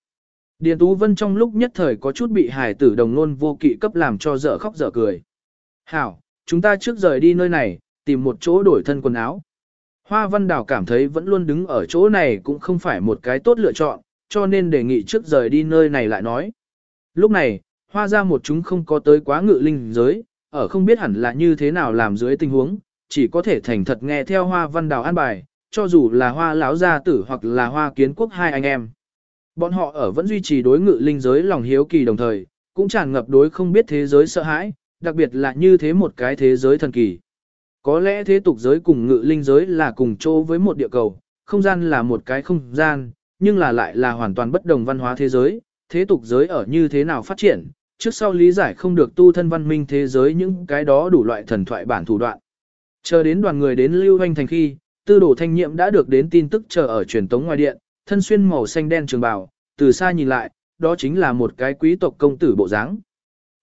Điền Tú Vân trong lúc nhất thời có chút bị hải tử đồng nôn vô kỵ cấp làm cho dở khóc dở cười. Hảo, chúng ta trước rời đi nơi này, tìm một chỗ đổi thân quần áo. Hoa Văn Đào cảm thấy vẫn luôn đứng ở chỗ này cũng không phải một cái tốt lựa chọn, cho nên đề nghị trước rời đi nơi này lại nói. Lúc này, hoa ra một chúng không có tới quá ngự linh giới, ở không biết hẳn là như thế nào làm dưới tình huống, chỉ có thể thành thật nghe theo hoa văn đào an bài, cho dù là hoa lão gia tử hoặc là hoa kiến quốc hai anh em. Bọn họ ở vẫn duy trì đối ngự linh giới lòng hiếu kỳ đồng thời, cũng tràn ngập đối không biết thế giới sợ hãi, đặc biệt là như thế một cái thế giới thần kỳ. Có lẽ thế tục giới cùng ngự linh giới là cùng chỗ với một địa cầu, không gian là một cái không gian, nhưng là lại là hoàn toàn bất đồng văn hóa thế giới, thế tục giới ở như thế nào phát triển, trước sau lý giải không được tu thân văn minh thế giới những cái đó đủ loại thần thoại bản thủ đoạn. Chờ đến đoàn người đến Lưu Hoành Thành khi, tư đồ thanh nhiệm đã được đến tin tức chờ ở truyền tống ngoài điện, thân xuyên màu xanh đen trường bào, từ xa nhìn lại, đó chính là một cái quý tộc công tử bộ dáng.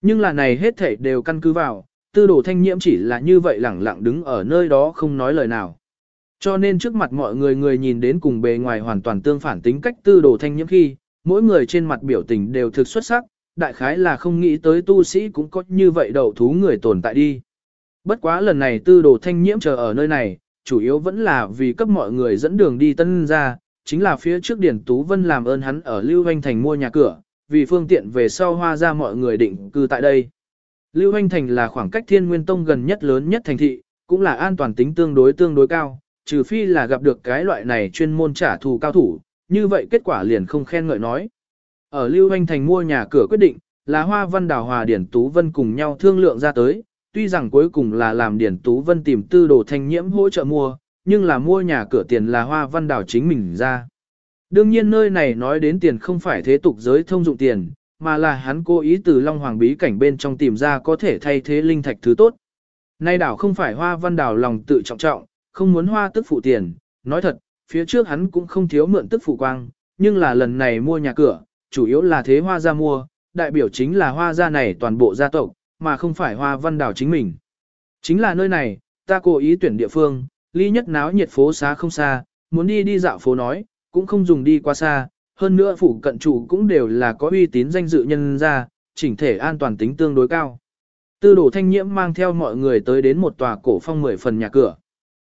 Nhưng là này hết thảy đều căn cứ vào, tư đồ thanh nhiễm chỉ là như vậy lẳng lặng đứng ở nơi đó không nói lời nào. Cho nên trước mặt mọi người người nhìn đến cùng bề ngoài hoàn toàn tương phản tính cách tư đồ thanh nhiễm khi, mỗi người trên mặt biểu tình đều thực xuất sắc, đại khái là không nghĩ tới tu sĩ cũng có như vậy đầu thú người tồn tại đi. Bất quá lần này tư đồ thanh nhiễm chờ ở nơi này, chủ yếu vẫn là vì cấp mọi người dẫn đường đi tân ra, chính là phía trước Điển Tú Vân làm ơn hắn ở Lưu Hoành Thành mua nhà cửa, vì phương tiện về sau hoa ra mọi người định cư tại đây. Lưu Hoành Thành là khoảng cách Thiên Nguyên Tông gần nhất lớn nhất thành thị, cũng là an toàn tính tương đối tương đối cao, trừ phi là gặp được cái loại này chuyên môn trả thù cao thủ, như vậy kết quả liền không khen ngợi nói. Ở Lưu Hoành Thành mua nhà cửa quyết định, là Hoa Văn Đào Hòa Điển Tú Vân cùng nhau thương lượng ra tới, tuy rằng cuối cùng là làm Điển Tú Vân tìm tư đồ thanh nhiễm hỗ trợ mua, nhưng là mua nhà cửa tiền là Hoa Văn Đào chính mình ra. Đương nhiên nơi này nói đến tiền không phải thế tục giới thông dụng tiền, mà là hắn cố ý từ Long Hoàng bí cảnh bên trong tìm ra có thể thay thế linh thạch thứ tốt. Nay đảo không phải Hoa Văn đảo lòng tự trọng trọng, không muốn hoa tức phụ tiền, nói thật, phía trước hắn cũng không thiếu mượn tức phụ quang, nhưng là lần này mua nhà cửa, chủ yếu là thế hoa gia mua, đại biểu chính là hoa gia này toàn bộ gia tộc, mà không phải hoa văn đảo chính mình. Chính là nơi này, ta cố ý tuyển địa phương, ly nhất náo nhiệt phố xá không xa, muốn đi đi dạo phố nói, cũng không dùng đi qua xa, hơn nữa phủ cận chủ cũng đều là có uy tín danh dự nhân ra, chỉnh thể an toàn tính tương đối cao. Tư đồ thanh nhiễm mang theo mọi người tới đến một tòa cổ phong mười phần nhà cửa.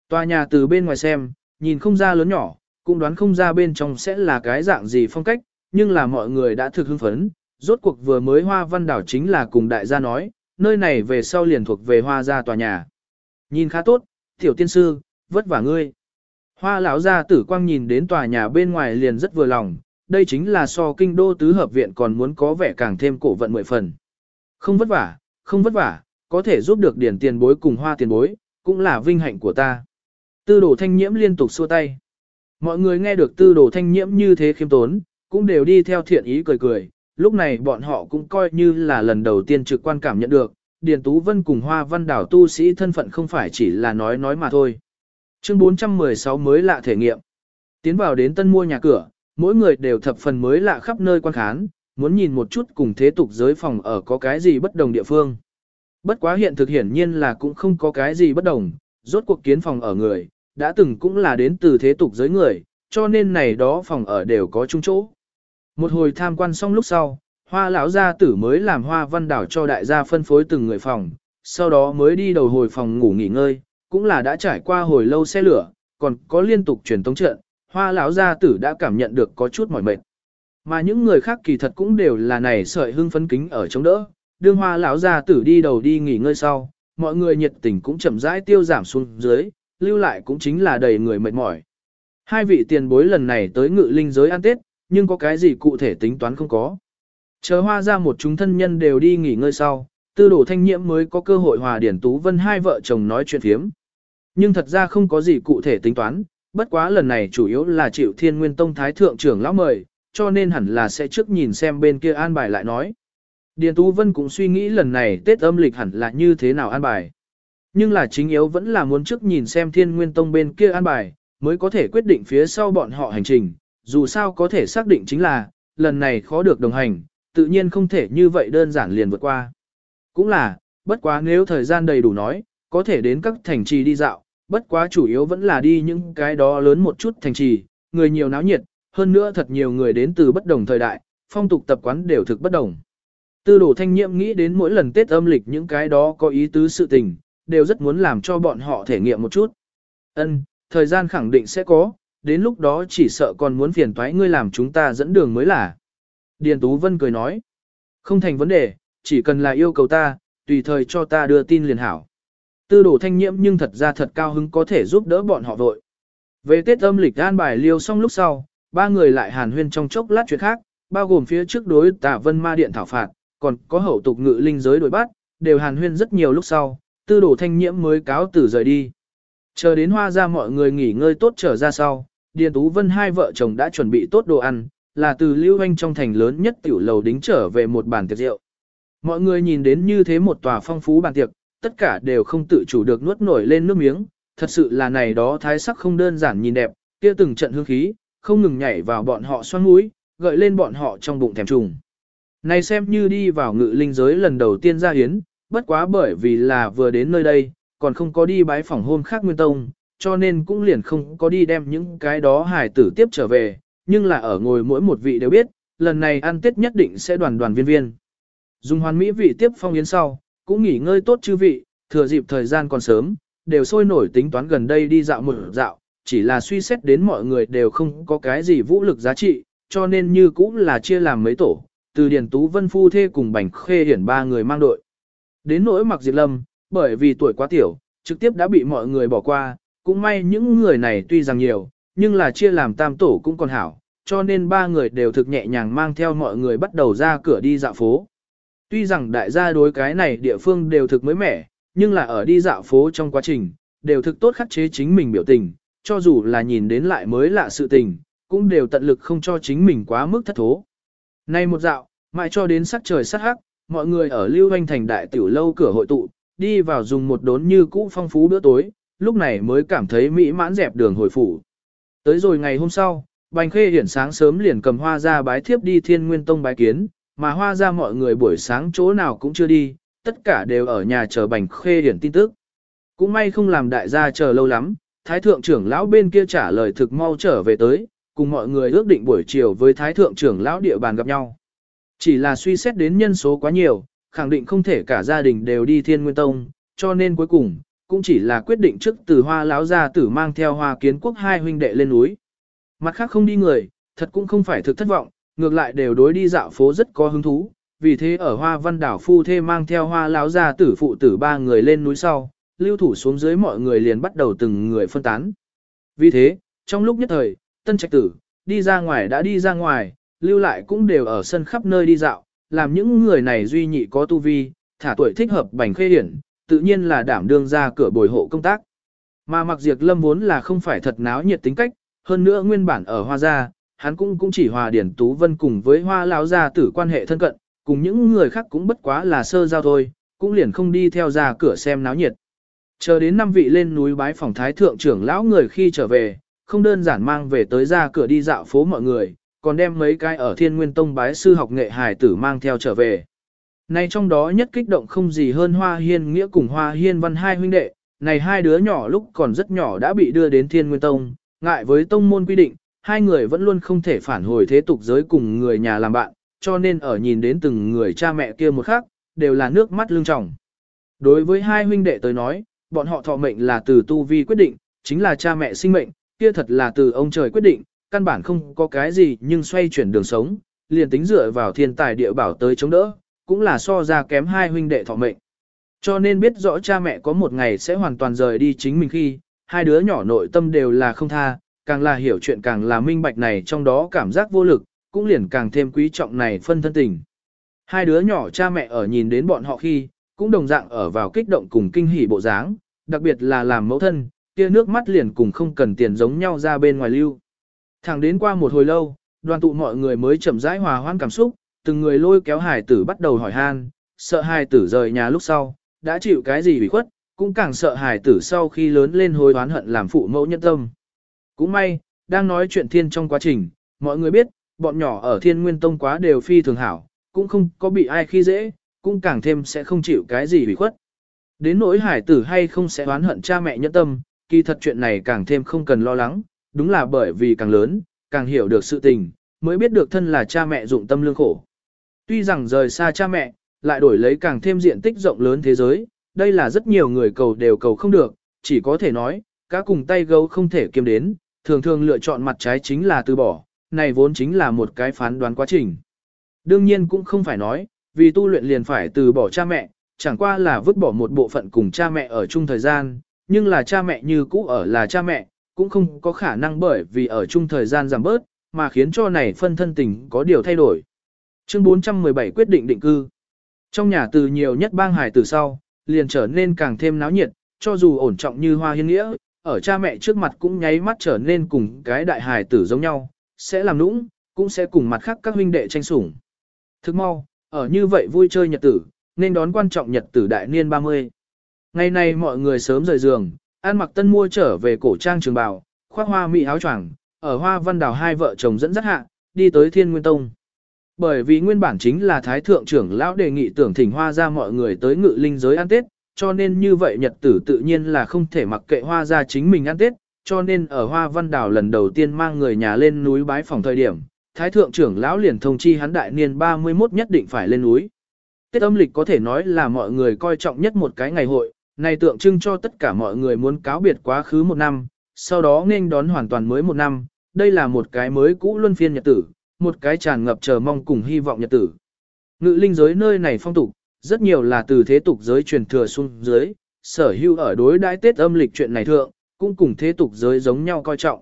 Tòa nhà từ bên ngoài xem, nhìn không ra lớn nhỏ, cũng đoán không ra bên trong sẽ là cái dạng gì phong cách, nhưng là mọi người đã thực hưng phấn, rốt cuộc vừa mới hoa văn đảo chính là cùng đại gia nói, nơi này về sau liền thuộc về hoa gia tòa nhà. Nhìn khá tốt, tiểu tiên sư, vất vả ngươi. Hoa lão gia tử quang nhìn đến tòa nhà bên ngoài liền rất vừa lòng, đây chính là so kinh đô tứ hợp viện còn muốn có vẻ càng thêm cổ vận mười phần. Không vất vả, không vất vả, có thể giúp được điển tiền bối cùng hoa tiền bối, cũng là vinh hạnh của ta. Tư đồ thanh nhiễm liên tục xua tay. Mọi người nghe được tư đồ thanh nhiễm như thế khiêm tốn, cũng đều đi theo thiện ý cười cười. Lúc này bọn họ cũng coi như là lần đầu tiên trực quan cảm nhận được, Điền Tú Vân cùng Hoa Văn Đảo tu sĩ thân phận không phải chỉ là nói nói mà thôi. Chương 416 mới lạ thể nghiệm. Tiến vào đến tân mua nhà cửa, mỗi người đều thập phần mới lạ khắp nơi quan khán, muốn nhìn một chút cùng thế tục giới phòng ở có cái gì bất đồng địa phương. Bất quá hiện thực hiển nhiên là cũng không có cái gì bất đồng, rốt cuộc kiến phòng ở người, đã từng cũng là đến từ thế tục giới người, cho nên này đó phòng ở đều có chung chỗ. Một hồi tham quan xong lúc sau, hoa lão gia tử mới làm hoa văn đảo cho đại gia phân phối từng người phòng, sau đó mới đi đầu hồi phòng ngủ nghỉ ngơi, cũng là đã trải qua hồi lâu xe lửa, còn có liên tục truyền tống trận, hoa lão gia tử đã cảm nhận được có chút mỏi mệt. Mà những người khác kỳ thật cũng đều là này sợi hưng phấn kính ở chống đỡ, đương hoa lão gia tử đi đầu đi nghỉ ngơi sau, mọi người nhiệt tình cũng chậm rãi tiêu giảm xuống dưới, lưu lại cũng chính là đầy người mệt mỏi. Hai vị tiền bối lần này tới ngự linh giới ăn Tết, nhưng có cái gì cụ thể tính toán không có. Chờ hoa ra một chúng thân nhân đều đi nghỉ ngơi sau, tư đồ thanh nhiễm mới có cơ hội hòa điển tú vân hai vợ chồng nói chuyện phiếm. Nhưng thật ra không có gì cụ thể tính toán, bất quá lần này chủ yếu là chịu thiên nguyên tông thái thượng trưởng lão mời, cho nên hẳn là sẽ trước nhìn xem bên kia an bài lại nói. Điền Tú Vân cũng suy nghĩ lần này Tết âm lịch hẳn là như thế nào an bài. Nhưng là chính yếu vẫn là muốn trước nhìn xem thiên nguyên tông bên kia an bài, mới có thể quyết định phía sau bọn họ hành trình, dù sao có thể xác định chính là, lần này khó được đồng hành, tự nhiên không thể như vậy đơn giản liền vượt qua. Cũng là, bất quá nếu thời gian đầy đủ nói, có thể đến các thành trì đi dạo, bất quá chủ yếu vẫn là đi những cái đó lớn một chút thành trì, người nhiều náo nhiệt, hơn nữa thật nhiều người đến từ bất đồng thời đại, phong tục tập quán đều thực bất đồng. Tư đồ thanh nhiệm nghĩ đến mỗi lần Tết âm lịch những cái đó có ý tứ sự tình, đều rất muốn làm cho bọn họ thể nghiệm một chút. Ân, thời gian khẳng định sẽ có, đến lúc đó chỉ sợ còn muốn phiền toái ngươi làm chúng ta dẫn đường mới là. Điền Tú Vân cười nói, không thành vấn đề, chỉ cần là yêu cầu ta, tùy thời cho ta đưa tin liền hảo. Tư đồ thanh nhiễm nhưng thật ra thật cao hứng có thể giúp đỡ bọn họ vội. Về Tết âm lịch an bài liêu xong lúc sau, ba người lại hàn huyên trong chốc lát chuyện khác, bao gồm phía trước đối tả vân ma điện thảo phạt, còn có hậu tục ngự linh giới đổi bắt, đều hàn huyên rất nhiều lúc sau, tư đồ thanh nhiễm mới cáo tử rời đi. Chờ đến hoa ra mọi người nghỉ ngơi tốt trở ra sau, Điền Tú Vân hai vợ chồng đã chuẩn bị tốt đồ ăn, là từ lưu anh trong thành lớn nhất tiểu lầu đính trở về một bàn tiệc rượu. Mọi người nhìn đến như thế một tòa phong phú bàn tiệc, tất cả đều không tự chủ được nuốt nổi lên nước miếng, thật sự là này đó thái sắc không đơn giản nhìn đẹp, kia từng trận hương khí, không ngừng nhảy vào bọn họ xoan mũi, gợi lên bọn họ trong bụng thèm trùng. Này xem như đi vào ngự linh giới lần đầu tiên ra hiến, bất quá bởi vì là vừa đến nơi đây, còn không có đi bái phỏng hôn khác nguyên tông, cho nên cũng liền không có đi đem những cái đó hải tử tiếp trở về, nhưng là ở ngồi mỗi một vị đều biết, lần này ăn tết nhất định sẽ đoàn đoàn viên viên. Dùng hoàn mỹ vị tiếp phong yến sau, cũng nghỉ ngơi tốt chư vị, thừa dịp thời gian còn sớm, đều sôi nổi tính toán gần đây đi dạo một dạo, chỉ là suy xét đến mọi người đều không có cái gì vũ lực giá trị, cho nên như cũng là chia làm mấy tổ, từ Điền Tú Vân Phu Thê cùng Bành Khê Hiển ba người mang đội. Đến nỗi mặc diệt lâm, bởi vì tuổi quá tiểu, trực tiếp đã bị mọi người bỏ qua, cũng may những người này tuy rằng nhiều, nhưng là chia làm tam tổ cũng còn hảo, cho nên ba người đều thực nhẹ nhàng mang theo mọi người bắt đầu ra cửa đi dạo phố. Tuy rằng đại gia đối cái này địa phương đều thực mới mẻ, nhưng là ở đi dạo phố trong quá trình, đều thực tốt khắc chế chính mình biểu tình, cho dù là nhìn đến lại mới lạ sự tình, cũng đều tận lực không cho chính mình quá mức thất thố. Nay một dạo, mãi cho đến sắc trời sắc hắc, mọi người ở Lưu Hoành thành đại tiểu lâu cửa hội tụ, đi vào dùng một đốn như cũ phong phú bữa tối, lúc này mới cảm thấy mỹ mãn dẹp đường hồi phủ. Tới rồi ngày hôm sau, Bành Khê Hiển sáng sớm liền cầm hoa ra bái thiếp đi Thiên Nguyên Tông bái kiến, mà hoa ra mọi người buổi sáng chỗ nào cũng chưa đi, tất cả đều ở nhà chờ Bành Khê điển tin tức. Cũng may không làm đại gia chờ lâu lắm, Thái Thượng trưởng lão bên kia trả lời thực mau trở về tới, cùng mọi người ước định buổi chiều với Thái Thượng trưởng lão địa bàn gặp nhau. Chỉ là suy xét đến nhân số quá nhiều, khẳng định không thể cả gia đình đều đi Thiên Nguyên Tông, cho nên cuối cùng, cũng chỉ là quyết định trước từ hoa lão gia tử mang theo hoa kiến quốc hai huynh đệ lên núi. Mặt khác không đi người, thật cũng không phải thực thất vọng, ngược lại đều đối đi dạo phố rất có hứng thú, vì thế ở hoa văn đảo phu thê mang theo hoa lão gia tử phụ tử ba người lên núi sau, lưu thủ xuống dưới mọi người liền bắt đầu từng người phân tán. Vì thế, trong lúc nhất thời, tân trạch tử, đi ra ngoài đã đi ra ngoài, lưu lại cũng đều ở sân khắp nơi đi dạo, làm những người này duy nhị có tu vi, thả tuổi thích hợp bành khê hiển, tự nhiên là đảm đương ra cửa bồi hộ công tác. Mà mặc diệt lâm vốn là không phải thật náo nhiệt tính cách, hơn nữa nguyên bản ở hoa gia, hắn cũng cũng chỉ hòa điển tú vân cùng với hoa lão gia tử quan hệ thân cận, cùng những người khác cũng bất quá là sơ giao thôi, cũng liền không đi theo ra cửa xem náo nhiệt. Chờ đến năm vị lên núi bái phòng thái thượng trưởng lão người khi trở về, không đơn giản mang về tới ra cửa đi dạo phố mọi người, còn đem mấy cái ở thiên nguyên tông bái sư học nghệ hài tử mang theo trở về. Này trong đó nhất kích động không gì hơn Hoa Hiên Nghĩa cùng Hoa Hiên Văn hai huynh đệ, này hai đứa nhỏ lúc còn rất nhỏ đã bị đưa đến Thiên Nguyên Tông, ngại với tông môn quy định, hai người vẫn luôn không thể phản hồi thế tục giới cùng người nhà làm bạn, cho nên ở nhìn đến từng người cha mẹ kia một khắc, đều là nước mắt lưng tròng. Đối với hai huynh đệ tới nói, bọn họ thọ mệnh là từ tu vi quyết định, chính là cha mẹ sinh mệnh, kia thật là từ ông trời quyết định, căn bản không có cái gì nhưng xoay chuyển đường sống, liền tính dựa vào thiên tài địa bảo tới chống đỡ, cũng là so ra kém hai huynh đệ thọ mệnh. Cho nên biết rõ cha mẹ có một ngày sẽ hoàn toàn rời đi chính mình khi, hai đứa nhỏ nội tâm đều là không tha, càng là hiểu chuyện càng là minh bạch này trong đó cảm giác vô lực, cũng liền càng thêm quý trọng này phân thân tình. Hai đứa nhỏ cha mẹ ở nhìn đến bọn họ khi, cũng đồng dạng ở vào kích động cùng kinh hỉ bộ dáng, đặc biệt là làm mẫu thân, kia nước mắt liền cùng không cần tiền giống nhau ra bên ngoài lưu. Thẳng đến qua một hồi lâu, đoàn tụ mọi người mới chậm rãi hòa hoãn cảm xúc, từng người lôi kéo hài tử bắt đầu hỏi han, sợ hài tử rời nhà lúc sau, đã chịu cái gì bị khuất, cũng càng sợ hài tử sau khi lớn lên hối oán hận làm phụ mẫu nhân tâm. Cũng may, đang nói chuyện thiên trong quá trình, mọi người biết, bọn nhỏ ở thiên nguyên tông quá đều phi thường hảo, cũng không có bị ai khi dễ, cũng càng thêm sẽ không chịu cái gì hủy khuất. Đến nỗi hải tử hay không sẽ oán hận cha mẹ nhẫn tâm, kỳ thật chuyện này càng thêm không cần lo lắng, đúng là bởi vì càng lớn, càng hiểu được sự tình, mới biết được thân là cha mẹ dụng tâm lương khổ. Tuy rằng rời xa cha mẹ, lại đổi lấy càng thêm diện tích rộng lớn thế giới, đây là rất nhiều người cầu đều cầu không được, chỉ có thể nói, cá cùng tay gấu không thể kiêm đến, thường thường lựa chọn mặt trái chính là từ bỏ, này vốn chính là một cái phán đoán quá trình. Đương nhiên cũng không phải nói, vì tu luyện liền phải từ bỏ cha mẹ, chẳng qua là vứt bỏ một bộ phận cùng cha mẹ ở chung thời gian, nhưng là cha mẹ như cũ ở là cha mẹ, cũng không có khả năng bởi vì ở chung thời gian giảm bớt, mà khiến cho này phân thân tình có điều thay đổi. Chương 417 quyết định định cư. Trong nhà từ nhiều nhất bang hải từ sau, liền trở nên càng thêm náo nhiệt, cho dù ổn trọng như hoa hiên nghĩa, ở cha mẹ trước mặt cũng nháy mắt trở nên cùng cái đại hài tử giống nhau, sẽ làm nũng, cũng sẽ cùng mặt khác các huynh đệ tranh sủng. Thức mau, ở như vậy vui chơi nhật tử, nên đón quan trọng nhật tử đại niên 30. Ngày nay mọi người sớm rời giường, ăn mặc tân mua trở về cổ trang trường bào, khoác hoa mỹ áo choàng, ở hoa văn đào hai vợ chồng dẫn dắt hạ, đi tới Thiên Nguyên Tông. Bởi vì nguyên bản chính là Thái Thượng trưởng lão đề nghị tưởng thỉnh hoa ra mọi người tới ngự linh giới ăn Tết, cho nên như vậy nhật tử tự nhiên là không thể mặc kệ hoa ra chính mình ăn Tết, cho nên ở hoa văn đảo lần đầu tiên mang người nhà lên núi bái phòng thời điểm, Thái Thượng trưởng lão liền thông chi hắn đại niên 31 nhất định phải lên núi. Tết âm lịch có thể nói là mọi người coi trọng nhất một cái ngày hội, này tượng trưng cho tất cả mọi người muốn cáo biệt quá khứ một năm, sau đó nên đón hoàn toàn mới một năm, đây là một cái mới cũ luân phiên nhật tử, một cái tràn ngập chờ mong cùng hy vọng nhật tử. Ngự linh giới nơi này phong tục, rất nhiều là từ thế tục giới truyền thừa xuống dưới, sở hữu ở đối đãi Tết âm lịch chuyện này thượng, cũng cùng thế tục giới giống nhau coi trọng.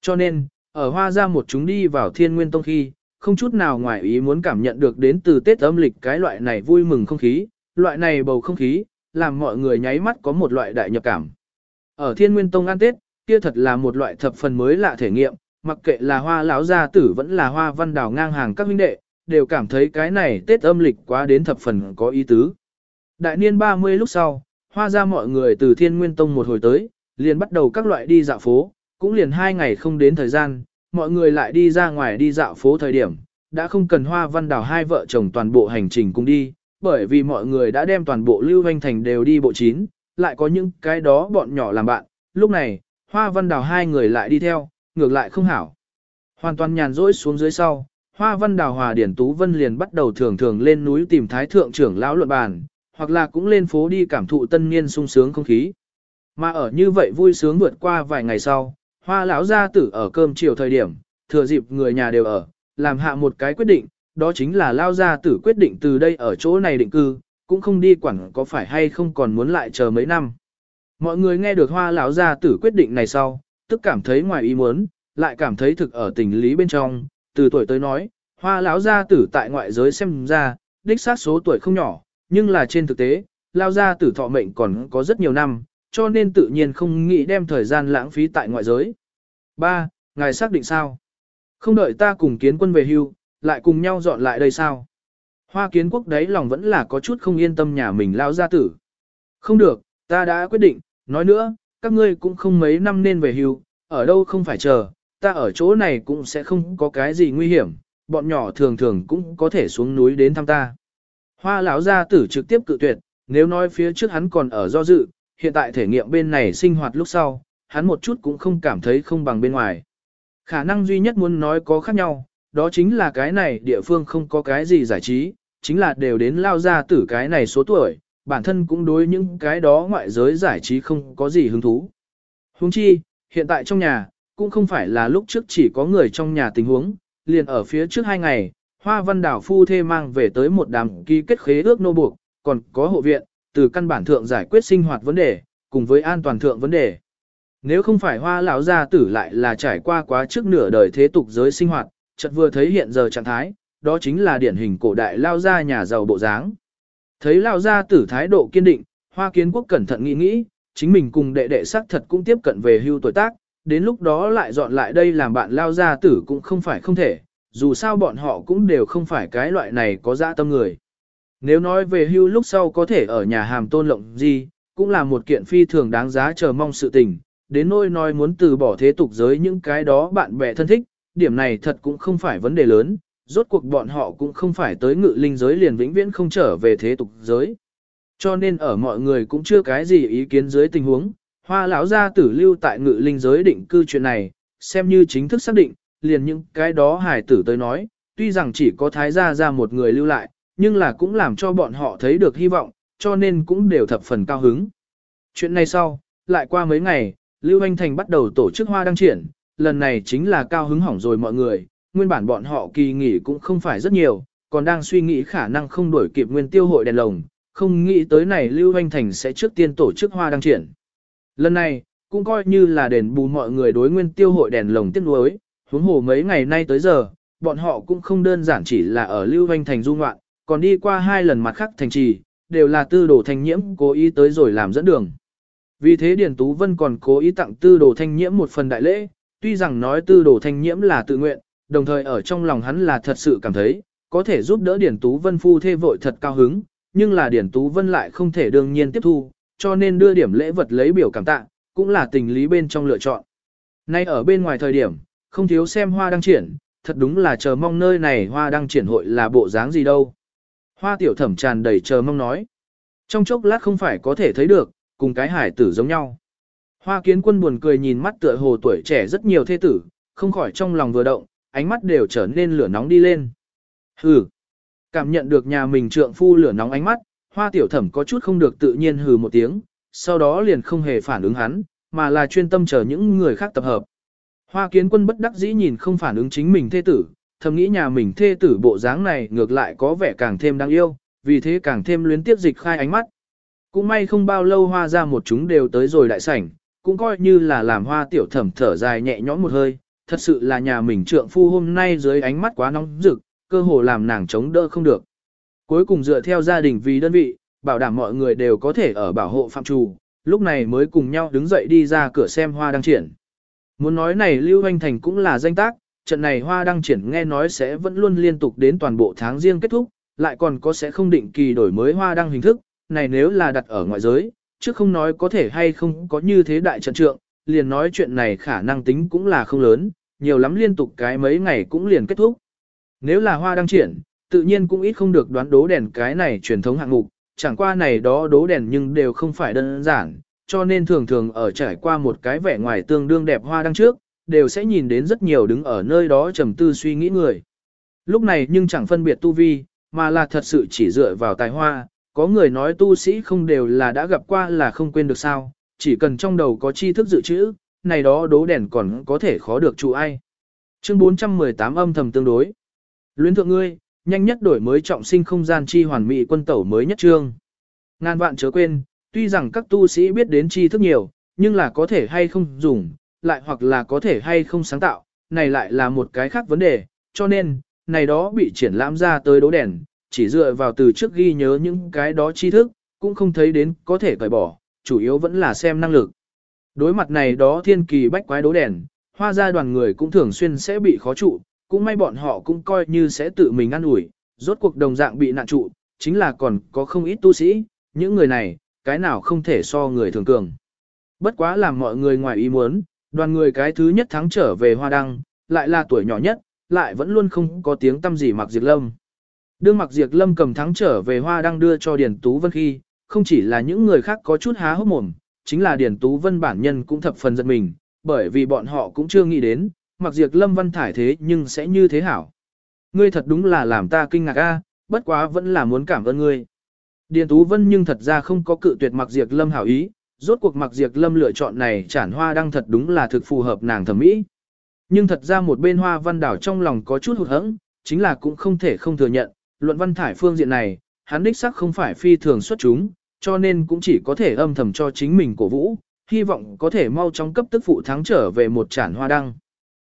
Cho nên, ở hoa ra một chúng đi vào thiên nguyên tông khi, không chút nào ngoài ý muốn cảm nhận được đến từ Tết âm lịch cái loại này vui mừng không khí, loại này bầu không khí, làm mọi người nháy mắt có một loại đại nhập cảm. Ở thiên nguyên tông ăn Tết, kia thật là một loại thập phần mới lạ thể nghiệm, mặc kệ là hoa lão gia tử vẫn là hoa văn đào ngang hàng các huynh đệ, đều cảm thấy cái này Tết âm lịch quá đến thập phần có ý tứ. Đại niên 30 lúc sau, hoa ra mọi người từ thiên nguyên tông một hồi tới, liền bắt đầu các loại đi dạo phố, cũng liền hai ngày không đến thời gian, mọi người lại đi ra ngoài đi dạo phố thời điểm, đã không cần hoa văn đào hai vợ chồng toàn bộ hành trình cùng đi, bởi vì mọi người đã đem toàn bộ lưu hoanh thành đều đi bộ chín, lại có những cái đó bọn nhỏ làm bạn, lúc này, hoa văn đào hai người lại đi theo, ngược lại không hảo. Hoàn toàn nhàn rỗi xuống dưới sau, hoa văn đào hòa điển tú vân liền bắt đầu thường thường lên núi tìm thái thượng trưởng lão luận bàn, hoặc là cũng lên phố đi cảm thụ tân niên sung sướng không khí. Mà ở như vậy vui sướng vượt qua vài ngày sau, hoa lão gia tử ở cơm chiều thời điểm, thừa dịp người nhà đều ở, làm hạ một cái quyết định, đó chính là lao gia tử quyết định từ đây ở chỗ này định cư, cũng không đi quản có phải hay không còn muốn lại chờ mấy năm. Mọi người nghe được hoa lão gia tử quyết định này sau, tức cảm thấy ngoài ý muốn, lại cảm thấy thực ở tình lý bên trong, từ tuổi tới nói, hoa lão gia tử tại ngoại giới xem ra, đích xác số tuổi không nhỏ, nhưng là trên thực tế, lao gia tử thọ mệnh còn có rất nhiều năm, cho nên tự nhiên không nghĩ đem thời gian lãng phí tại ngoại giới. 3. Ngài xác định sao? Không đợi ta cùng kiến quân về hưu, lại cùng nhau dọn lại đây sao? Hoa kiến quốc đấy lòng vẫn là có chút không yên tâm nhà mình lao gia tử. Không được, ta đã quyết định, nói nữa, các ngươi cũng không mấy năm nên về hưu, ở đâu không phải chờ, ta ở chỗ này cũng sẽ không có cái gì nguy hiểm, bọn nhỏ thường thường cũng có thể xuống núi đến thăm ta. Hoa lão gia tử trực tiếp cự tuyệt, nếu nói phía trước hắn còn ở do dự, hiện tại thể nghiệm bên này sinh hoạt lúc sau, hắn một chút cũng không cảm thấy không bằng bên ngoài. Khả năng duy nhất muốn nói có khác nhau, đó chính là cái này địa phương không có cái gì giải trí, chính là đều đến lao ra tử cái này số tuổi, bản thân cũng đối những cái đó ngoại giới giải trí không có gì hứng thú. Huống chi, hiện tại trong nhà, cũng không phải là lúc trước chỉ có người trong nhà tình huống, liền ở phía trước hai ngày, Hoa Văn Đảo phu thê mang về tới một đám ký kết khế ước nô buộc, còn có hộ viện, từ căn bản thượng giải quyết sinh hoạt vấn đề, cùng với an toàn thượng vấn đề. Nếu không phải Hoa lão gia tử lại là trải qua quá trước nửa đời thế tục giới sinh hoạt, chợt vừa thấy hiện giờ trạng thái, đó chính là điển hình cổ đại lao gia nhà giàu bộ dáng. Thấy lao gia tử thái độ kiên định, hoa kiến quốc cẩn thận nghĩ nghĩ, chính mình cùng đệ đệ sắc thật cũng tiếp cận về hưu tuổi tác, đến lúc đó lại dọn lại đây làm bạn lao gia tử cũng không phải không thể, dù sao bọn họ cũng đều không phải cái loại này có dã tâm người. Nếu nói về hưu lúc sau có thể ở nhà hàm tôn lộng gì, cũng là một kiện phi thường đáng giá chờ mong sự tình, đến nỗi nói muốn từ bỏ thế tục giới những cái đó bạn bè thân thích, điểm này thật cũng không phải vấn đề lớn, rốt cuộc bọn họ cũng không phải tới ngự linh giới liền vĩnh viễn không trở về thế tục giới. Cho nên ở mọi người cũng chưa cái gì ý kiến dưới tình huống, hoa lão gia tử lưu tại ngự linh giới định cư chuyện này, xem như chính thức xác định, liền những cái đó hải tử tới nói, tuy rằng chỉ có thái gia ra một người lưu lại, nhưng là cũng làm cho bọn họ thấy được hy vọng, cho nên cũng đều thập phần cao hứng. Chuyện này sau, lại qua mấy ngày, Lưu Anh Thành bắt đầu tổ chức hoa đăng triển, lần này chính là cao hứng hỏng rồi mọi người, nguyên bản bọn họ kỳ nghỉ cũng không phải rất nhiều, còn đang suy nghĩ khả năng không đổi kịp nguyên tiêu hội đèn lồng, không nghĩ tới này Lưu Anh Thành sẽ trước tiên tổ chức hoa đăng triển. Lần này, cũng coi như là đền bù mọi người đối nguyên tiêu hội đèn lồng tiếc nuối, huống hồ mấy ngày nay tới giờ, bọn họ cũng không đơn giản chỉ là ở Lưu Vanh Thành du ngoạn, còn đi qua hai lần mặt khác thành trì, đều là tư đồ thanh nhiễm cố ý tới rồi làm dẫn đường. Vì thế Điền Tú Vân còn cố ý tặng tư đồ thanh nhiễm một phần đại lễ, tuy rằng nói tư đồ thanh nhiễm là tự nguyện, đồng thời ở trong lòng hắn là thật sự cảm thấy, có thể giúp đỡ Điền Tú Vân phu thê vội thật cao hứng, nhưng là Điền Tú Vân lại không thể đương nhiên tiếp thu, cho nên đưa điểm lễ vật lấy biểu cảm tạ, cũng là tình lý bên trong lựa chọn. Nay ở bên ngoài thời điểm, không thiếu xem hoa đăng triển, thật đúng là chờ mong nơi này hoa đăng triển hội là bộ dáng gì đâu. Hoa tiểu thẩm tràn đầy chờ mong nói. Trong chốc lát không phải có thể thấy được, cùng cái hải tử giống nhau. Hoa kiến quân buồn cười nhìn mắt tựa hồ tuổi trẻ rất nhiều thê tử, không khỏi trong lòng vừa động, ánh mắt đều trở nên lửa nóng đi lên. Hừ. Cảm nhận được nhà mình trượng phu lửa nóng ánh mắt, hoa tiểu thẩm có chút không được tự nhiên hừ một tiếng, sau đó liền không hề phản ứng hắn, mà là chuyên tâm chờ những người khác tập hợp. Hoa kiến quân bất đắc dĩ nhìn không phản ứng chính mình thê tử, thầm nghĩ nhà mình thê tử bộ dáng này ngược lại có vẻ càng thêm đáng yêu, vì thế càng thêm luyến tiếp dịch khai ánh mắt. Cũng may không bao lâu hoa ra một chúng đều tới rồi đại sảnh, cũng coi như là làm hoa tiểu thẩm thở dài nhẹ nhõm một hơi, thật sự là nhà mình trượng phu hôm nay dưới ánh mắt quá nóng rực, cơ hồ làm nàng chống đỡ không được. Cuối cùng dựa theo gia đình vì đơn vị, bảo đảm mọi người đều có thể ở bảo hộ phạm trù, lúc này mới cùng nhau đứng dậy đi ra cửa xem hoa đăng triển. Muốn nói này Lưu Hoành Thành cũng là danh tác, trận này hoa đăng triển nghe nói sẽ vẫn luôn liên tục đến toàn bộ tháng riêng kết thúc, lại còn có sẽ không định kỳ đổi mới hoa đăng hình thức, này nếu là đặt ở ngoại giới, chứ không nói có thể hay không có như thế đại trận trượng, liền nói chuyện này khả năng tính cũng là không lớn, nhiều lắm liên tục cái mấy ngày cũng liền kết thúc. Nếu là hoa đăng triển, tự nhiên cũng ít không được đoán đố đèn cái này truyền thống hạng mục, chẳng qua này đó đố đèn nhưng đều không phải đơn giản, cho nên thường thường ở trải qua một cái vẻ ngoài tương đương đẹp hoa đăng trước, đều sẽ nhìn đến rất nhiều đứng ở nơi đó trầm tư suy nghĩ người. Lúc này nhưng chẳng phân biệt tu vi, mà là thật sự chỉ dựa vào tài hoa, có người nói tu sĩ không đều là đã gặp qua là không quên được sao, chỉ cần trong đầu có tri thức dự trữ, này đó đố đèn còn có thể khó được chủ ai. Chương 418 âm thầm tương đối. Luyến thượng ngươi, nhanh nhất đổi mới trọng sinh không gian chi hoàn mỹ quân tẩu mới nhất trương. Ngàn vạn chớ quên, tuy rằng các tu sĩ biết đến tri thức nhiều, nhưng là có thể hay không dùng, lại hoặc là có thể hay không sáng tạo, này lại là một cái khác vấn đề, cho nên, này đó bị triển lãm ra tới đố đèn, chỉ dựa vào từ trước ghi nhớ những cái đó tri thức, cũng không thấy đến có thể cởi bỏ, chủ yếu vẫn là xem năng lực. Đối mặt này đó thiên kỳ bách quái đố đèn, hoa gia đoàn người cũng thường xuyên sẽ bị khó trụ, cũng may bọn họ cũng coi như sẽ tự mình ăn ủi rốt cuộc đồng dạng bị nạn trụ, chính là còn có không ít tu sĩ, những người này, cái nào không thể so người thường cường. Bất quá làm mọi người ngoài ý muốn, đoàn người cái thứ nhất thắng trở về hoa đăng, lại là tuổi nhỏ nhất, lại vẫn luôn không có tiếng tâm gì mặc diệt lâm. Đương mặc diệt lâm cầm thắng trở về hoa đăng đưa cho Điền Tú Vân khi, không chỉ là những người khác có chút há hốc mồm, chính là Điền Tú Vân bản nhân cũng thập phần giật mình, bởi vì bọn họ cũng chưa nghĩ đến, mặc diệt lâm văn thải thế nhưng sẽ như thế hảo. Ngươi thật đúng là làm ta kinh ngạc a, bất quá vẫn là muốn cảm ơn ngươi. Điền Tú Vân nhưng thật ra không có cự tuyệt mặc diệt lâm hảo ý, rốt cuộc mặc diệt lâm lựa chọn này chản hoa đăng thật đúng là thực phù hợp nàng thẩm mỹ. Nhưng thật ra một bên hoa văn đảo trong lòng có chút hụt hẫng, chính là cũng không thể không thừa nhận, luận văn thải phương diện này, hắn đích sắc không phải phi thường xuất chúng, cho nên cũng chỉ có thể âm thầm cho chính mình cổ vũ, hy vọng có thể mau chóng cấp tức phụ thắng trở về một chản hoa đăng.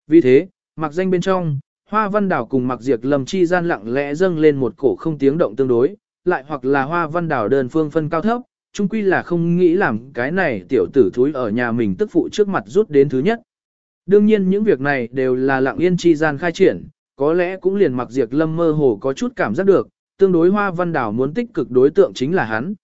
Vì thế, mặc danh bên trong, Hoa Văn đảo cùng Mặc Diệp Lâm chi gian lặng lẽ dâng lên một cổ không tiếng động tương đối, lại hoặc là Hoa Văn đảo đơn phương phân cao thấp, chung quy là không nghĩ làm cái này tiểu tử thúi ở nhà mình tức phụ trước mặt rút đến thứ nhất. Đương nhiên những việc này đều là lặng yên chi gian khai triển, có lẽ cũng liền Mặc Diệp Lâm mơ hồ có chút cảm giác được, tương đối Hoa Văn đảo muốn tích cực đối tượng chính là hắn.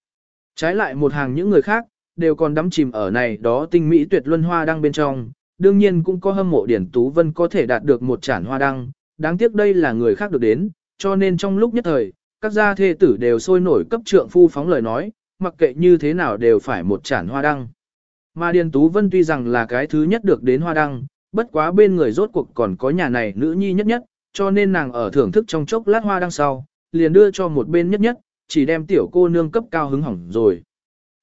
Trái lại một hàng những người khác, đều còn đắm chìm ở này đó tinh mỹ tuyệt luân hoa đang bên trong, đương nhiên cũng có hâm mộ Điển Tú Vân có thể đạt được một chản hoa đăng, đáng tiếc đây là người khác được đến, cho nên trong lúc nhất thời, các gia thê tử đều sôi nổi cấp trượng phu phóng lời nói, mặc kệ như thế nào đều phải một chản hoa đăng. Mà Điền Tú Vân tuy rằng là cái thứ nhất được đến hoa đăng, bất quá bên người rốt cuộc còn có nhà này nữ nhi nhất nhất, cho nên nàng ở thưởng thức trong chốc lát hoa đăng sau, liền đưa cho một bên nhất nhất, chỉ đem tiểu cô nương cấp cao hứng hỏng rồi.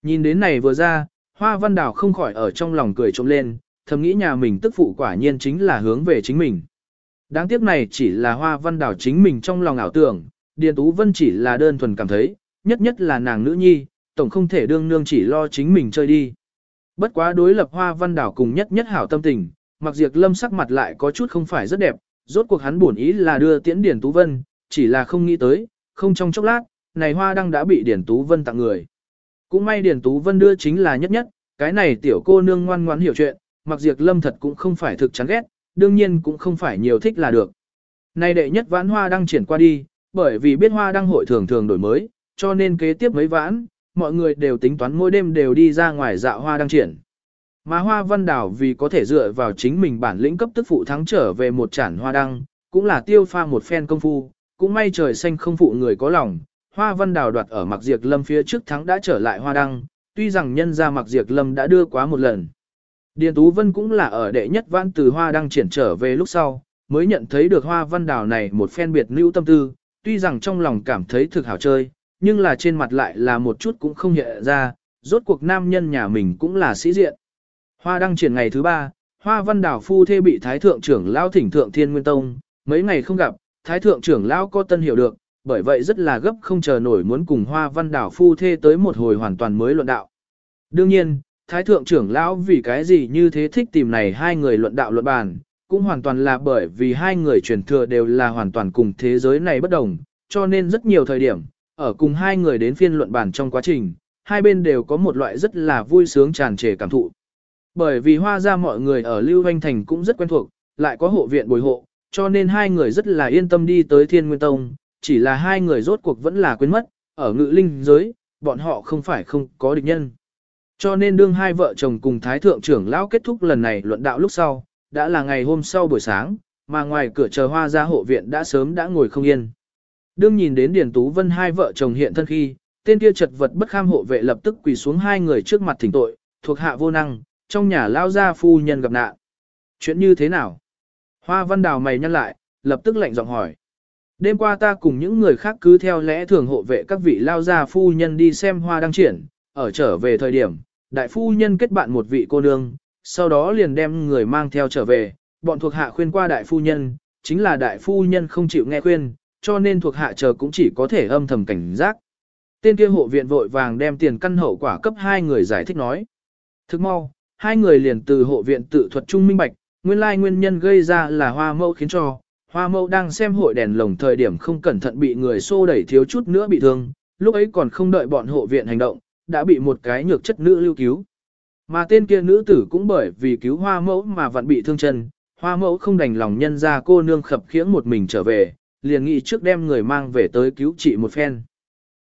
Nhìn đến này vừa ra, hoa văn đảo không khỏi ở trong lòng cười trộm lên, thầm nghĩ nhà mình tức phụ quả nhiên chính là hướng về chính mình. Đáng tiếc này chỉ là hoa văn đảo chính mình trong lòng ảo tưởng, Điền Tú Vân chỉ là đơn thuần cảm thấy, nhất nhất là nàng nữ nhi, tổng không thể đương nương chỉ lo chính mình chơi đi. Bất quá đối lập hoa văn đảo cùng nhất nhất hảo tâm tình, mặc diệt lâm sắc mặt lại có chút không phải rất đẹp, rốt cuộc hắn buồn ý là đưa tiễn Điền Tú Vân, chỉ là không nghĩ tới, không trong chốc lát, này hoa đăng đã bị Điền Tú Vân tặng người. Cũng may Điền Tú Vân đưa chính là nhất nhất, cái này tiểu cô nương ngoan ngoãn hiểu chuyện, mặc diệt lâm thật cũng không phải thực chán ghét, đương nhiên cũng không phải nhiều thích là được. Nay đệ nhất vãn hoa đăng triển qua đi, bởi vì biết hoa đăng hội thường thường đổi mới, cho nên kế tiếp mấy vãn, mọi người đều tính toán mỗi đêm đều đi ra ngoài dạo hoa đăng triển. Mà hoa văn đảo vì có thể dựa vào chính mình bản lĩnh cấp tức phụ thắng trở về một chản hoa đăng, cũng là tiêu pha một phen công phu, cũng may trời xanh không phụ người có lòng, hoa văn đào đoạt ở mặc diệt lâm phía trước thắng đã trở lại hoa đăng, tuy rằng nhân ra mặc diệt lâm đã đưa quá một lần. Điền Tú Vân cũng là ở đệ nhất vãn từ hoa đăng triển trở về lúc sau, mới nhận thấy được hoa văn đào này một phen biệt lưu tâm tư, tuy rằng trong lòng cảm thấy thực hảo chơi, nhưng là trên mặt lại là một chút cũng không hiện ra, rốt cuộc nam nhân nhà mình cũng là sĩ diện. Hoa đăng triển ngày thứ ba, hoa văn đào phu thê bị thái thượng trưởng lao thỉnh thượng thiên nguyên tông, mấy ngày không gặp, thái thượng trưởng lao có tân hiểu được, bởi vậy rất là gấp không chờ nổi muốn cùng hoa văn đảo phu thê tới một hồi hoàn toàn mới luận đạo. Đương nhiên, thái thượng trưởng lão vì cái gì như thế thích tìm này hai người luận đạo luận bàn, cũng hoàn toàn là bởi vì hai người truyền thừa đều là hoàn toàn cùng thế giới này bất đồng, cho nên rất nhiều thời điểm, ở cùng hai người đến phiên luận bàn trong quá trình, hai bên đều có một loại rất là vui sướng tràn trề cảm thụ. Bởi vì hoa ra mọi người ở Lưu Hoanh Thành cũng rất quen thuộc, lại có hộ viện bồi hộ, cho nên hai người rất là yên tâm đi tới Thiên Nguyên Tông, chỉ là hai người rốt cuộc vẫn là quên mất, ở ngự linh giới, bọn họ không phải không có địch nhân. Cho nên đương hai vợ chồng cùng Thái Thượng trưởng lão kết thúc lần này luận đạo lúc sau, đã là ngày hôm sau buổi sáng, mà ngoài cửa chờ hoa ra hộ viện đã sớm đã ngồi không yên. Đương nhìn đến Điền Tú Vân hai vợ chồng hiện thân khi, tên kia chật vật bất kham hộ vệ lập tức quỳ xuống hai người trước mặt thỉnh tội, thuộc hạ vô năng, trong nhà lao gia phu nhân gặp nạn. Chuyện như thế nào? Hoa văn đào mày nhăn lại, lập tức lạnh giọng hỏi. Đêm qua ta cùng những người khác cứ theo lẽ thường hộ vệ các vị lao gia phu nhân đi xem hoa đăng triển, ở trở về thời điểm, đại phu nhân kết bạn một vị cô nương, sau đó liền đem người mang theo trở về, bọn thuộc hạ khuyên qua đại phu nhân, chính là đại phu nhân không chịu nghe khuyên, cho nên thuộc hạ chờ cũng chỉ có thể âm thầm cảnh giác. Tên kia hộ viện vội vàng đem tiền căn hậu quả cấp hai người giải thích nói. Thức mau, hai người liền từ hộ viện tự thuật trung minh bạch, nguyên lai nguyên nhân gây ra là hoa mẫu khiến cho, hoa mẫu đang xem hội đèn lồng thời điểm không cẩn thận bị người xô đẩy thiếu chút nữa bị thương, lúc ấy còn không đợi bọn hộ viện hành động, đã bị một cái nhược chất nữ lưu cứu. Mà tên kia nữ tử cũng bởi vì cứu hoa mẫu mà vẫn bị thương chân, hoa mẫu không đành lòng nhân ra cô nương khập khiễng một mình trở về, liền nghĩ trước đem người mang về tới cứu trị một phen.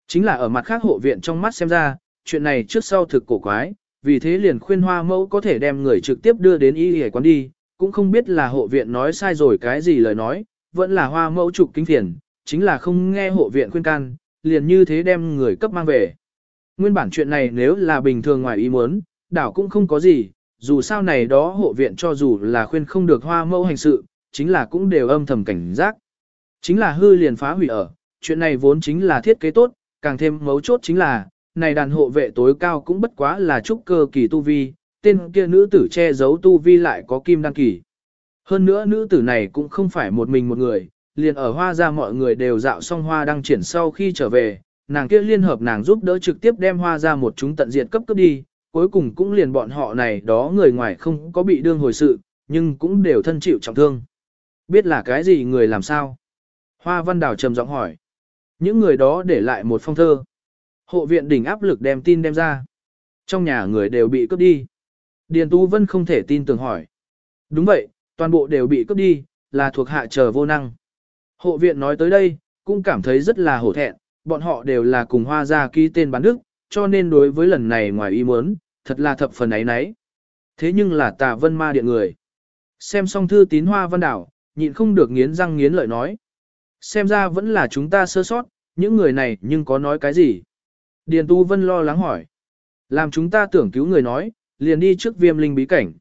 Chính là ở mặt khác hộ viện trong mắt xem ra, chuyện này trước sau thực cổ quái, vì thế liền khuyên hoa mẫu có thể đem người trực tiếp đưa đến y hề quán đi, cũng không biết là hộ viện nói sai rồi cái gì lời nói, vẫn là hoa mẫu trục kinh phiền, chính là không nghe hộ viện khuyên can, liền như thế đem người cấp mang về. Nguyên bản chuyện này nếu là bình thường ngoài ý muốn, đảo cũng không có gì, dù sao này đó hộ viện cho dù là khuyên không được hoa mẫu hành sự, chính là cũng đều âm thầm cảnh giác. Chính là hư liền phá hủy ở, chuyện này vốn chính là thiết kế tốt, càng thêm mấu chốt chính là, này đàn hộ vệ tối cao cũng bất quá là trúc cơ kỳ tu vi, tên kia nữ tử che giấu tu vi lại có kim đăng kỳ. Hơn nữa nữ tử này cũng không phải một mình một người, liền ở hoa ra mọi người đều dạo xong hoa đăng triển sau khi trở về, nàng kia liên hợp nàng giúp đỡ trực tiếp đem hoa ra một chúng tận diệt cấp cấp đi, cuối cùng cũng liền bọn họ này đó người ngoài không có bị đương hồi sự, nhưng cũng đều thân chịu trọng thương. Biết là cái gì người làm sao? Hoa Văn Đào trầm giọng hỏi. Những người đó để lại một phong thơ. Hộ viện đỉnh áp lực đem tin đem ra. Trong nhà người đều bị cướp đi. Điền Tú Vân không thể tin tưởng hỏi. Đúng vậy, toàn bộ đều bị cướp đi, là thuộc hạ chờ vô năng. Hộ viện nói tới đây, cũng cảm thấy rất là hổ thẹn, bọn họ đều là cùng hoa gia ký tên bán đức, cho nên đối với lần này ngoài ý muốn, thật là thập phần ấy nấy. Thế nhưng là tà vân ma điện người. Xem xong thư tín hoa văn đảo, nhịn không được nghiến răng nghiến lợi nói. Xem ra vẫn là chúng ta sơ sót, những người này nhưng có nói cái gì? Điền Tu Vân lo lắng hỏi. Làm chúng ta tưởng cứu người nói, liền đi trước viêm linh bí cảnh.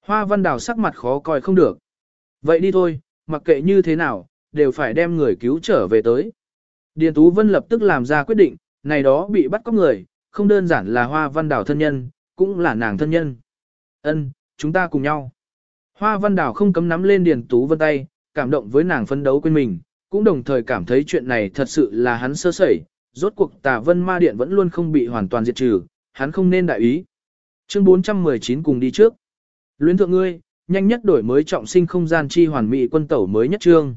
Hoa văn đào sắc mặt khó coi không được. Vậy đi thôi, mặc kệ như thế nào, đều phải đem người cứu trở về tới. Điền Tú Vân lập tức làm ra quyết định, này đó bị bắt cóc người, không đơn giản là hoa văn đào thân nhân, cũng là nàng thân nhân. Ân, chúng ta cùng nhau. Hoa văn đào không cấm nắm lên Điền Tú Vân tay, cảm động với nàng phân đấu quên mình, cũng đồng thời cảm thấy chuyện này thật sự là hắn sơ sẩy, rốt cuộc tà vân ma điện vẫn luôn không bị hoàn toàn diệt trừ, hắn không nên đại ý. Chương 419 cùng đi trước. Luyến thượng ngươi, nhanh nhất đổi mới trọng sinh không gian chi hoàn mỹ quân tẩu mới nhất trương.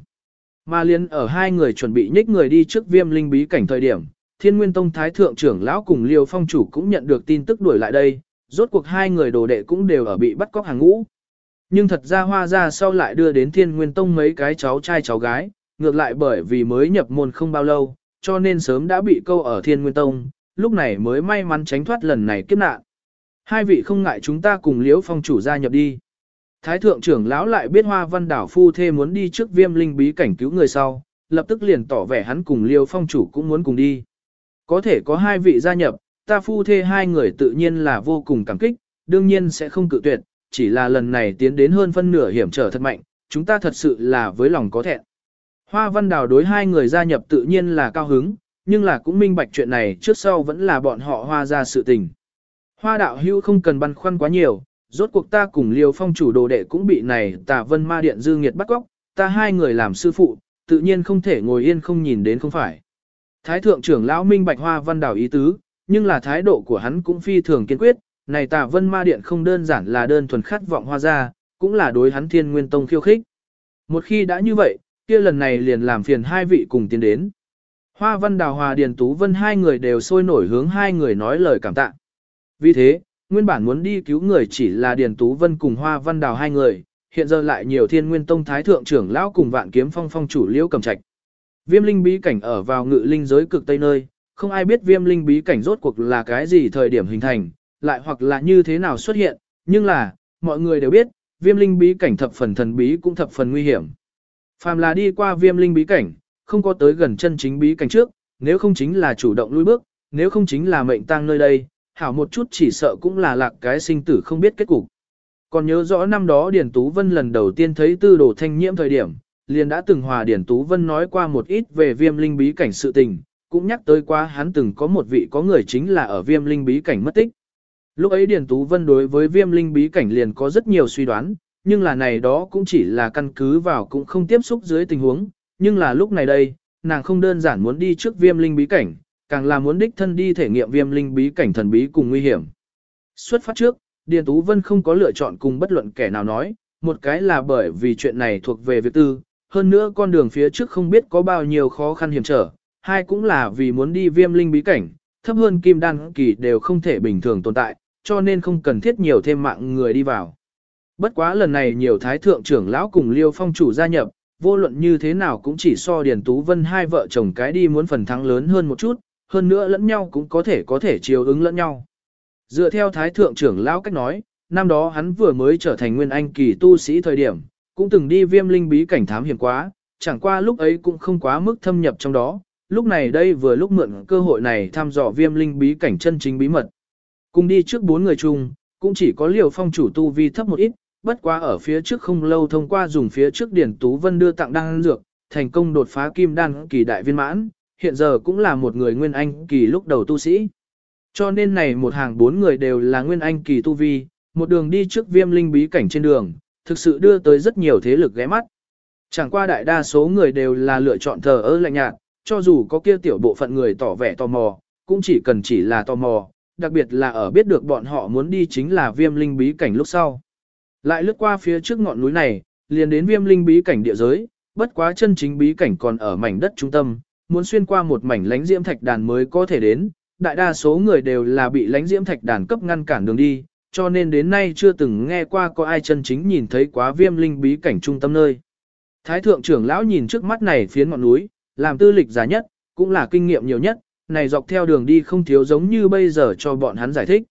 Ma liên ở hai người chuẩn bị nhích người đi trước viêm linh bí cảnh thời điểm, thiên nguyên tông thái thượng trưởng lão cùng liêu phong chủ cũng nhận được tin tức đuổi lại đây, rốt cuộc hai người đồ đệ cũng đều ở bị bắt cóc hàng ngũ. Nhưng thật ra hoa ra sau lại đưa đến thiên nguyên tông mấy cái cháu trai cháu gái, ngược lại bởi vì mới nhập môn không bao lâu, cho nên sớm đã bị câu ở thiên nguyên tông, lúc này mới may mắn tránh thoát lần này kiếp nạn. Hai vị không ngại chúng ta cùng liễu phong chủ gia nhập đi. Thái thượng trưởng lão lại biết hoa văn đảo phu thê muốn đi trước viêm linh bí cảnh cứu người sau, lập tức liền tỏ vẻ hắn cùng liêu phong chủ cũng muốn cùng đi. Có thể có hai vị gia nhập, ta phu thê hai người tự nhiên là vô cùng cảm kích, đương nhiên sẽ không cự tuyệt, chỉ là lần này tiến đến hơn phân nửa hiểm trở thật mạnh, chúng ta thật sự là với lòng có thẹn. Hoa văn đào đối hai người gia nhập tự nhiên là cao hứng, nhưng là cũng minh bạch chuyện này trước sau vẫn là bọn họ hoa ra sự tình. Hoa đạo hưu không cần băn khoăn quá nhiều, rốt cuộc ta cùng liêu phong chủ đồ đệ cũng bị này tà vân ma điện dư nghiệt bắt góc, ta hai người làm sư phụ, tự nhiên không thể ngồi yên không nhìn đến không phải. Thái thượng trưởng lão minh bạch hoa văn đảo ý tứ, nhưng là thái độ của hắn cũng phi thường kiên quyết, này tà vân ma điện không đơn giản là đơn thuần khát vọng hoa ra, cũng là đối hắn thiên nguyên tông khiêu khích. Một khi đã như vậy, kia lần này liền làm phiền hai vị cùng tiến đến. Hoa văn đào hòa điền tú vân hai người đều sôi nổi hướng hai người nói lời cảm tạ. Vì thế, nguyên bản muốn đi cứu người chỉ là điền tú vân cùng hoa văn đào hai người, hiện giờ lại nhiều thiên nguyên tông thái thượng trưởng lão cùng vạn kiếm phong phong chủ liễu cầm trạch. Viêm linh bí cảnh ở vào ngự linh giới cực tây nơi, không ai biết viêm linh bí cảnh rốt cuộc là cái gì thời điểm hình thành, lại hoặc là như thế nào xuất hiện, nhưng là, mọi người đều biết, viêm linh bí cảnh thập phần thần bí cũng thập phần nguy hiểm. Phàm là đi qua viêm linh bí cảnh, không có tới gần chân chính bí cảnh trước, nếu không chính là chủ động lui bước, nếu không chính là mệnh tang nơi đây, hảo một chút chỉ sợ cũng là lạc cái sinh tử không biết kết cục. Còn nhớ rõ năm đó Điền Tú Vân lần đầu tiên thấy tư đồ thanh nhiễm thời điểm, liền đã từng hòa Điền Tú Vân nói qua một ít về viêm linh bí cảnh sự tình, cũng nhắc tới qua hắn từng có một vị có người chính là ở viêm linh bí cảnh mất tích. Lúc ấy Điền Tú Vân đối với viêm linh bí cảnh liền có rất nhiều suy đoán, nhưng là này đó cũng chỉ là căn cứ vào cũng không tiếp xúc dưới tình huống, nhưng là lúc này đây, nàng không đơn giản muốn đi trước viêm linh bí cảnh, càng là muốn đích thân đi thể nghiệm viêm linh bí cảnh thần bí cùng nguy hiểm. Xuất phát trước, Điền Tú Vân không có lựa chọn cùng bất luận kẻ nào nói, một cái là bởi vì chuyện này thuộc về việc tư, hơn nữa con đường phía trước không biết có bao nhiêu khó khăn hiểm trở, hai cũng là vì muốn đi viêm linh bí cảnh, thấp hơn kim đan kỳ đều không thể bình thường tồn tại, cho nên không cần thiết nhiều thêm mạng người đi vào. Bất quá lần này nhiều thái thượng trưởng lão cùng liêu phong chủ gia nhập, vô luận như thế nào cũng chỉ so Điền Tú Vân hai vợ chồng cái đi muốn phần thắng lớn hơn một chút, hơn nữa lẫn nhau cũng có thể có thể chiều ứng lẫn nhau. Dựa theo thái thượng trưởng lão cách nói, năm đó hắn vừa mới trở thành nguyên anh kỳ tu sĩ thời điểm, cũng từng đi viêm linh bí cảnh thám hiểm quá, chẳng qua lúc ấy cũng không quá mức thâm nhập trong đó, lúc này đây vừa lúc mượn cơ hội này thăm dò viêm linh bí cảnh chân chính bí mật. Cùng đi trước bốn người chung, cũng chỉ có liều phong chủ tu vi thấp một ít, bất quá ở phía trước không lâu thông qua dùng phía trước Điển Tú Vân đưa tặng đan dược, thành công đột phá kim đan kỳ đại viên mãn, hiện giờ cũng là một người nguyên anh kỳ lúc đầu tu sĩ. Cho nên này một hàng bốn người đều là nguyên anh kỳ tu vi, một đường đi trước viêm linh bí cảnh trên đường, thực sự đưa tới rất nhiều thế lực ghé mắt. Chẳng qua đại đa số người đều là lựa chọn thờ ơ lạnh nhạt, cho dù có kia tiểu bộ phận người tỏ vẻ tò mò, cũng chỉ cần chỉ là tò mò, đặc biệt là ở biết được bọn họ muốn đi chính là viêm linh bí cảnh lúc sau. Lại lướt qua phía trước ngọn núi này, liền đến viêm linh bí cảnh địa giới, bất quá chân chính bí cảnh còn ở mảnh đất trung tâm, muốn xuyên qua một mảnh lánh diễm thạch đàn mới có thể đến, đại đa số người đều là bị lánh diễm thạch đàn cấp ngăn cản đường đi, cho nên đến nay chưa từng nghe qua có ai chân chính nhìn thấy quá viêm linh bí cảnh trung tâm nơi. Thái thượng trưởng lão nhìn trước mắt này phiến ngọn núi, làm tư lịch giá nhất, cũng là kinh nghiệm nhiều nhất, này dọc theo đường đi không thiếu giống như bây giờ cho bọn hắn giải thích.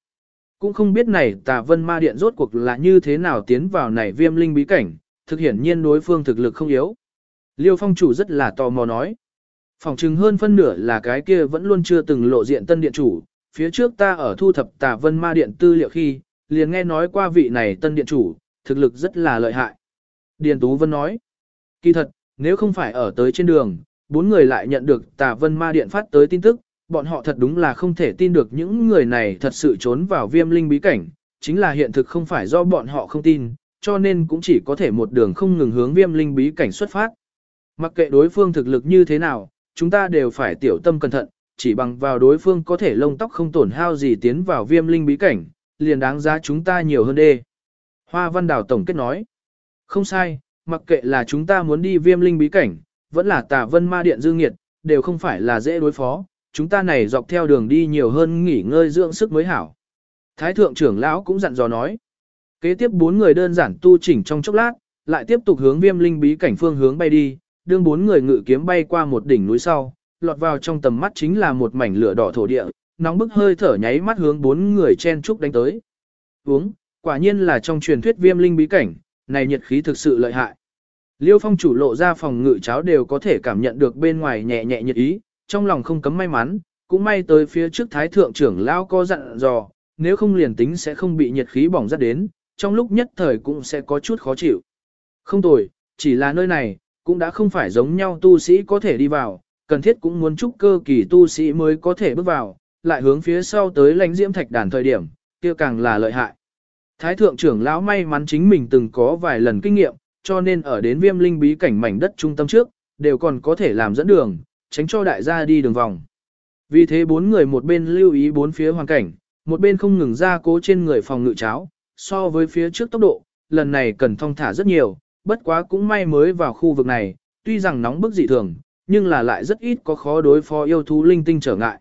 Cũng không biết này tà vân ma điện rốt cuộc là như thế nào tiến vào này viêm linh bí cảnh, thực hiển nhiên đối phương thực lực không yếu. Liêu phong chủ rất là tò mò nói. Phòng chừng hơn phân nửa là cái kia vẫn luôn chưa từng lộ diện tân điện chủ, phía trước ta ở thu thập tà vân ma điện tư liệu khi, liền nghe nói qua vị này tân điện chủ, thực lực rất là lợi hại. Điền Tú Vân nói, kỳ thật, nếu không phải ở tới trên đường, bốn người lại nhận được tà vân ma điện phát tới tin tức, bọn họ thật đúng là không thể tin được những người này thật sự trốn vào viêm linh bí cảnh, chính là hiện thực không phải do bọn họ không tin, cho nên cũng chỉ có thể một đường không ngừng hướng viêm linh bí cảnh xuất phát. Mặc kệ đối phương thực lực như thế nào, chúng ta đều phải tiểu tâm cẩn thận, chỉ bằng vào đối phương có thể lông tóc không tổn hao gì tiến vào viêm linh bí cảnh, liền đáng giá chúng ta nhiều hơn đê. Hoa Văn Đào Tổng kết nói, không sai, mặc kệ là chúng ta muốn đi viêm linh bí cảnh, vẫn là tà vân ma điện dương nghiệt, đều không phải là dễ đối phó, chúng ta này dọc theo đường đi nhiều hơn nghỉ ngơi dưỡng sức mới hảo. Thái thượng trưởng lão cũng dặn dò nói, kế tiếp bốn người đơn giản tu chỉnh trong chốc lát, lại tiếp tục hướng viêm linh bí cảnh phương hướng bay đi, đương bốn người ngự kiếm bay qua một đỉnh núi sau, lọt vào trong tầm mắt chính là một mảnh lửa đỏ thổ địa, nóng bức hơi thở nháy mắt hướng bốn người chen trúc đánh tới. Uống, quả nhiên là trong truyền thuyết viêm linh bí cảnh, này nhiệt khí thực sự lợi hại. Liêu phong chủ lộ ra phòng ngự cháo đều có thể cảm nhận được bên ngoài nhẹ nhẹ nhiệt ý, trong lòng không cấm may mắn, cũng may tới phía trước thái thượng trưởng lao co dặn dò, nếu không liền tính sẽ không bị nhiệt khí bỏng rất đến, trong lúc nhất thời cũng sẽ có chút khó chịu. Không tồi, chỉ là nơi này, cũng đã không phải giống nhau tu sĩ có thể đi vào, cần thiết cũng muốn chúc cơ kỳ tu sĩ mới có thể bước vào, lại hướng phía sau tới lãnh diễm thạch đàn thời điểm, kia càng là lợi hại. Thái thượng trưởng lão may mắn chính mình từng có vài lần kinh nghiệm, cho nên ở đến viêm linh bí cảnh mảnh đất trung tâm trước, đều còn có thể làm dẫn đường, tránh cho đại gia đi đường vòng. Vì thế bốn người một bên lưu ý bốn phía hoàn cảnh, một bên không ngừng ra cố trên người phòng ngự cháo, so với phía trước tốc độ, lần này cần thong thả rất nhiều, bất quá cũng may mới vào khu vực này, tuy rằng nóng bức dị thường, nhưng là lại rất ít có khó đối phó yêu thú linh tinh trở ngại.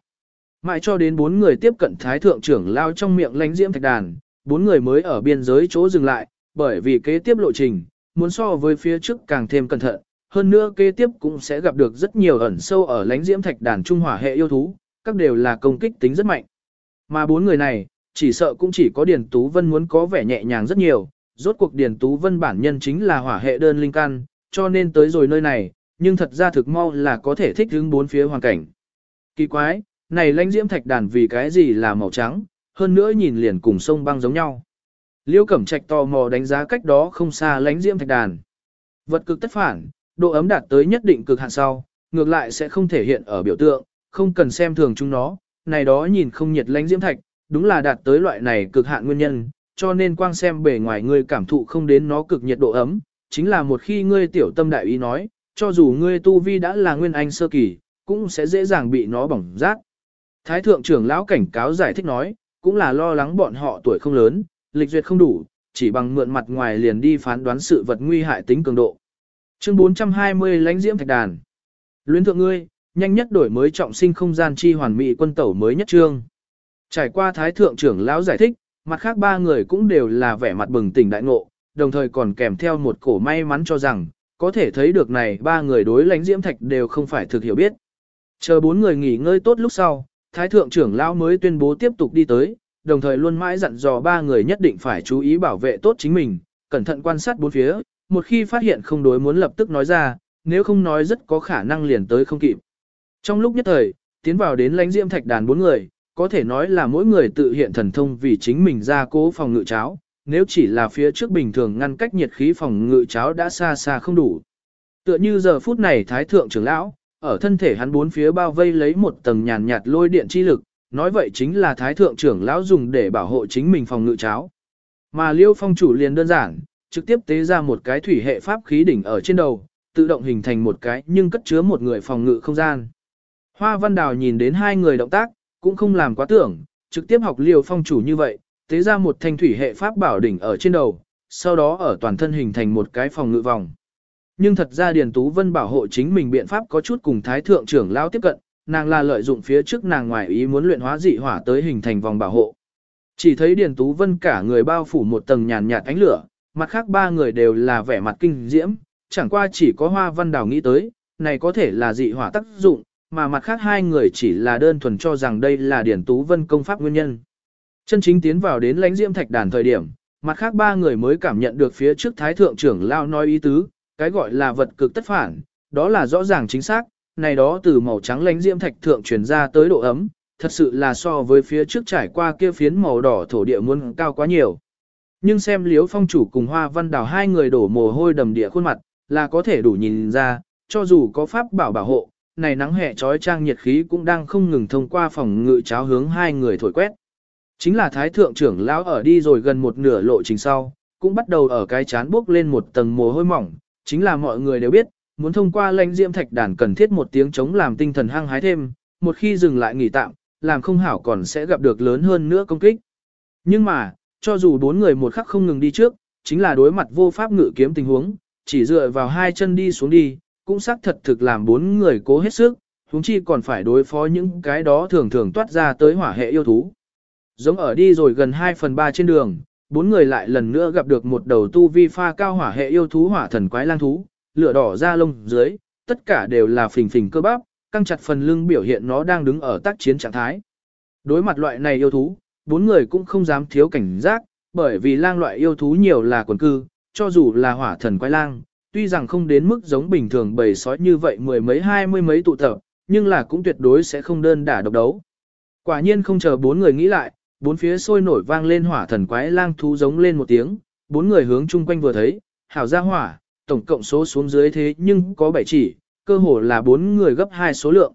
Mãi cho đến bốn người tiếp cận thái thượng trưởng lao trong miệng lánh diễm thạch đàn, bốn người mới ở biên giới chỗ dừng lại, bởi vì kế tiếp lộ trình, muốn so với phía trước càng thêm cẩn thận, hơn nữa kế tiếp cũng sẽ gặp được rất nhiều ẩn sâu ở lánh diễm thạch đàn trung hỏa hệ yêu thú, các đều là công kích tính rất mạnh. Mà bốn người này, chỉ sợ cũng chỉ có Điền Tú Vân muốn có vẻ nhẹ nhàng rất nhiều, rốt cuộc Điền Tú Vân bản nhân chính là hỏa hệ đơn linh căn, cho nên tới rồi nơi này, nhưng thật ra thực mau là có thể thích ứng bốn phía hoàn cảnh. Kỳ quái, này lãnh diễm thạch đàn vì cái gì là màu trắng, hơn nữa nhìn liền cùng sông băng giống nhau. Liêu Cẩm Trạch tò mò đánh giá cách đó không xa lãnh diễm thạch đàn. Vật cực tất phản, độ ấm đạt tới nhất định cực hạn sau, ngược lại sẽ không thể hiện ở biểu tượng, không cần xem thường chúng nó, này đó nhìn không nhiệt lãnh diễm thạch, đúng là đạt tới loại này cực hạn nguyên nhân, cho nên quang xem bề ngoài ngươi cảm thụ không đến nó cực nhiệt độ ấm, chính là một khi ngươi tiểu tâm đại ý nói, cho dù ngươi tu vi đã là nguyên anh sơ kỳ, cũng sẽ dễ dàng bị nó bỏng rát. Thái thượng trưởng lão cảnh cáo giải thích nói, cũng là lo lắng bọn họ tuổi không lớn, lịch duyệt không đủ, chỉ bằng mượn mặt ngoài liền đi phán đoán sự vật nguy hại tính cường độ. Chương 420 lãnh diễm thạch đàn. Luyến thượng ngươi, nhanh nhất đổi mới trọng sinh không gian chi hoàn mỹ quân tẩu mới nhất trương. Trải qua thái thượng trưởng lão giải thích, mặt khác ba người cũng đều là vẻ mặt bừng tỉnh đại ngộ, đồng thời còn kèm theo một cổ may mắn cho rằng, có thể thấy được này ba người đối lãnh diễm thạch đều không phải thực hiểu biết. Chờ bốn người nghỉ ngơi tốt lúc sau, thái thượng trưởng lão mới tuyên bố tiếp tục đi tới, đồng thời luôn mãi dặn dò ba người nhất định phải chú ý bảo vệ tốt chính mình, cẩn thận quan sát bốn phía, một khi phát hiện không đối muốn lập tức nói ra, nếu không nói rất có khả năng liền tới không kịp. Trong lúc nhất thời, tiến vào đến lãnh diễm thạch đàn bốn người, có thể nói là mỗi người tự hiện thần thông vì chính mình ra cố phòng ngự cháo, nếu chỉ là phía trước bình thường ngăn cách nhiệt khí phòng ngự cháo đã xa xa không đủ. Tựa như giờ phút này thái thượng trưởng lão, ở thân thể hắn bốn phía bao vây lấy một tầng nhàn nhạt lôi điện chi lực, nói vậy chính là thái thượng trưởng lão dùng để bảo hộ chính mình phòng ngự cháo. Mà liêu phong chủ liền đơn giản, trực tiếp tế ra một cái thủy hệ pháp khí đỉnh ở trên đầu, tự động hình thành một cái nhưng cất chứa một người phòng ngự không gian. Hoa văn đào nhìn đến hai người động tác, cũng không làm quá tưởng, trực tiếp học liều phong chủ như vậy, tế ra một thanh thủy hệ pháp bảo đỉnh ở trên đầu, sau đó ở toàn thân hình thành một cái phòng ngự vòng. Nhưng thật ra Điền Tú Vân bảo hộ chính mình biện pháp có chút cùng Thái Thượng trưởng lão tiếp cận, nàng là lợi dụng phía trước nàng ngoài ý muốn luyện hóa dị hỏa tới hình thành vòng bảo hộ. Chỉ thấy Điền Tú Vân cả người bao phủ một tầng nhàn nhạt ánh lửa, mặt khác ba người đều là vẻ mặt kinh diễm, chẳng qua chỉ có Hoa Văn Đào nghĩ tới, này có thể là dị hỏa tác dụng, mà mặt khác hai người chỉ là đơn thuần cho rằng đây là điển Tú Vân công pháp nguyên nhân. Chân chính tiến vào đến lãnh diễm thạch đàn thời điểm, mặt khác ba người mới cảm nhận được phía trước Thái Thượng trưởng lao nói ý tứ, cái gọi là vật cực tất phản, đó là rõ ràng chính xác, này đó từ màu trắng lãnh diễm thạch thượng truyền ra tới độ ấm, thật sự là so với phía trước trải qua kia phiến màu đỏ thổ địa muốn cao quá nhiều. Nhưng xem liếu phong chủ cùng hoa văn đào hai người đổ mồ hôi đầm địa khuôn mặt, là có thể đủ nhìn ra, cho dù có pháp bảo bảo hộ, này nắng hè trói trang nhiệt khí cũng đang không ngừng thông qua phòng ngự cháo hướng hai người thổi quét. Chính là thái thượng trưởng lão ở đi rồi gần một nửa lộ trình sau, cũng bắt đầu ở cái chán bước lên một tầng mồ hôi mỏng, chính là mọi người đều biết, muốn thông qua lãnh diễm thạch đàn cần thiết một tiếng chống làm tinh thần hăng hái thêm, một khi dừng lại nghỉ tạm, làm không hảo còn sẽ gặp được lớn hơn nữa công kích. Nhưng mà, cho dù bốn người một khắc không ngừng đi trước, chính là đối mặt vô pháp ngự kiếm tình huống, chỉ dựa vào hai chân đi xuống đi, cũng xác thật thực làm bốn người cố hết sức, huống chi còn phải đối phó những cái đó thường thường toát ra tới hỏa hệ yêu thú. Giống ở đi rồi gần 2 phần 3 trên đường, bốn người lại lần nữa gặp được một đầu tu vi pha cao hỏa hệ yêu thú hỏa thần quái lang thú, lửa đỏ ra lông dưới, tất cả đều là phình phình cơ bắp, căng chặt phần lưng biểu hiện nó đang đứng ở tác chiến trạng thái. Đối mặt loại này yêu thú, bốn người cũng không dám thiếu cảnh giác, bởi vì lang loại yêu thú nhiều là quần cư, cho dù là hỏa thần quái lang, tuy rằng không đến mức giống bình thường bầy sói như vậy mười mấy hai mươi mấy tụ tập, nhưng là cũng tuyệt đối sẽ không đơn đả độc đấu. Quả nhiên không chờ bốn người nghĩ lại, bốn phía sôi nổi vang lên hỏa thần quái lang thú giống lên một tiếng, bốn người hướng chung quanh vừa thấy, hảo ra hỏa, tổng cộng số xuống dưới thế nhưng có bảy chỉ, cơ hồ là bốn người gấp hai số lượng.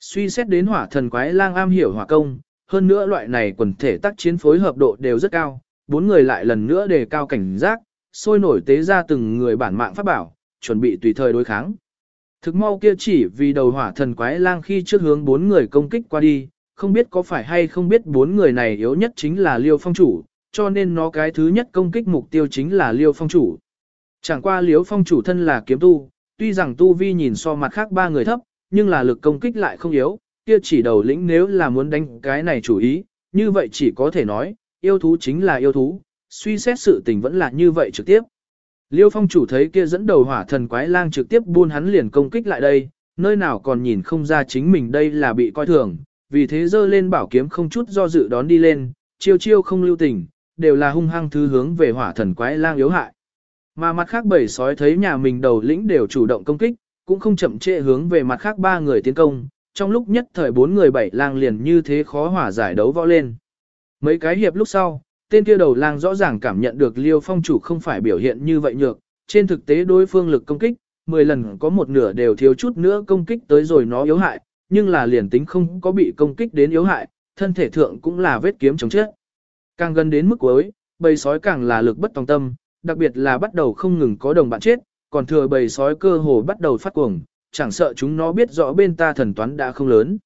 Suy xét đến hỏa thần quái lang am hiểu hỏa công, hơn nữa loại này quần thể tác chiến phối hợp độ đều rất cao, bốn người lại lần nữa đề cao cảnh giác, sôi nổi tế ra từng người bản mạng pháp bảo, chuẩn bị tùy thời đối kháng. Thực mau kia chỉ vì đầu hỏa thần quái lang khi trước hướng bốn người công kích qua đi, không biết có phải hay không biết bốn người này yếu nhất chính là Liêu Phong chủ, cho nên nó cái thứ nhất công kích mục tiêu chính là Liêu Phong chủ. Chẳng qua Liêu Phong chủ thân là kiếm tu, tuy rằng tu vi nhìn so mặt khác ba người thấp, nhưng là lực công kích lại không yếu, kia chỉ đầu lĩnh nếu là muốn đánh cái này chủ ý, như vậy chỉ có thể nói, yêu thú chính là yêu thú, suy xét sự tình vẫn là như vậy trực tiếp. Liêu phong chủ thấy kia dẫn đầu hỏa thần quái lang trực tiếp buôn hắn liền công kích lại đây, nơi nào còn nhìn không ra chính mình đây là bị coi thường, vì thế dơ lên bảo kiếm không chút do dự đón đi lên, chiêu chiêu không lưu tình, đều là hung hăng thứ hướng về hỏa thần quái lang yếu hại. Mà mặt khác bảy sói thấy nhà mình đầu lĩnh đều chủ động công kích, cũng không chậm trễ hướng về mặt khác ba người tiến công, trong lúc nhất thời bốn người bảy lang liền như thế khó hỏa giải đấu võ lên. Mấy cái hiệp lúc sau, tên kia đầu lang rõ ràng cảm nhận được liêu phong chủ không phải biểu hiện như vậy nhược, trên thực tế đối phương lực công kích, 10 lần có một nửa đều thiếu chút nữa công kích tới rồi nó yếu hại, nhưng là liền tính không có bị công kích đến yếu hại, thân thể thượng cũng là vết kiếm chống chết. Càng gần đến mức cuối, bầy sói càng là lực bất tòng tâm, đặc biệt là bắt đầu không ngừng có đồng bạn chết, còn thừa bầy sói cơ hồ bắt đầu phát cuồng, chẳng sợ chúng nó biết rõ bên ta thần toán đã không lớn.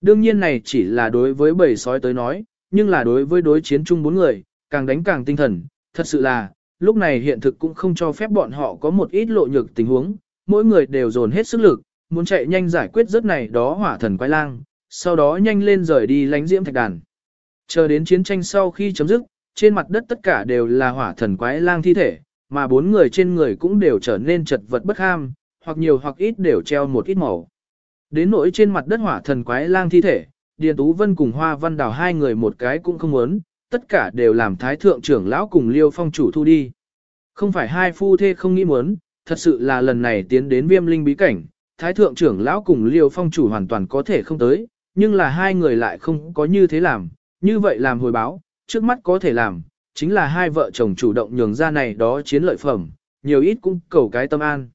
Đương nhiên này chỉ là đối với bầy sói tới nói, nhưng là đối với đối chiến chung bốn người, càng đánh càng tinh thần, thật sự là, lúc này hiện thực cũng không cho phép bọn họ có một ít lộ nhược tình huống, mỗi người đều dồn hết sức lực, muốn chạy nhanh giải quyết rất này đó hỏa thần quái lang, sau đó nhanh lên rời đi lánh diễm thạch đàn. Chờ đến chiến tranh sau khi chấm dứt, trên mặt đất tất cả đều là hỏa thần quái lang thi thể, mà bốn người trên người cũng đều trở nên chật vật bất ham, hoặc nhiều hoặc ít đều treo một ít màu. Đến nỗi trên mặt đất hỏa thần quái lang thi thể, Điền Tú Vân cùng Hoa Văn Đào hai người một cái cũng không muốn, tất cả đều làm thái thượng trưởng lão cùng Liêu Phong chủ thu đi. Không phải hai phu thê không nghĩ muốn, thật sự là lần này tiến đến viêm linh bí cảnh, thái thượng trưởng lão cùng Liêu Phong chủ hoàn toàn có thể không tới, nhưng là hai người lại không có như thế làm, như vậy làm hồi báo, trước mắt có thể làm, chính là hai vợ chồng chủ động nhường ra này đó chiến lợi phẩm, nhiều ít cũng cầu cái tâm an.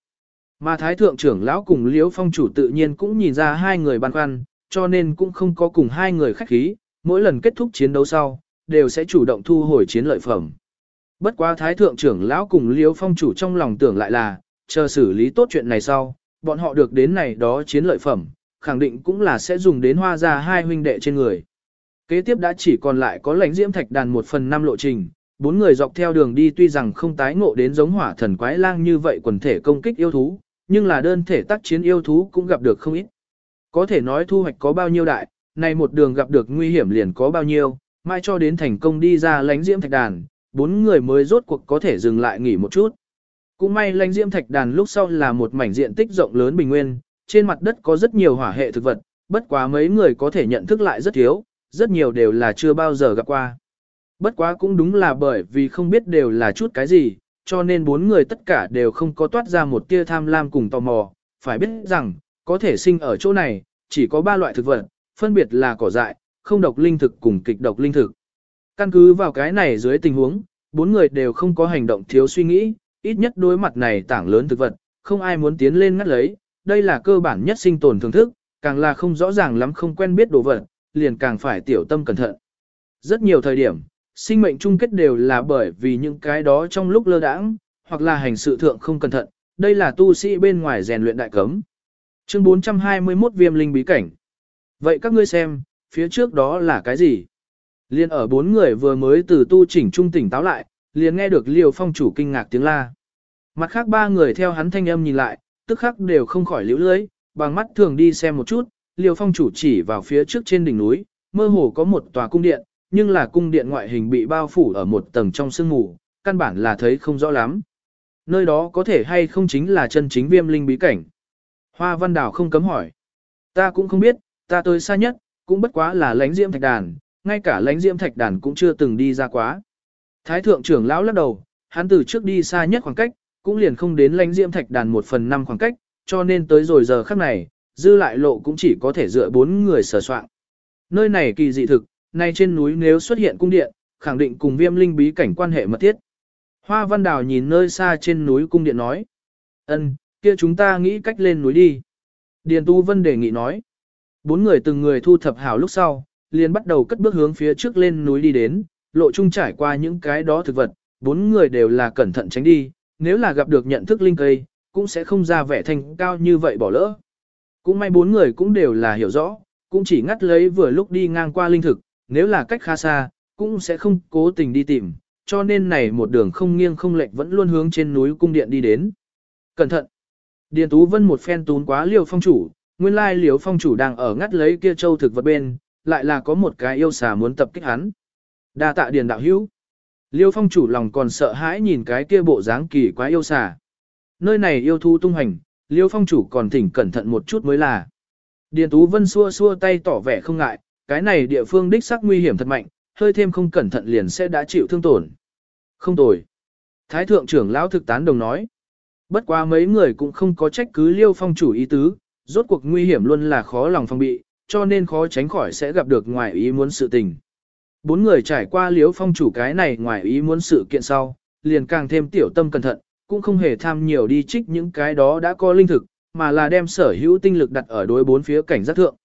Mà thái thượng trưởng lão cùng Liêu Phong chủ tự nhiên cũng nhìn ra hai người băn khoăn, cho nên cũng không có cùng hai người khách khí, mỗi lần kết thúc chiến đấu sau, đều sẽ chủ động thu hồi chiến lợi phẩm. Bất quá thái thượng trưởng lão cùng Liêu Phong chủ trong lòng tưởng lại là, chờ xử lý tốt chuyện này sau, bọn họ được đến này đó chiến lợi phẩm, khẳng định cũng là sẽ dùng đến hoa ra hai huynh đệ trên người. Kế tiếp đã chỉ còn lại có lãnh diễm thạch đàn một phần năm lộ trình, bốn người dọc theo đường đi tuy rằng không tái ngộ đến giống hỏa thần quái lang như vậy quần thể công kích yêu thú, nhưng là đơn thể tác chiến yêu thú cũng gặp được không ít. Có thể nói thu hoạch có bao nhiêu đại, này một đường gặp được nguy hiểm liền có bao nhiêu, mai cho đến thành công đi ra lánh diễm thạch đàn, bốn người mới rốt cuộc có thể dừng lại nghỉ một chút. Cũng may lánh diễm thạch đàn lúc sau là một mảnh diện tích rộng lớn bình nguyên, trên mặt đất có rất nhiều hỏa hệ thực vật, bất quá mấy người có thể nhận thức lại rất thiếu, rất nhiều đều là chưa bao giờ gặp qua. Bất quá cũng đúng là bởi vì không biết đều là chút cái gì, cho nên bốn người tất cả đều không có toát ra một tia tham lam cùng tò mò, phải biết rằng, có thể sinh ở chỗ này, chỉ có ba loại thực vật, phân biệt là cỏ dại, không độc linh thực cùng kịch độc linh thực. Căn cứ vào cái này dưới tình huống, bốn người đều không có hành động thiếu suy nghĩ, ít nhất đối mặt này tảng lớn thực vật, không ai muốn tiến lên ngắt lấy, đây là cơ bản nhất sinh tồn thưởng thức, càng là không rõ ràng lắm không quen biết đồ vật, liền càng phải tiểu tâm cẩn thận. Rất nhiều thời điểm, sinh mệnh chung kết đều là bởi vì những cái đó trong lúc lơ đãng, hoặc là hành sự thượng không cẩn thận, đây là tu sĩ bên ngoài rèn luyện đại cấm. Chương 421 Viêm linh bí cảnh. Vậy các ngươi xem, phía trước đó là cái gì? Liên ở bốn người vừa mới từ tu chỉnh trung tỉnh táo lại, liền nghe được Liêu Phong chủ kinh ngạc tiếng la. Mặt khác ba người theo hắn thanh âm nhìn lại, tức khắc đều không khỏi liễu lưới, bằng mắt thường đi xem một chút, Liêu Phong chủ chỉ vào phía trước trên đỉnh núi, mơ hồ có một tòa cung điện, nhưng là cung điện ngoại hình bị bao phủ ở một tầng trong sương mù, căn bản là thấy không rõ lắm. Nơi đó có thể hay không chính là chân chính viêm linh bí cảnh. Hoa Văn Đào không cấm hỏi. Ta cũng không biết, ta tới xa nhất, cũng bất quá là lánh diễm thạch đàn, ngay cả lánh diễm thạch đàn cũng chưa từng đi ra quá. Thái thượng trưởng lão lắc đầu, hắn từ trước đi xa nhất khoảng cách, cũng liền không đến lánh diễm thạch đàn một phần năm khoảng cách, cho nên tới rồi giờ khắc này, dư lại lộ cũng chỉ có thể dựa bốn người sở soạn. Nơi này kỳ dị thực, nay trên núi nếu xuất hiện cung điện, khẳng định cùng viêm linh bí cảnh quan hệ mật thiết. Hoa Văn Đào nhìn nơi xa trên núi cung điện nói. ân, kia chúng ta nghĩ cách lên núi đi. Điền Tu Vân đề nghị nói. Bốn người từng người thu thập hảo lúc sau, liền bắt đầu cất bước hướng phía trước lên núi đi đến, lộ trung trải qua những cái đó thực vật, bốn người đều là cẩn thận tránh đi, nếu là gặp được nhận thức linh cây, cũng sẽ không ra vẻ thành cao như vậy bỏ lỡ. Cũng may bốn người cũng đều là hiểu rõ, cũng chỉ ngắt lấy vừa lúc đi ngang qua linh thực, nếu là cách khá xa, cũng sẽ không cố tình đi tìm, cho nên này một đường không nghiêng không lệch vẫn luôn hướng trên núi cung điện đi đến. Cẩn thận! Điền Tú Vân một phen tún quá liều phong chủ, nguyên lai liều phong chủ đang ở ngắt lấy kia châu thực vật bên, lại là có một cái yêu xà muốn tập kích hắn. đa tạ Điền đạo hữu. Liêu phong chủ lòng còn sợ hãi nhìn cái kia bộ dáng kỳ quá yêu xà. Nơi này yêu thu tung hành, liêu phong chủ còn thỉnh cẩn thận một chút mới là. Điền Tú Vân xua xua tay tỏ vẻ không ngại, cái này địa phương đích xác nguy hiểm thật mạnh, hơi thêm không cẩn thận liền sẽ đã chịu thương tổn. Không tồi. Thái thượng trưởng lão thực tán đồng nói. Bất quá mấy người cũng không có trách cứ liêu phong chủ ý tứ, rốt cuộc nguy hiểm luôn là khó lòng phòng bị, cho nên khó tránh khỏi sẽ gặp được ngoài ý muốn sự tình. Bốn người trải qua liêu phong chủ cái này ngoài ý muốn sự kiện sau, liền càng thêm tiểu tâm cẩn thận, cũng không hề tham nhiều đi trích những cái đó đã có linh thực, mà là đem sở hữu tinh lực đặt ở đối bốn phía cảnh giác thượng.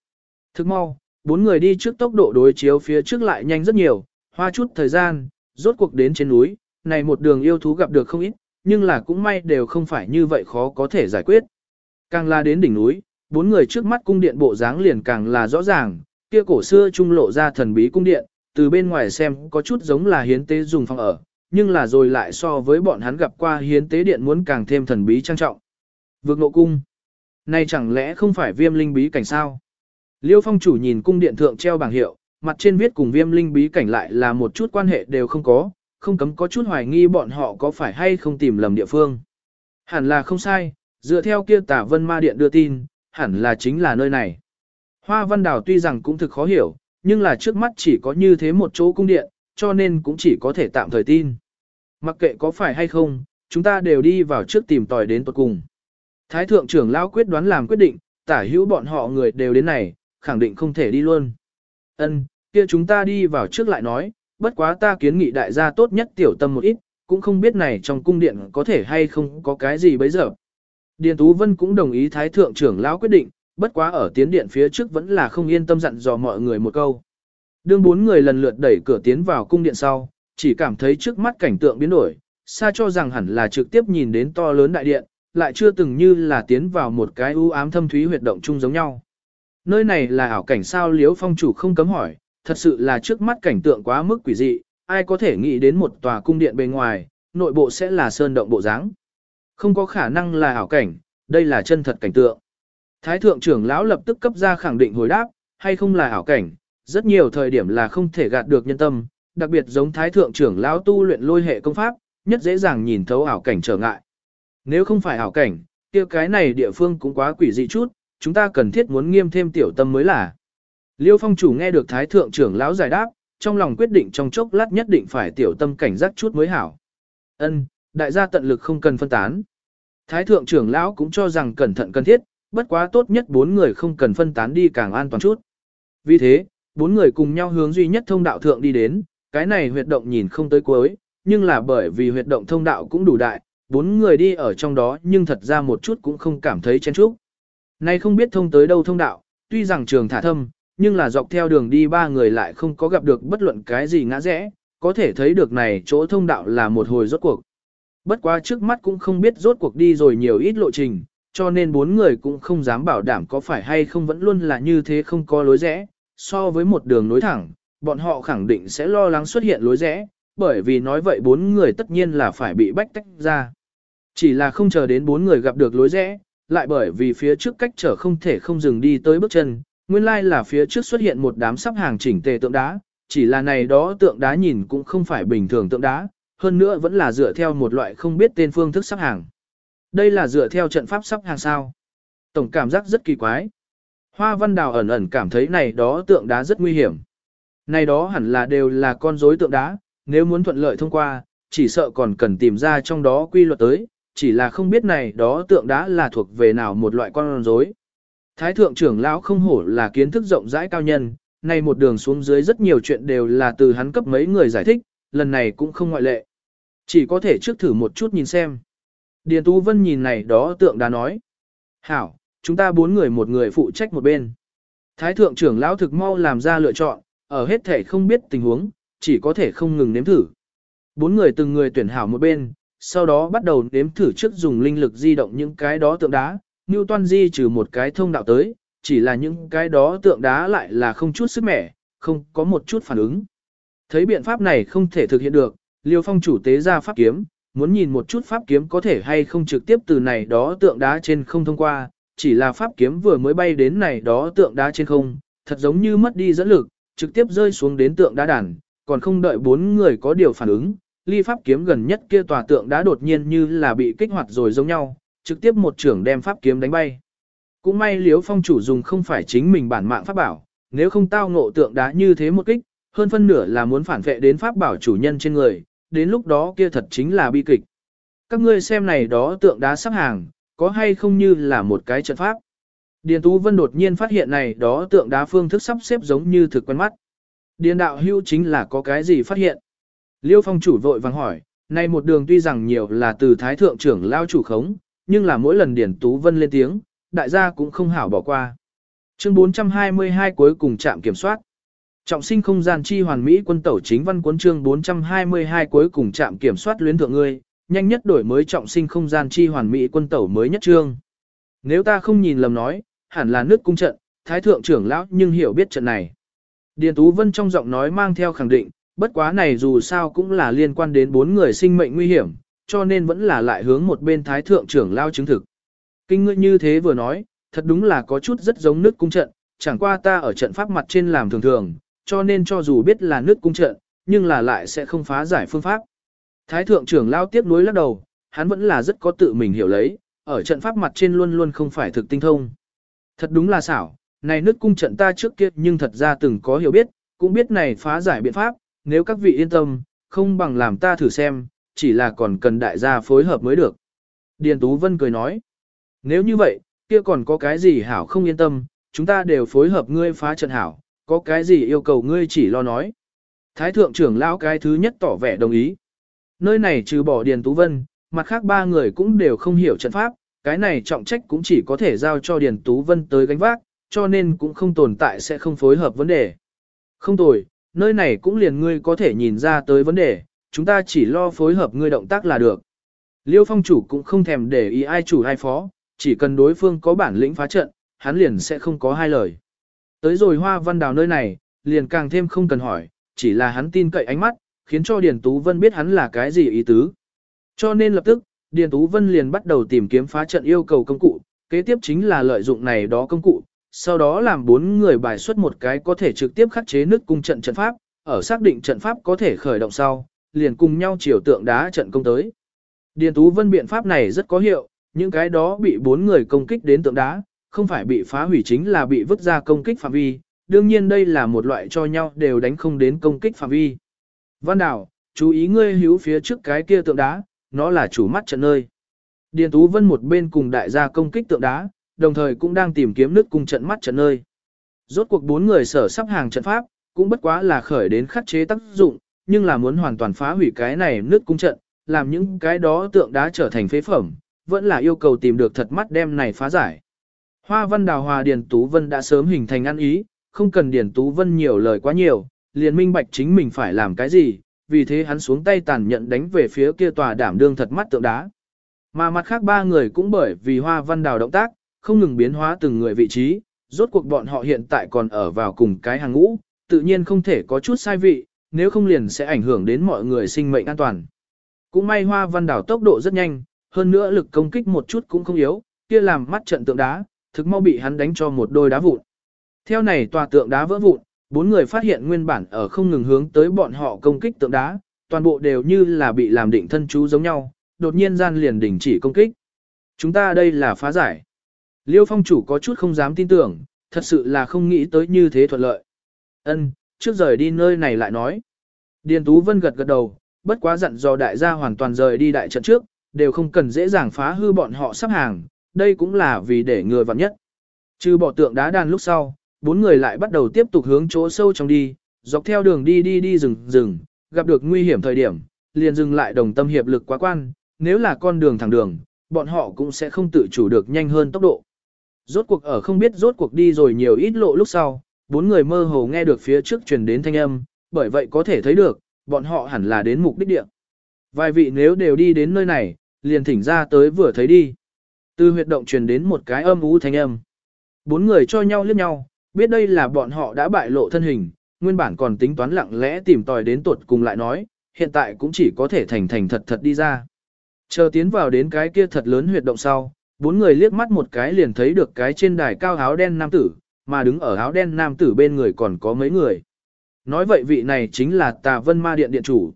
Thức mau, bốn người đi trước tốc độ đối chiếu phía trước lại nhanh rất nhiều, hoa chút thời gian, rốt cuộc đến trên núi, này một đường yêu thú gặp được không ít, nhưng là cũng may đều không phải như vậy khó có thể giải quyết. Càng là đến đỉnh núi, bốn người trước mắt cung điện bộ dáng liền càng là rõ ràng, kia cổ xưa trung lộ ra thần bí cung điện, từ bên ngoài xem có chút giống là hiến tế dùng phòng ở, nhưng là rồi lại so với bọn hắn gặp qua hiến tế điện muốn càng thêm thần bí trang trọng. Vượt nộ cung. Này chẳng lẽ không phải viêm linh bí cảnh sao? Liêu phong chủ nhìn cung điện thượng treo bảng hiệu, mặt trên viết cùng viêm linh bí cảnh lại là một chút quan hệ đều không có, không cấm có chút hoài nghi bọn họ có phải hay không tìm lầm địa phương. Hẳn là không sai, dựa theo kia tả vân ma điện đưa tin, hẳn là chính là nơi này. Hoa văn đảo tuy rằng cũng thực khó hiểu, nhưng là trước mắt chỉ có như thế một chỗ cung điện, cho nên cũng chỉ có thể tạm thời tin. Mặc kệ có phải hay không, chúng ta đều đi vào trước tìm tòi đến tuật cùng. Thái thượng trưởng lão quyết đoán làm quyết định, tả hữu bọn họ người đều đến này, khẳng định không thể đi luôn. Ân, kia chúng ta đi vào trước lại nói, bất quá ta kiến nghị đại gia tốt nhất tiểu tâm một ít, cũng không biết này trong cung điện có thể hay không có cái gì bấy giờ. Điền Tú Vân cũng đồng ý Thái Thượng trưởng lão quyết định, bất quá ở tiến điện phía trước vẫn là không yên tâm dặn dò mọi người một câu. Đương bốn người lần lượt đẩy cửa tiến vào cung điện sau, chỉ cảm thấy trước mắt cảnh tượng biến đổi, xa cho rằng hẳn là trực tiếp nhìn đến to lớn đại điện, lại chưa từng như là tiến vào một cái u ám thâm thúy huyệt động chung giống nhau. Nơi này là ảo cảnh sao liếu phong chủ không cấm hỏi, thật sự là trước mắt cảnh tượng quá mức quỷ dị, ai có thể nghĩ đến một tòa cung điện bên ngoài, nội bộ sẽ là sơn động bộ dáng. Không có khả năng là ảo cảnh, đây là chân thật cảnh tượng. Thái thượng trưởng lão lập tức cấp ra khẳng định hồi đáp, hay không là ảo cảnh, rất nhiều thời điểm là không thể gạt được nhân tâm, đặc biệt giống thái thượng trưởng lão tu luyện lôi hệ công pháp, nhất dễ dàng nhìn thấu ảo cảnh trở ngại. Nếu không phải ảo cảnh, kia cái này địa phương cũng quá quỷ dị chút, chúng ta cần thiết muốn nghiêm thêm tiểu tâm mới là. Liêu phong chủ nghe được thái thượng trưởng lão giải đáp, trong lòng quyết định trong chốc lát nhất định phải tiểu tâm cảnh giác chút mới hảo. Ân, đại gia tận lực không cần phân tán. Thái thượng trưởng lão cũng cho rằng cẩn thận cần thiết, bất quá tốt nhất bốn người không cần phân tán đi càng an toàn chút. Vì thế, bốn người cùng nhau hướng duy nhất thông đạo thượng đi đến, cái này huyệt động nhìn không tới cuối, nhưng là bởi vì huyệt động thông đạo cũng đủ đại, bốn người đi ở trong đó nhưng thật ra một chút cũng không cảm thấy chen chúc. Nay không biết thông tới đâu thông đạo, tuy rằng trường thả thâm, nhưng là dọc theo đường đi ba người lại không có gặp được bất luận cái gì ngã rẽ, có thể thấy được này chỗ thông đạo là một hồi rốt cuộc. Bất quá trước mắt cũng không biết rốt cuộc đi rồi nhiều ít lộ trình, cho nên bốn người cũng không dám bảo đảm có phải hay không vẫn luôn là như thế không có lối rẽ, so với một đường nối thẳng, bọn họ khẳng định sẽ lo lắng xuất hiện lối rẽ, bởi vì nói vậy bốn người tất nhiên là phải bị bách tách ra. Chỉ là không chờ đến bốn người gặp được lối rẽ, lại bởi vì phía trước cách trở không thể không dừng đi tới bước chân, nguyên lai là phía trước xuất hiện một đám sắp hàng chỉnh tề tượng đá, chỉ là này đó tượng đá nhìn cũng không phải bình thường tượng đá, hơn nữa vẫn là dựa theo một loại không biết tên phương thức sắp hàng. Đây là dựa theo trận pháp sắp hàng sao. Tổng cảm giác rất kỳ quái. Hoa văn đào ẩn ẩn cảm thấy này đó tượng đá rất nguy hiểm. Này đó hẳn là đều là con rối tượng đá, nếu muốn thuận lợi thông qua, chỉ sợ còn cần tìm ra trong đó quy luật tới, chỉ là không biết này đó tượng đá là thuộc về nào một loại con rối. Thái thượng trưởng lão không hổ là kiến thức rộng rãi cao nhân, nay một đường xuống dưới rất nhiều chuyện đều là từ hắn cấp mấy người giải thích, lần này cũng không ngoại lệ. Chỉ có thể trước thử một chút nhìn xem. Điền Tú Vân nhìn này đó tượng đá nói. Hảo, chúng ta bốn người một người phụ trách một bên. Thái thượng trưởng lão thực mau làm ra lựa chọn, ở hết thể không biết tình huống, chỉ có thể không ngừng nếm thử. Bốn người từng người tuyển hảo một bên, sau đó bắt đầu nếm thử trước dùng linh lực di động những cái đó tượng đá, Newton di trừ một cái thông đạo tới, chỉ là những cái đó tượng đá lại là không chút sức mẻ, không có một chút phản ứng. Thấy biện pháp này không thể thực hiện được, Liêu Phong chủ tế ra pháp kiếm, muốn nhìn một chút pháp kiếm có thể hay không trực tiếp từ này đó tượng đá trên không thông qua, chỉ là pháp kiếm vừa mới bay đến này đó tượng đá trên không, thật giống như mất đi dẫn lực, trực tiếp rơi xuống đến tượng đá đàn, còn không đợi bốn người có điều phản ứng, ly pháp kiếm gần nhất kia tòa tượng đá đột nhiên như là bị kích hoạt rồi giống nhau, trực tiếp một trưởng đem pháp kiếm đánh bay. Cũng may liếu phong chủ dùng không phải chính mình bản mạng pháp bảo, nếu không tao ngộ tượng đá như thế một kích, hơn phân nửa là muốn phản vệ đến pháp bảo chủ nhân trên người, đến lúc đó kia thật chính là bi kịch. Các ngươi xem này đó tượng đá sắp hàng, có hay không như là một cái trận pháp. Điền Tú Vân đột nhiên phát hiện này đó tượng đá phương thức sắp xếp giống như thực quen mắt. Điền đạo hưu chính là có cái gì phát hiện. Liêu phong chủ vội vàng hỏi, nay một đường tuy rằng nhiều là từ thái thượng trưởng lao chủ khống, nhưng là mỗi lần Điền Tú Vân lên tiếng, đại gia cũng không hảo bỏ qua. Chương 422 cuối cùng chạm kiểm soát. Trọng sinh không gian chi hoàn mỹ quân tẩu chính văn cuốn chương 422 cuối cùng chạm kiểm soát luyến thượng ngươi, nhanh nhất đổi mới trọng sinh không gian chi hoàn mỹ quân tẩu mới nhất chương. Nếu ta không nhìn lầm nói, hẳn là nước cung trận, thái thượng trưởng lão nhưng hiểu biết trận này. Điền Tú Vân trong giọng nói mang theo khẳng định, bất quá này dù sao cũng là liên quan đến bốn người sinh mệnh nguy hiểm, cho nên vẫn là lại hướng một bên thái thượng trưởng lao chứng thực. Kinh ngươi như thế vừa nói, thật đúng là có chút rất giống nước cung trận, chẳng qua ta ở trận pháp mặt trên làm thường thường, cho nên cho dù biết là nước cung trận, nhưng là lại sẽ không phá giải phương pháp. Thái thượng trưởng lao tiếp nối lắc đầu, hắn vẫn là rất có tự mình hiểu lấy, ở trận pháp mặt trên luôn luôn không phải thực tinh thông. Thật đúng là xảo, này nước cung trận ta trước kia nhưng thật ra từng có hiểu biết, cũng biết này phá giải biện pháp, nếu các vị yên tâm, không bằng làm ta thử xem, chỉ là còn cần đại gia phối hợp mới được. Điền Tú Vân cười nói, nếu như vậy, kia còn có cái gì hảo không yên tâm, chúng ta đều phối hợp ngươi phá trận hảo, có cái gì yêu cầu ngươi chỉ lo nói. Thái thượng trưởng lão cái thứ nhất tỏ vẻ đồng ý. Nơi này trừ bỏ Điền Tú Vân, mặt khác ba người cũng đều không hiểu trận pháp, cái này trọng trách cũng chỉ có thể giao cho Điền Tú Vân tới gánh vác, cho nên cũng không tồn tại sẽ không phối hợp vấn đề. Không tồi, nơi này cũng liền ngươi có thể nhìn ra tới vấn đề, chúng ta chỉ lo phối hợp ngươi động tác là được. Liêu phong chủ cũng không thèm để ý ai chủ ai phó, chỉ cần đối phương có bản lĩnh phá trận, hắn liền sẽ không có hai lời. Tới rồi hoa văn đào nơi này, liền càng thêm không cần hỏi, chỉ là hắn tin cậy ánh mắt, khiến cho Điền Tú Vân biết hắn là cái gì ý tứ. Cho nên lập tức, Điền Tú Vân liền bắt đầu tìm kiếm phá trận yêu cầu công cụ, kế tiếp chính là lợi dụng này đó công cụ, sau đó làm bốn người bài xuất một cái có thể trực tiếp khắc chế nước cung trận trận pháp, ở xác định trận pháp có thể khởi động sau, liền cùng nhau chiều tượng đá trận công tới. Điền Tú Vân biện pháp này rất có hiệu, những cái đó bị bốn người công kích đến tượng đá, không phải bị phá hủy chính là bị vứt ra công kích phạm vi, đương nhiên đây là một loại cho nhau đều đánh không đến công kích phạm vi. Văn Đảo, chú ý ngươi hữu phía trước cái kia tượng đá, nó là chủ mắt trận nơi. Điền Tú Vân một bên cùng đại gia công kích tượng đá, đồng thời cũng đang tìm kiếm nước cùng trận mắt trận nơi. Rốt cuộc bốn người sở sắp hàng trận pháp, cũng bất quá là khởi đến khắc chế tác dụng, nhưng là muốn hoàn toàn phá hủy cái này nước cung trận, làm những cái đó tượng đá trở thành phế phẩm, vẫn là yêu cầu tìm được thật mắt đem này phá giải. Hoa Văn Đào Hòa Điền Tú Vân đã sớm hình thành ăn ý, không cần Điền Tú Vân nhiều lời quá nhiều, liền minh bạch chính mình phải làm cái gì, vì thế hắn xuống tay tàn nhận đánh về phía kia tòa đảm đương thật mắt tượng đá. Mà mặt khác ba người cũng bởi vì Hoa Văn Đào động tác, không ngừng biến hóa từng người vị trí, rốt cuộc bọn họ hiện tại còn ở vào cùng cái hàng ngũ, tự nhiên không thể có chút sai vị, nếu không liền sẽ ảnh hưởng đến mọi người sinh mệnh an toàn. Cũng may Hoa Văn đảo tốc độ rất nhanh, hơn nữa lực công kích một chút cũng không yếu, kia làm mắt trận tượng đá, thực mau bị hắn đánh cho một đôi đá vụn. Theo này tòa tượng đá vỡ vụn, bốn người phát hiện nguyên bản ở không ngừng hướng tới bọn họ công kích tượng đá, toàn bộ đều như là bị làm định thân chú giống nhau, đột nhiên gian liền đình chỉ công kích. Chúng ta đây là phá giải. Liêu phong chủ có chút không dám tin tưởng, thật sự là không nghĩ tới như thế thuận lợi. Ân, trước rời đi nơi này lại nói. Điền Tú Vân gật gật đầu, bất quá dặn dò đại gia hoàn toàn rời đi đại trận trước, đều không cần dễ dàng phá hư bọn họ sắp hàng, đây cũng là vì để người vặn nhất. Trừ bỏ tượng đá đàn lúc sau, bốn người lại bắt đầu tiếp tục hướng chỗ sâu trong đi, dọc theo đường đi đi đi rừng rừng, gặp được nguy hiểm thời điểm, liền dừng lại đồng tâm hiệp lực quá quan, nếu là con đường thẳng đường, bọn họ cũng sẽ không tự chủ được nhanh hơn tốc độ. Rốt cuộc ở không biết rốt cuộc đi rồi nhiều ít lộ lúc sau, bốn người mơ hồ nghe được phía trước truyền đến thanh âm, bởi vậy có thể thấy được, bọn họ hẳn là đến mục đích địa. Vài vị nếu đều đi đến nơi này, liền thỉnh ra tới vừa thấy đi. Từ huyệt động truyền đến một cái âm ú thanh âm. Bốn người cho nhau liếc nhau, biết đây là bọn họ đã bại lộ thân hình, nguyên bản còn tính toán lặng lẽ tìm tòi đến tuột cùng lại nói, hiện tại cũng chỉ có thể thành thành thật thật đi ra. Chờ tiến vào đến cái kia thật lớn huyệt động sau, bốn người liếc mắt một cái liền thấy được cái trên đài cao áo đen nam tử, mà đứng ở áo đen nam tử bên người còn có mấy người. Nói vậy vị này chính là tà vân ma điện điện chủ.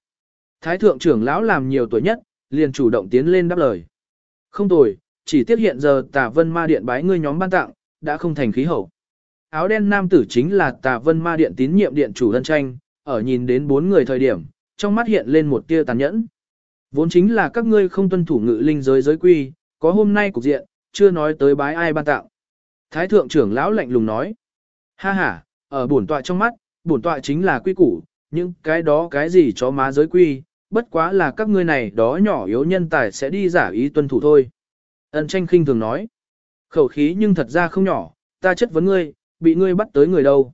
Thái thượng trưởng lão làm nhiều tuổi nhất, liền chủ động tiến lên đáp lời. Không tồi, chỉ tiếc hiện giờ tà vân ma điện bái ngươi nhóm ban tặng, đã không thành khí hậu. Áo đen nam tử chính là tà vân ma điện tín nhiệm điện chủ lân tranh, ở nhìn đến bốn người thời điểm, trong mắt hiện lên một tia tàn nhẫn. Vốn chính là các ngươi không tuân thủ ngự linh giới giới quy, có hôm nay cục diện, chưa nói tới bái ai ban tặng. Thái thượng trưởng lão lạnh lùng nói. Ha ha, ở bổn tọa trong mắt, bổn tọa chính là quy củ, nhưng cái đó cái gì chó má giới quy, bất quá là các ngươi này đó nhỏ yếu nhân tài sẽ đi giả ý tuân thủ thôi. Ân tranh khinh thường nói. Khẩu khí nhưng thật ra không nhỏ, ta chất vấn ngươi, bị ngươi bắt tới người đâu.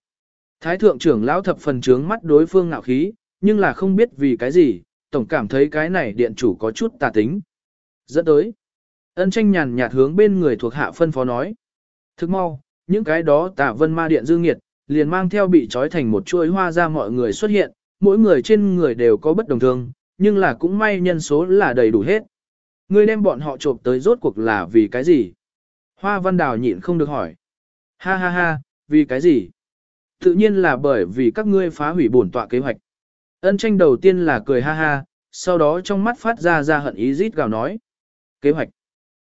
Thái thượng trưởng lão thập phần trướng mắt đối phương ngạo khí, nhưng là không biết vì cái gì, tổng cảm thấy cái này điện chủ có chút tà tính. Dẫn tới. Ân tranh nhàn nhạt hướng bên người thuộc hạ phân phó nói. Thức mau, những cái đó tà vân ma điện dương nghiệt, liền mang theo bị trói thành một chuỗi hoa ra mọi người xuất hiện, mỗi người trên người đều có bất đồng thương, nhưng là cũng may nhân số là đầy đủ hết. Ngươi đem bọn họ trộm tới rốt cuộc là vì cái gì? Hoa văn đào nhịn không được hỏi. Ha ha ha, vì cái gì? Tự nhiên là bởi vì các ngươi phá hủy bổn tọa kế hoạch. Ân tranh đầu tiên là cười ha ha, sau đó trong mắt phát ra ra hận ý rít gào nói. Kế hoạch.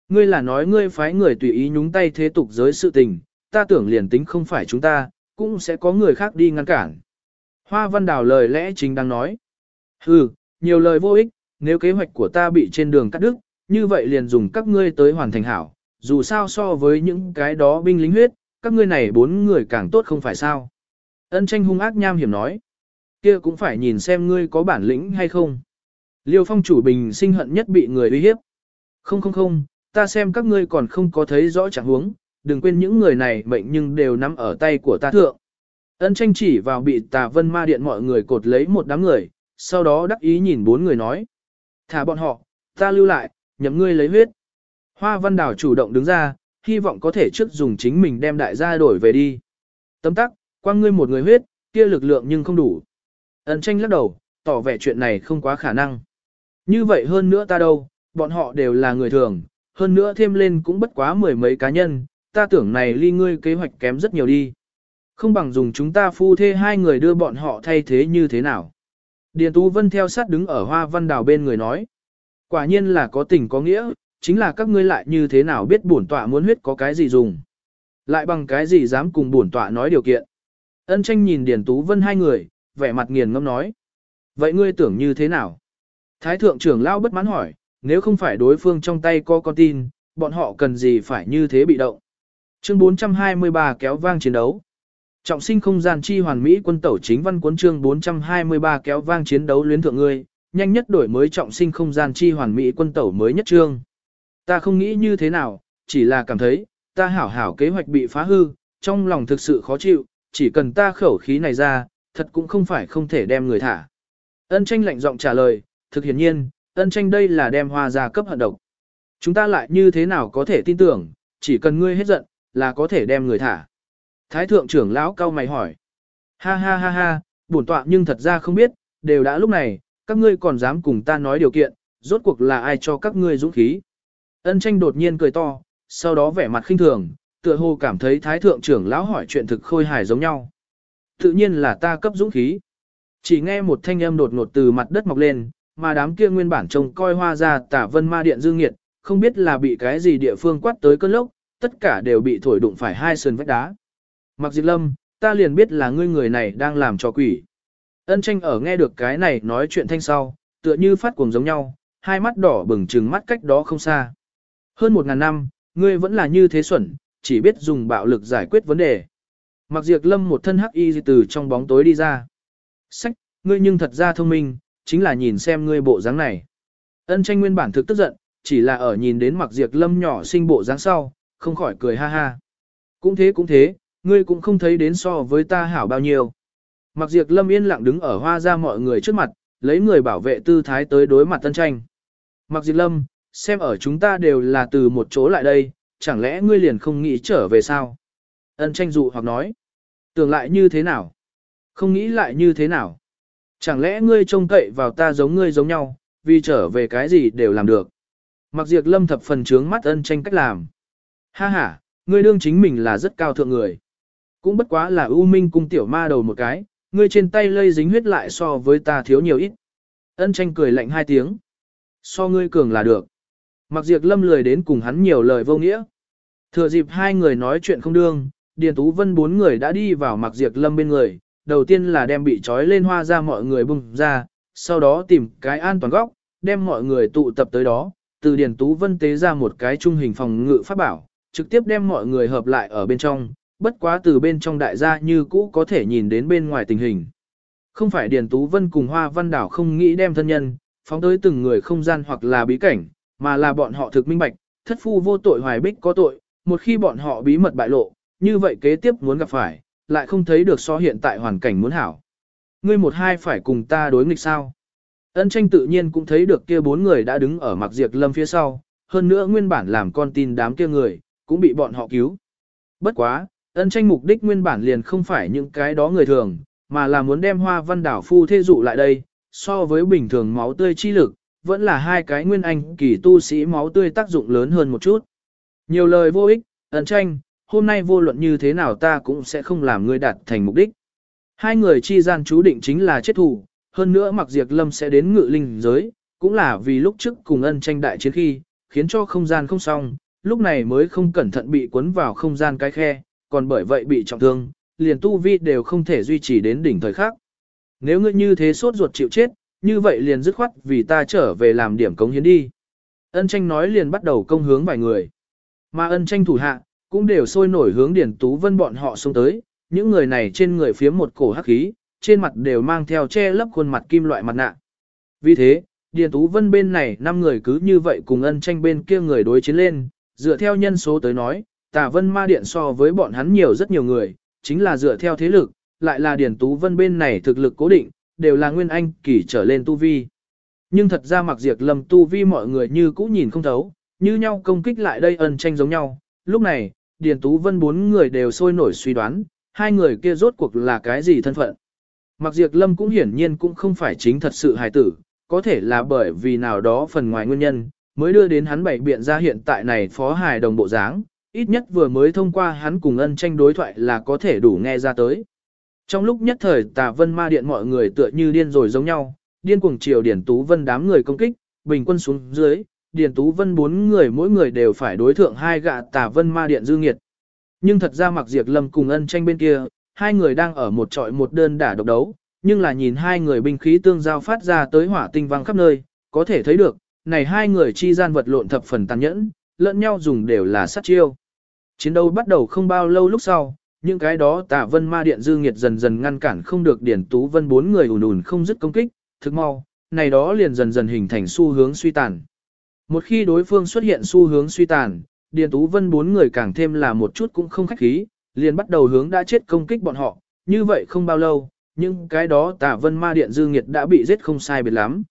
Ngươi là nói ngươi phái người tùy ý nhúng tay thế tục giới sự tình, ta tưởng liền tính không phải chúng ta, cũng sẽ có người khác đi ngăn cản. Hoa văn đào lời lẽ chính đang nói. Hừ, nhiều lời vô ích, nếu kế hoạch của ta bị trên đường cắt đứt, như vậy liền dùng các ngươi tới hoàn thành hảo, dù sao so với những cái đó binh lính huyết, các ngươi này bốn người càng tốt không phải sao. Ân tranh hung ác nham hiểm nói, kia cũng phải nhìn xem ngươi có bản lĩnh hay không. Liêu phong chủ bình sinh hận nhất bị người uy hiếp. Không không không, ta xem các ngươi còn không có thấy rõ trạng huống, đừng quên những người này mệnh nhưng đều nắm ở tay của ta thượng. Ân tranh chỉ vào bị tà vân ma điện mọi người cột lấy một đám người, sau đó đắc ý nhìn bốn người nói. Thả bọn họ, ta lưu lại, nhậm ngươi lấy huyết. Hoa văn đảo chủ động đứng ra, hy vọng có thể trước dùng chính mình đem đại gia đổi về đi. Tấm tắc, quang ngươi một người huyết, kia lực lượng nhưng không đủ. Ân tranh lắc đầu, tỏ vẻ chuyện này không quá khả năng. Như vậy hơn nữa ta đâu, bọn họ đều là người thường, hơn nữa thêm lên cũng bất quá mười mấy cá nhân, ta tưởng này ly ngươi kế hoạch kém rất nhiều đi. Không bằng dùng chúng ta phu thê hai người đưa bọn họ thay thế như thế nào. Điền Tú Vân theo sát đứng ở hoa văn đào bên người nói. Quả nhiên là có tình có nghĩa, chính là các ngươi lại như thế nào biết bổn tọa muốn huyết có cái gì dùng. Lại bằng cái gì dám cùng bổn tọa nói điều kiện. Ân tranh nhìn Điền Tú Vân hai người, vẻ mặt nghiền ngâm nói. Vậy ngươi tưởng như thế nào? Thái thượng trưởng lao bất mãn hỏi, nếu không phải đối phương trong tay có con tin, bọn họ cần gì phải như thế bị động. Chương 423 kéo vang chiến đấu. Trọng sinh không gian chi hoàn mỹ quân tẩu chính văn cuốn chương 423 kéo vang chiến đấu luyến thượng ngươi, nhanh nhất đổi mới trọng sinh không gian chi hoàn mỹ quân tẩu mới nhất chương. Ta không nghĩ như thế nào, chỉ là cảm thấy, ta hảo hảo kế hoạch bị phá hư, trong lòng thực sự khó chịu, chỉ cần ta khẩu khí này ra, thật cũng không phải không thể đem người thả. Ân tranh lạnh giọng trả lời, thực hiển nhiên, ân tranh đây là đem hoa ra cấp hận độc. Chúng ta lại như thế nào có thể tin tưởng, chỉ cần ngươi hết giận, là có thể đem người thả. Thái thượng trưởng lão cao mày hỏi. Ha ha ha ha, bổn tọa nhưng thật ra không biết, đều đã lúc này, các ngươi còn dám cùng ta nói điều kiện, rốt cuộc là ai cho các ngươi dũng khí. Ân tranh đột nhiên cười to, sau đó vẻ mặt khinh thường, tựa hồ cảm thấy thái thượng trưởng lão hỏi chuyện thực khôi hài giống nhau. Tự nhiên là ta cấp dũng khí. Chỉ nghe một thanh âm đột ngột từ mặt đất mọc lên, mà đám kia nguyên bản trông coi hoa ra tả vân ma điện dương nghiệt, không biết là bị cái gì địa phương quát tới cơn lốc, tất cả đều bị thổi đụng phải hai sườn vách đá. Mặc diệt lâm, ta liền biết là ngươi người này đang làm cho quỷ. Ân tranh ở nghe được cái này nói chuyện thanh sau, tựa như phát cuồng giống nhau, hai mắt đỏ bừng trừng mắt cách đó không xa. Hơn một ngàn năm, ngươi vẫn là như thế xuẩn, chỉ biết dùng bạo lực giải quyết vấn đề. Mặc diệt lâm một thân hắc y từ trong bóng tối đi ra. Sách, ngươi nhưng thật ra thông minh, chính là nhìn xem ngươi bộ dáng này. Ân tranh nguyên bản thực tức giận, chỉ là ở nhìn đến mặc diệt lâm nhỏ sinh bộ dáng sau, không khỏi cười ha ha. Cũng thế cũng thế, ngươi cũng không thấy đến so với ta hảo bao nhiêu. Mặc diệt lâm yên lặng đứng ở hoa ra mọi người trước mặt, lấy người bảo vệ tư thái tới đối mặt tân tranh. Mặc diệt lâm, xem ở chúng ta đều là từ một chỗ lại đây, chẳng lẽ ngươi liền không nghĩ trở về sao? Ân tranh dụ hoặc nói, tưởng lại như thế nào? Không nghĩ lại như thế nào? Chẳng lẽ ngươi trông cậy vào ta giống ngươi giống nhau, vì trở về cái gì đều làm được? Mặc diệt lâm thập phần trướng mắt ân tranh cách làm. Ha ha, ngươi đương chính mình là rất cao thượng người. Cũng bất quá là ưu minh cung tiểu ma đầu một cái, ngươi trên tay lây dính huyết lại so với ta thiếu nhiều ít. Ân tranh cười lạnh hai tiếng. So ngươi cường là được. Mặc diệt lâm lười đến cùng hắn nhiều lời vô nghĩa. Thừa dịp hai người nói chuyện không đương, Điền Tú Vân bốn người đã đi vào mặc diệt lâm bên người. Đầu tiên là đem bị trói lên hoa ra mọi người bung ra, sau đó tìm cái an toàn góc, đem mọi người tụ tập tới đó. Từ Điền Tú Vân tế ra một cái trung hình phòng ngự pháp bảo, trực tiếp đem mọi người hợp lại ở bên trong, bất quá từ bên trong đại gia như cũ có thể nhìn đến bên ngoài tình hình. Không phải Điền Tú Vân cùng Hoa Văn Đảo không nghĩ đem thân nhân, phóng tới từng người không gian hoặc là bí cảnh, mà là bọn họ thực minh bạch, thất phu vô tội hoài bích có tội, một khi bọn họ bí mật bại lộ, như vậy kế tiếp muốn gặp phải, lại không thấy được so hiện tại hoàn cảnh muốn hảo. Ngươi một hai phải cùng ta đối nghịch sao? Ân tranh tự nhiên cũng thấy được kia bốn người đã đứng ở mặc diệt lâm phía sau, hơn nữa nguyên bản làm con tin đám kia người, cũng bị bọn họ cứu. Bất quá, ân tranh mục đích nguyên bản liền không phải những cái đó người thường, mà là muốn đem hoa văn đảo phu thê dụ lại đây, so với bình thường máu tươi chi lực, vẫn là hai cái nguyên anh kỳ tu sĩ máu tươi tác dụng lớn hơn một chút. Nhiều lời vô ích, ân tranh, hôm nay vô luận như thế nào ta cũng sẽ không làm ngươi đạt thành mục đích. Hai người chi gian chú định chính là chết thù, hơn nữa mặc diệt lâm sẽ đến ngự linh giới, cũng là vì lúc trước cùng ân tranh đại chiến khi, khiến cho không gian không xong, lúc này mới không cẩn thận bị cuốn vào không gian cái khe, còn bởi vậy bị trọng thương, liền tu vi đều không thể duy trì đến đỉnh thời khắc. Nếu ngươi như thế sốt ruột chịu chết, như vậy liền dứt khoát vì ta trở về làm điểm cống hiến đi. Ân tranh nói liền bắt đầu công hướng vài người. Mà ân tranh thủ hạ, cũng đều sôi nổi hướng Điển Tú Vân bọn họ xuống tới, những người này trên người phía một cổ hắc khí, trên mặt đều mang theo che lấp khuôn mặt kim loại mặt nạ. Vì thế, Điền Tú Vân bên này năm người cứ như vậy cùng ân tranh bên kia người đối chiến lên, dựa theo nhân số tới nói, Tà Vân Ma Điện so với bọn hắn nhiều rất nhiều người, chính là dựa theo thế lực, lại là Điền Tú Vân bên này thực lực cố định, đều là nguyên anh kỳ trở lên tu vi. Nhưng thật ra mặc diệt lầm tu vi mọi người như cũ nhìn không thấu, như nhau công kích lại đây ân tranh giống nhau. Lúc này, Điền Tú Vân bốn người đều sôi nổi suy đoán, hai người kia rốt cuộc là cái gì thân phận. Mặc diệt Lâm cũng hiển nhiên cũng không phải chính thật sự hài tử, có thể là bởi vì nào đó phần ngoài nguyên nhân, mới đưa đến hắn bảy biện ra hiện tại này phó hài đồng bộ dáng, ít nhất vừa mới thông qua hắn cùng ân tranh đối thoại là có thể đủ nghe ra tới. Trong lúc nhất thời tà vân ma điện mọi người tựa như điên rồi giống nhau, điên cuồng chiều Điển Tú Vân đám người công kích, bình quân xuống dưới, Điền Tú Vân bốn người mỗi người đều phải đối thượng hai gạ tà vân ma điện dư nghiệt. Nhưng thật ra mặc diệt lâm cùng ân tranh bên kia, hai người đang ở một trọi một đơn đả độc đấu, nhưng là nhìn hai người binh khí tương giao phát ra tới hỏa tinh vang khắp nơi, có thể thấy được, này hai người chi gian vật lộn thập phần tàn nhẫn, lẫn nhau dùng đều là sát chiêu. Chiến đấu bắt đầu không bao lâu lúc sau, những cái đó tà vân ma điện dư nghiệt dần dần ngăn cản không được điển tú vân bốn người ùn ùn không dứt công kích, thực mau, này đó liền dần dần hình thành xu hướng suy tàn. Một khi đối phương xuất hiện xu hướng suy tàn, Điền tú vân bốn người càng thêm là một chút cũng không khách khí, liền bắt đầu hướng đã chết công kích bọn họ, như vậy không bao lâu, nhưng cái đó Tả vân ma điện dư nghiệt đã bị giết không sai biệt lắm.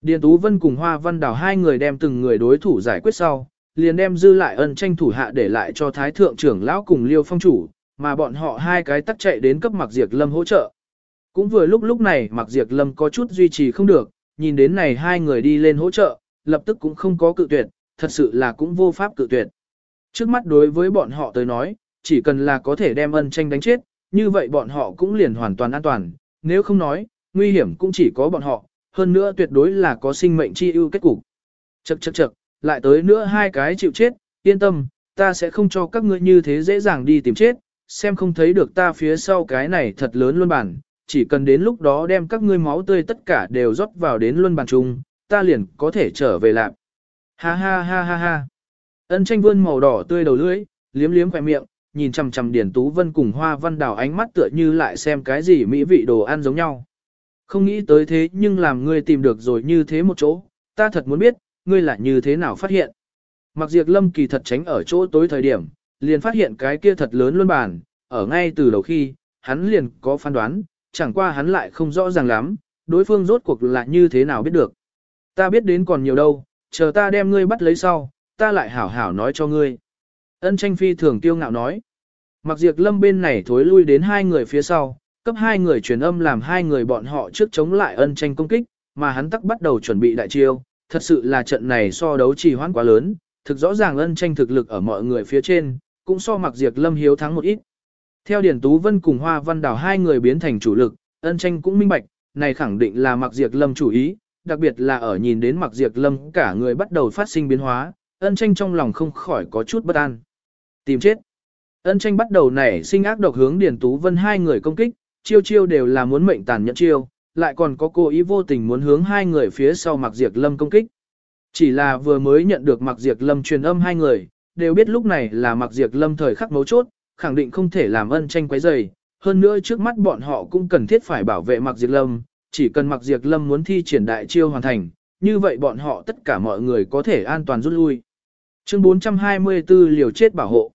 Điền Tú Vân cùng Hoa Văn Đào hai người đem từng người đối thủ giải quyết sau, liền đem dư lại ân tranh thủ hạ để lại cho Thái Thượng trưởng lão cùng Liêu Phong chủ, mà bọn họ hai cái tắt chạy đến cấp Mạc Diệp Lâm hỗ trợ. Cũng vừa lúc lúc này Mạc Diệp Lâm có chút duy trì không được, nhìn đến này hai người đi lên hỗ trợ, lập tức cũng không có cự tuyệt, thật sự là cũng vô pháp cự tuyệt. Trước mắt đối với bọn họ tới nói, chỉ cần là có thể đem ân tranh đánh chết, như vậy bọn họ cũng liền hoàn toàn an toàn, nếu không nói, nguy hiểm cũng chỉ có bọn họ, hơn nữa tuyệt đối là có sinh mệnh chi ưu kết cục. Chậc chậc chậc, lại tới nữa hai cái chịu chết, yên tâm, ta sẽ không cho các ngươi như thế dễ dàng đi tìm chết, xem không thấy được ta phía sau cái này thật lớn luôn bản, chỉ cần đến lúc đó đem các ngươi máu tươi tất cả đều rót vào đến luân bàn chung, ta liền có thể trở về lại. Ha ha ha ha ha. Ân tranh vươn màu đỏ tươi đầu lưỡi, liếm liếm khỏe miệng, nhìn chằm chằm Điền Tú Vân cùng Hoa Văn Đào ánh mắt tựa như lại xem cái gì mỹ vị đồ ăn giống nhau. Không nghĩ tới thế nhưng làm ngươi tìm được rồi như thế một chỗ, ta thật muốn biết, ngươi là như thế nào phát hiện. Mặc diệt lâm kỳ thật tránh ở chỗ tối thời điểm, liền phát hiện cái kia thật lớn luôn bàn, ở ngay từ đầu khi, hắn liền có phán đoán, chẳng qua hắn lại không rõ ràng lắm, đối phương rốt cuộc là như thế nào biết được. Ta biết đến còn nhiều đâu, chờ ta đem ngươi bắt lấy sau, ta lại hảo hảo nói cho ngươi. Ân tranh phi thường tiêu ngạo nói. Mặc diệt lâm bên này thối lui đến hai người phía sau, cấp hai người truyền âm làm hai người bọn họ trước chống lại ân tranh công kích, mà hắn tắc bắt đầu chuẩn bị đại chiêu. Thật sự là trận này so đấu trì hoãn quá lớn, thực rõ ràng ân tranh thực lực ở mọi người phía trên, cũng so mặc diệt lâm hiếu thắng một ít. Theo Điển Tú Vân cùng Hoa Văn Đào hai người biến thành chủ lực, ân tranh cũng minh bạch, này khẳng định là mặc diệt lâm chủ ý, đặc biệt là ở nhìn đến mặc diệt lâm cả người bắt đầu phát sinh biến hóa, ân tranh trong lòng không khỏi có chút bất an. Tìm chết. Ân tranh bắt đầu nảy sinh ác độc hướng Điền Tú Vân hai người công kích, chiêu chiêu đều là muốn mệnh tàn nhẫn chiêu, lại còn có cố ý vô tình muốn hướng hai người phía sau mặc diệt Lâm công kích. Chỉ là vừa mới nhận được mặc diệt Lâm truyền âm hai người, đều biết lúc này là mặc diệt Lâm thời khắc mấu chốt, khẳng định không thể làm ân tranh quấy rầy. Hơn nữa trước mắt bọn họ cũng cần thiết phải bảo vệ mặc diệt Lâm, chỉ cần mặc diệt Lâm muốn thi triển đại chiêu hoàn thành, như vậy bọn họ tất cả mọi người có thể an toàn rút lui. Chương 424 liều chết bảo hộ.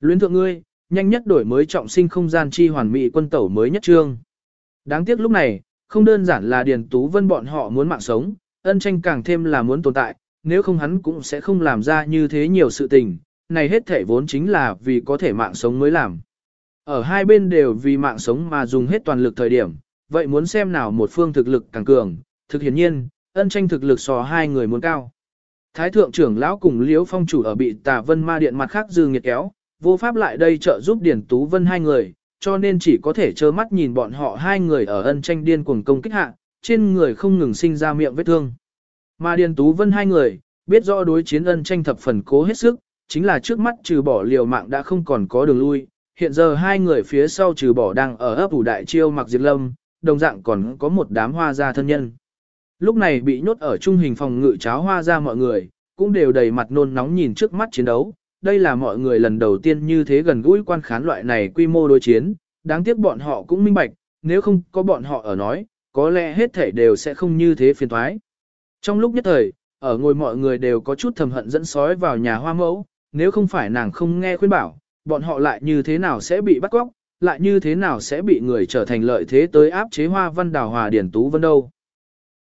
Luyến thượng ngươi, nhanh nhất đổi mới trọng sinh không gian chi hoàn mỹ quân tẩu mới nhất trương. Đáng tiếc lúc này, không đơn giản là Điền Tú Vân bọn họ muốn mạng sống, ân tranh càng thêm là muốn tồn tại, nếu không hắn cũng sẽ không làm ra như thế nhiều sự tình, này hết thể vốn chính là vì có thể mạng sống mới làm. Ở hai bên đều vì mạng sống mà dùng hết toàn lực thời điểm, vậy muốn xem nào một phương thực lực càng cường, thực hiển nhiên, ân tranh thực lực so hai người muốn cao. Thái thượng trưởng lão cùng Liễu Phong chủ ở bị Tà Vân Ma điện mặt khác dư nghiệt kéo, vô pháp lại đây trợ giúp điển Tú Vân hai người, cho nên chỉ có thể trơ mắt nhìn bọn họ hai người ở ân tranh điên cuồng công kích hạ, trên người không ngừng sinh ra miệng vết thương. Mà Điền Tú Vân hai người, biết rõ đối chiến ân tranh thập phần cố hết sức, chính là trước mắt trừ bỏ liều mạng đã không còn có đường lui, hiện giờ hai người phía sau trừ bỏ đang ở ấp ủ đại chiêu mặc diệt lâm, đồng dạng còn có một đám hoa gia thân nhân. Lúc này bị nhốt ở trung hình phòng ngự cháo hoa gia mọi người, cũng đều đầy mặt nôn nóng nhìn trước mắt chiến đấu, đây là mọi người lần đầu tiên như thế gần gũi quan khán loại này quy mô đối chiến, đáng tiếc bọn họ cũng minh bạch, nếu không có bọn họ ở nói, có lẽ hết thể đều sẽ không như thế phiền thoái. Trong lúc nhất thời, ở ngồi mọi người đều có chút thầm hận dẫn sói vào nhà hoa mẫu, nếu không phải nàng không nghe khuyên bảo, bọn họ lại như thế nào sẽ bị bắt cóc, lại như thế nào sẽ bị người trở thành lợi thế tới áp chế hoa văn đào hòa điển tú vân đâu.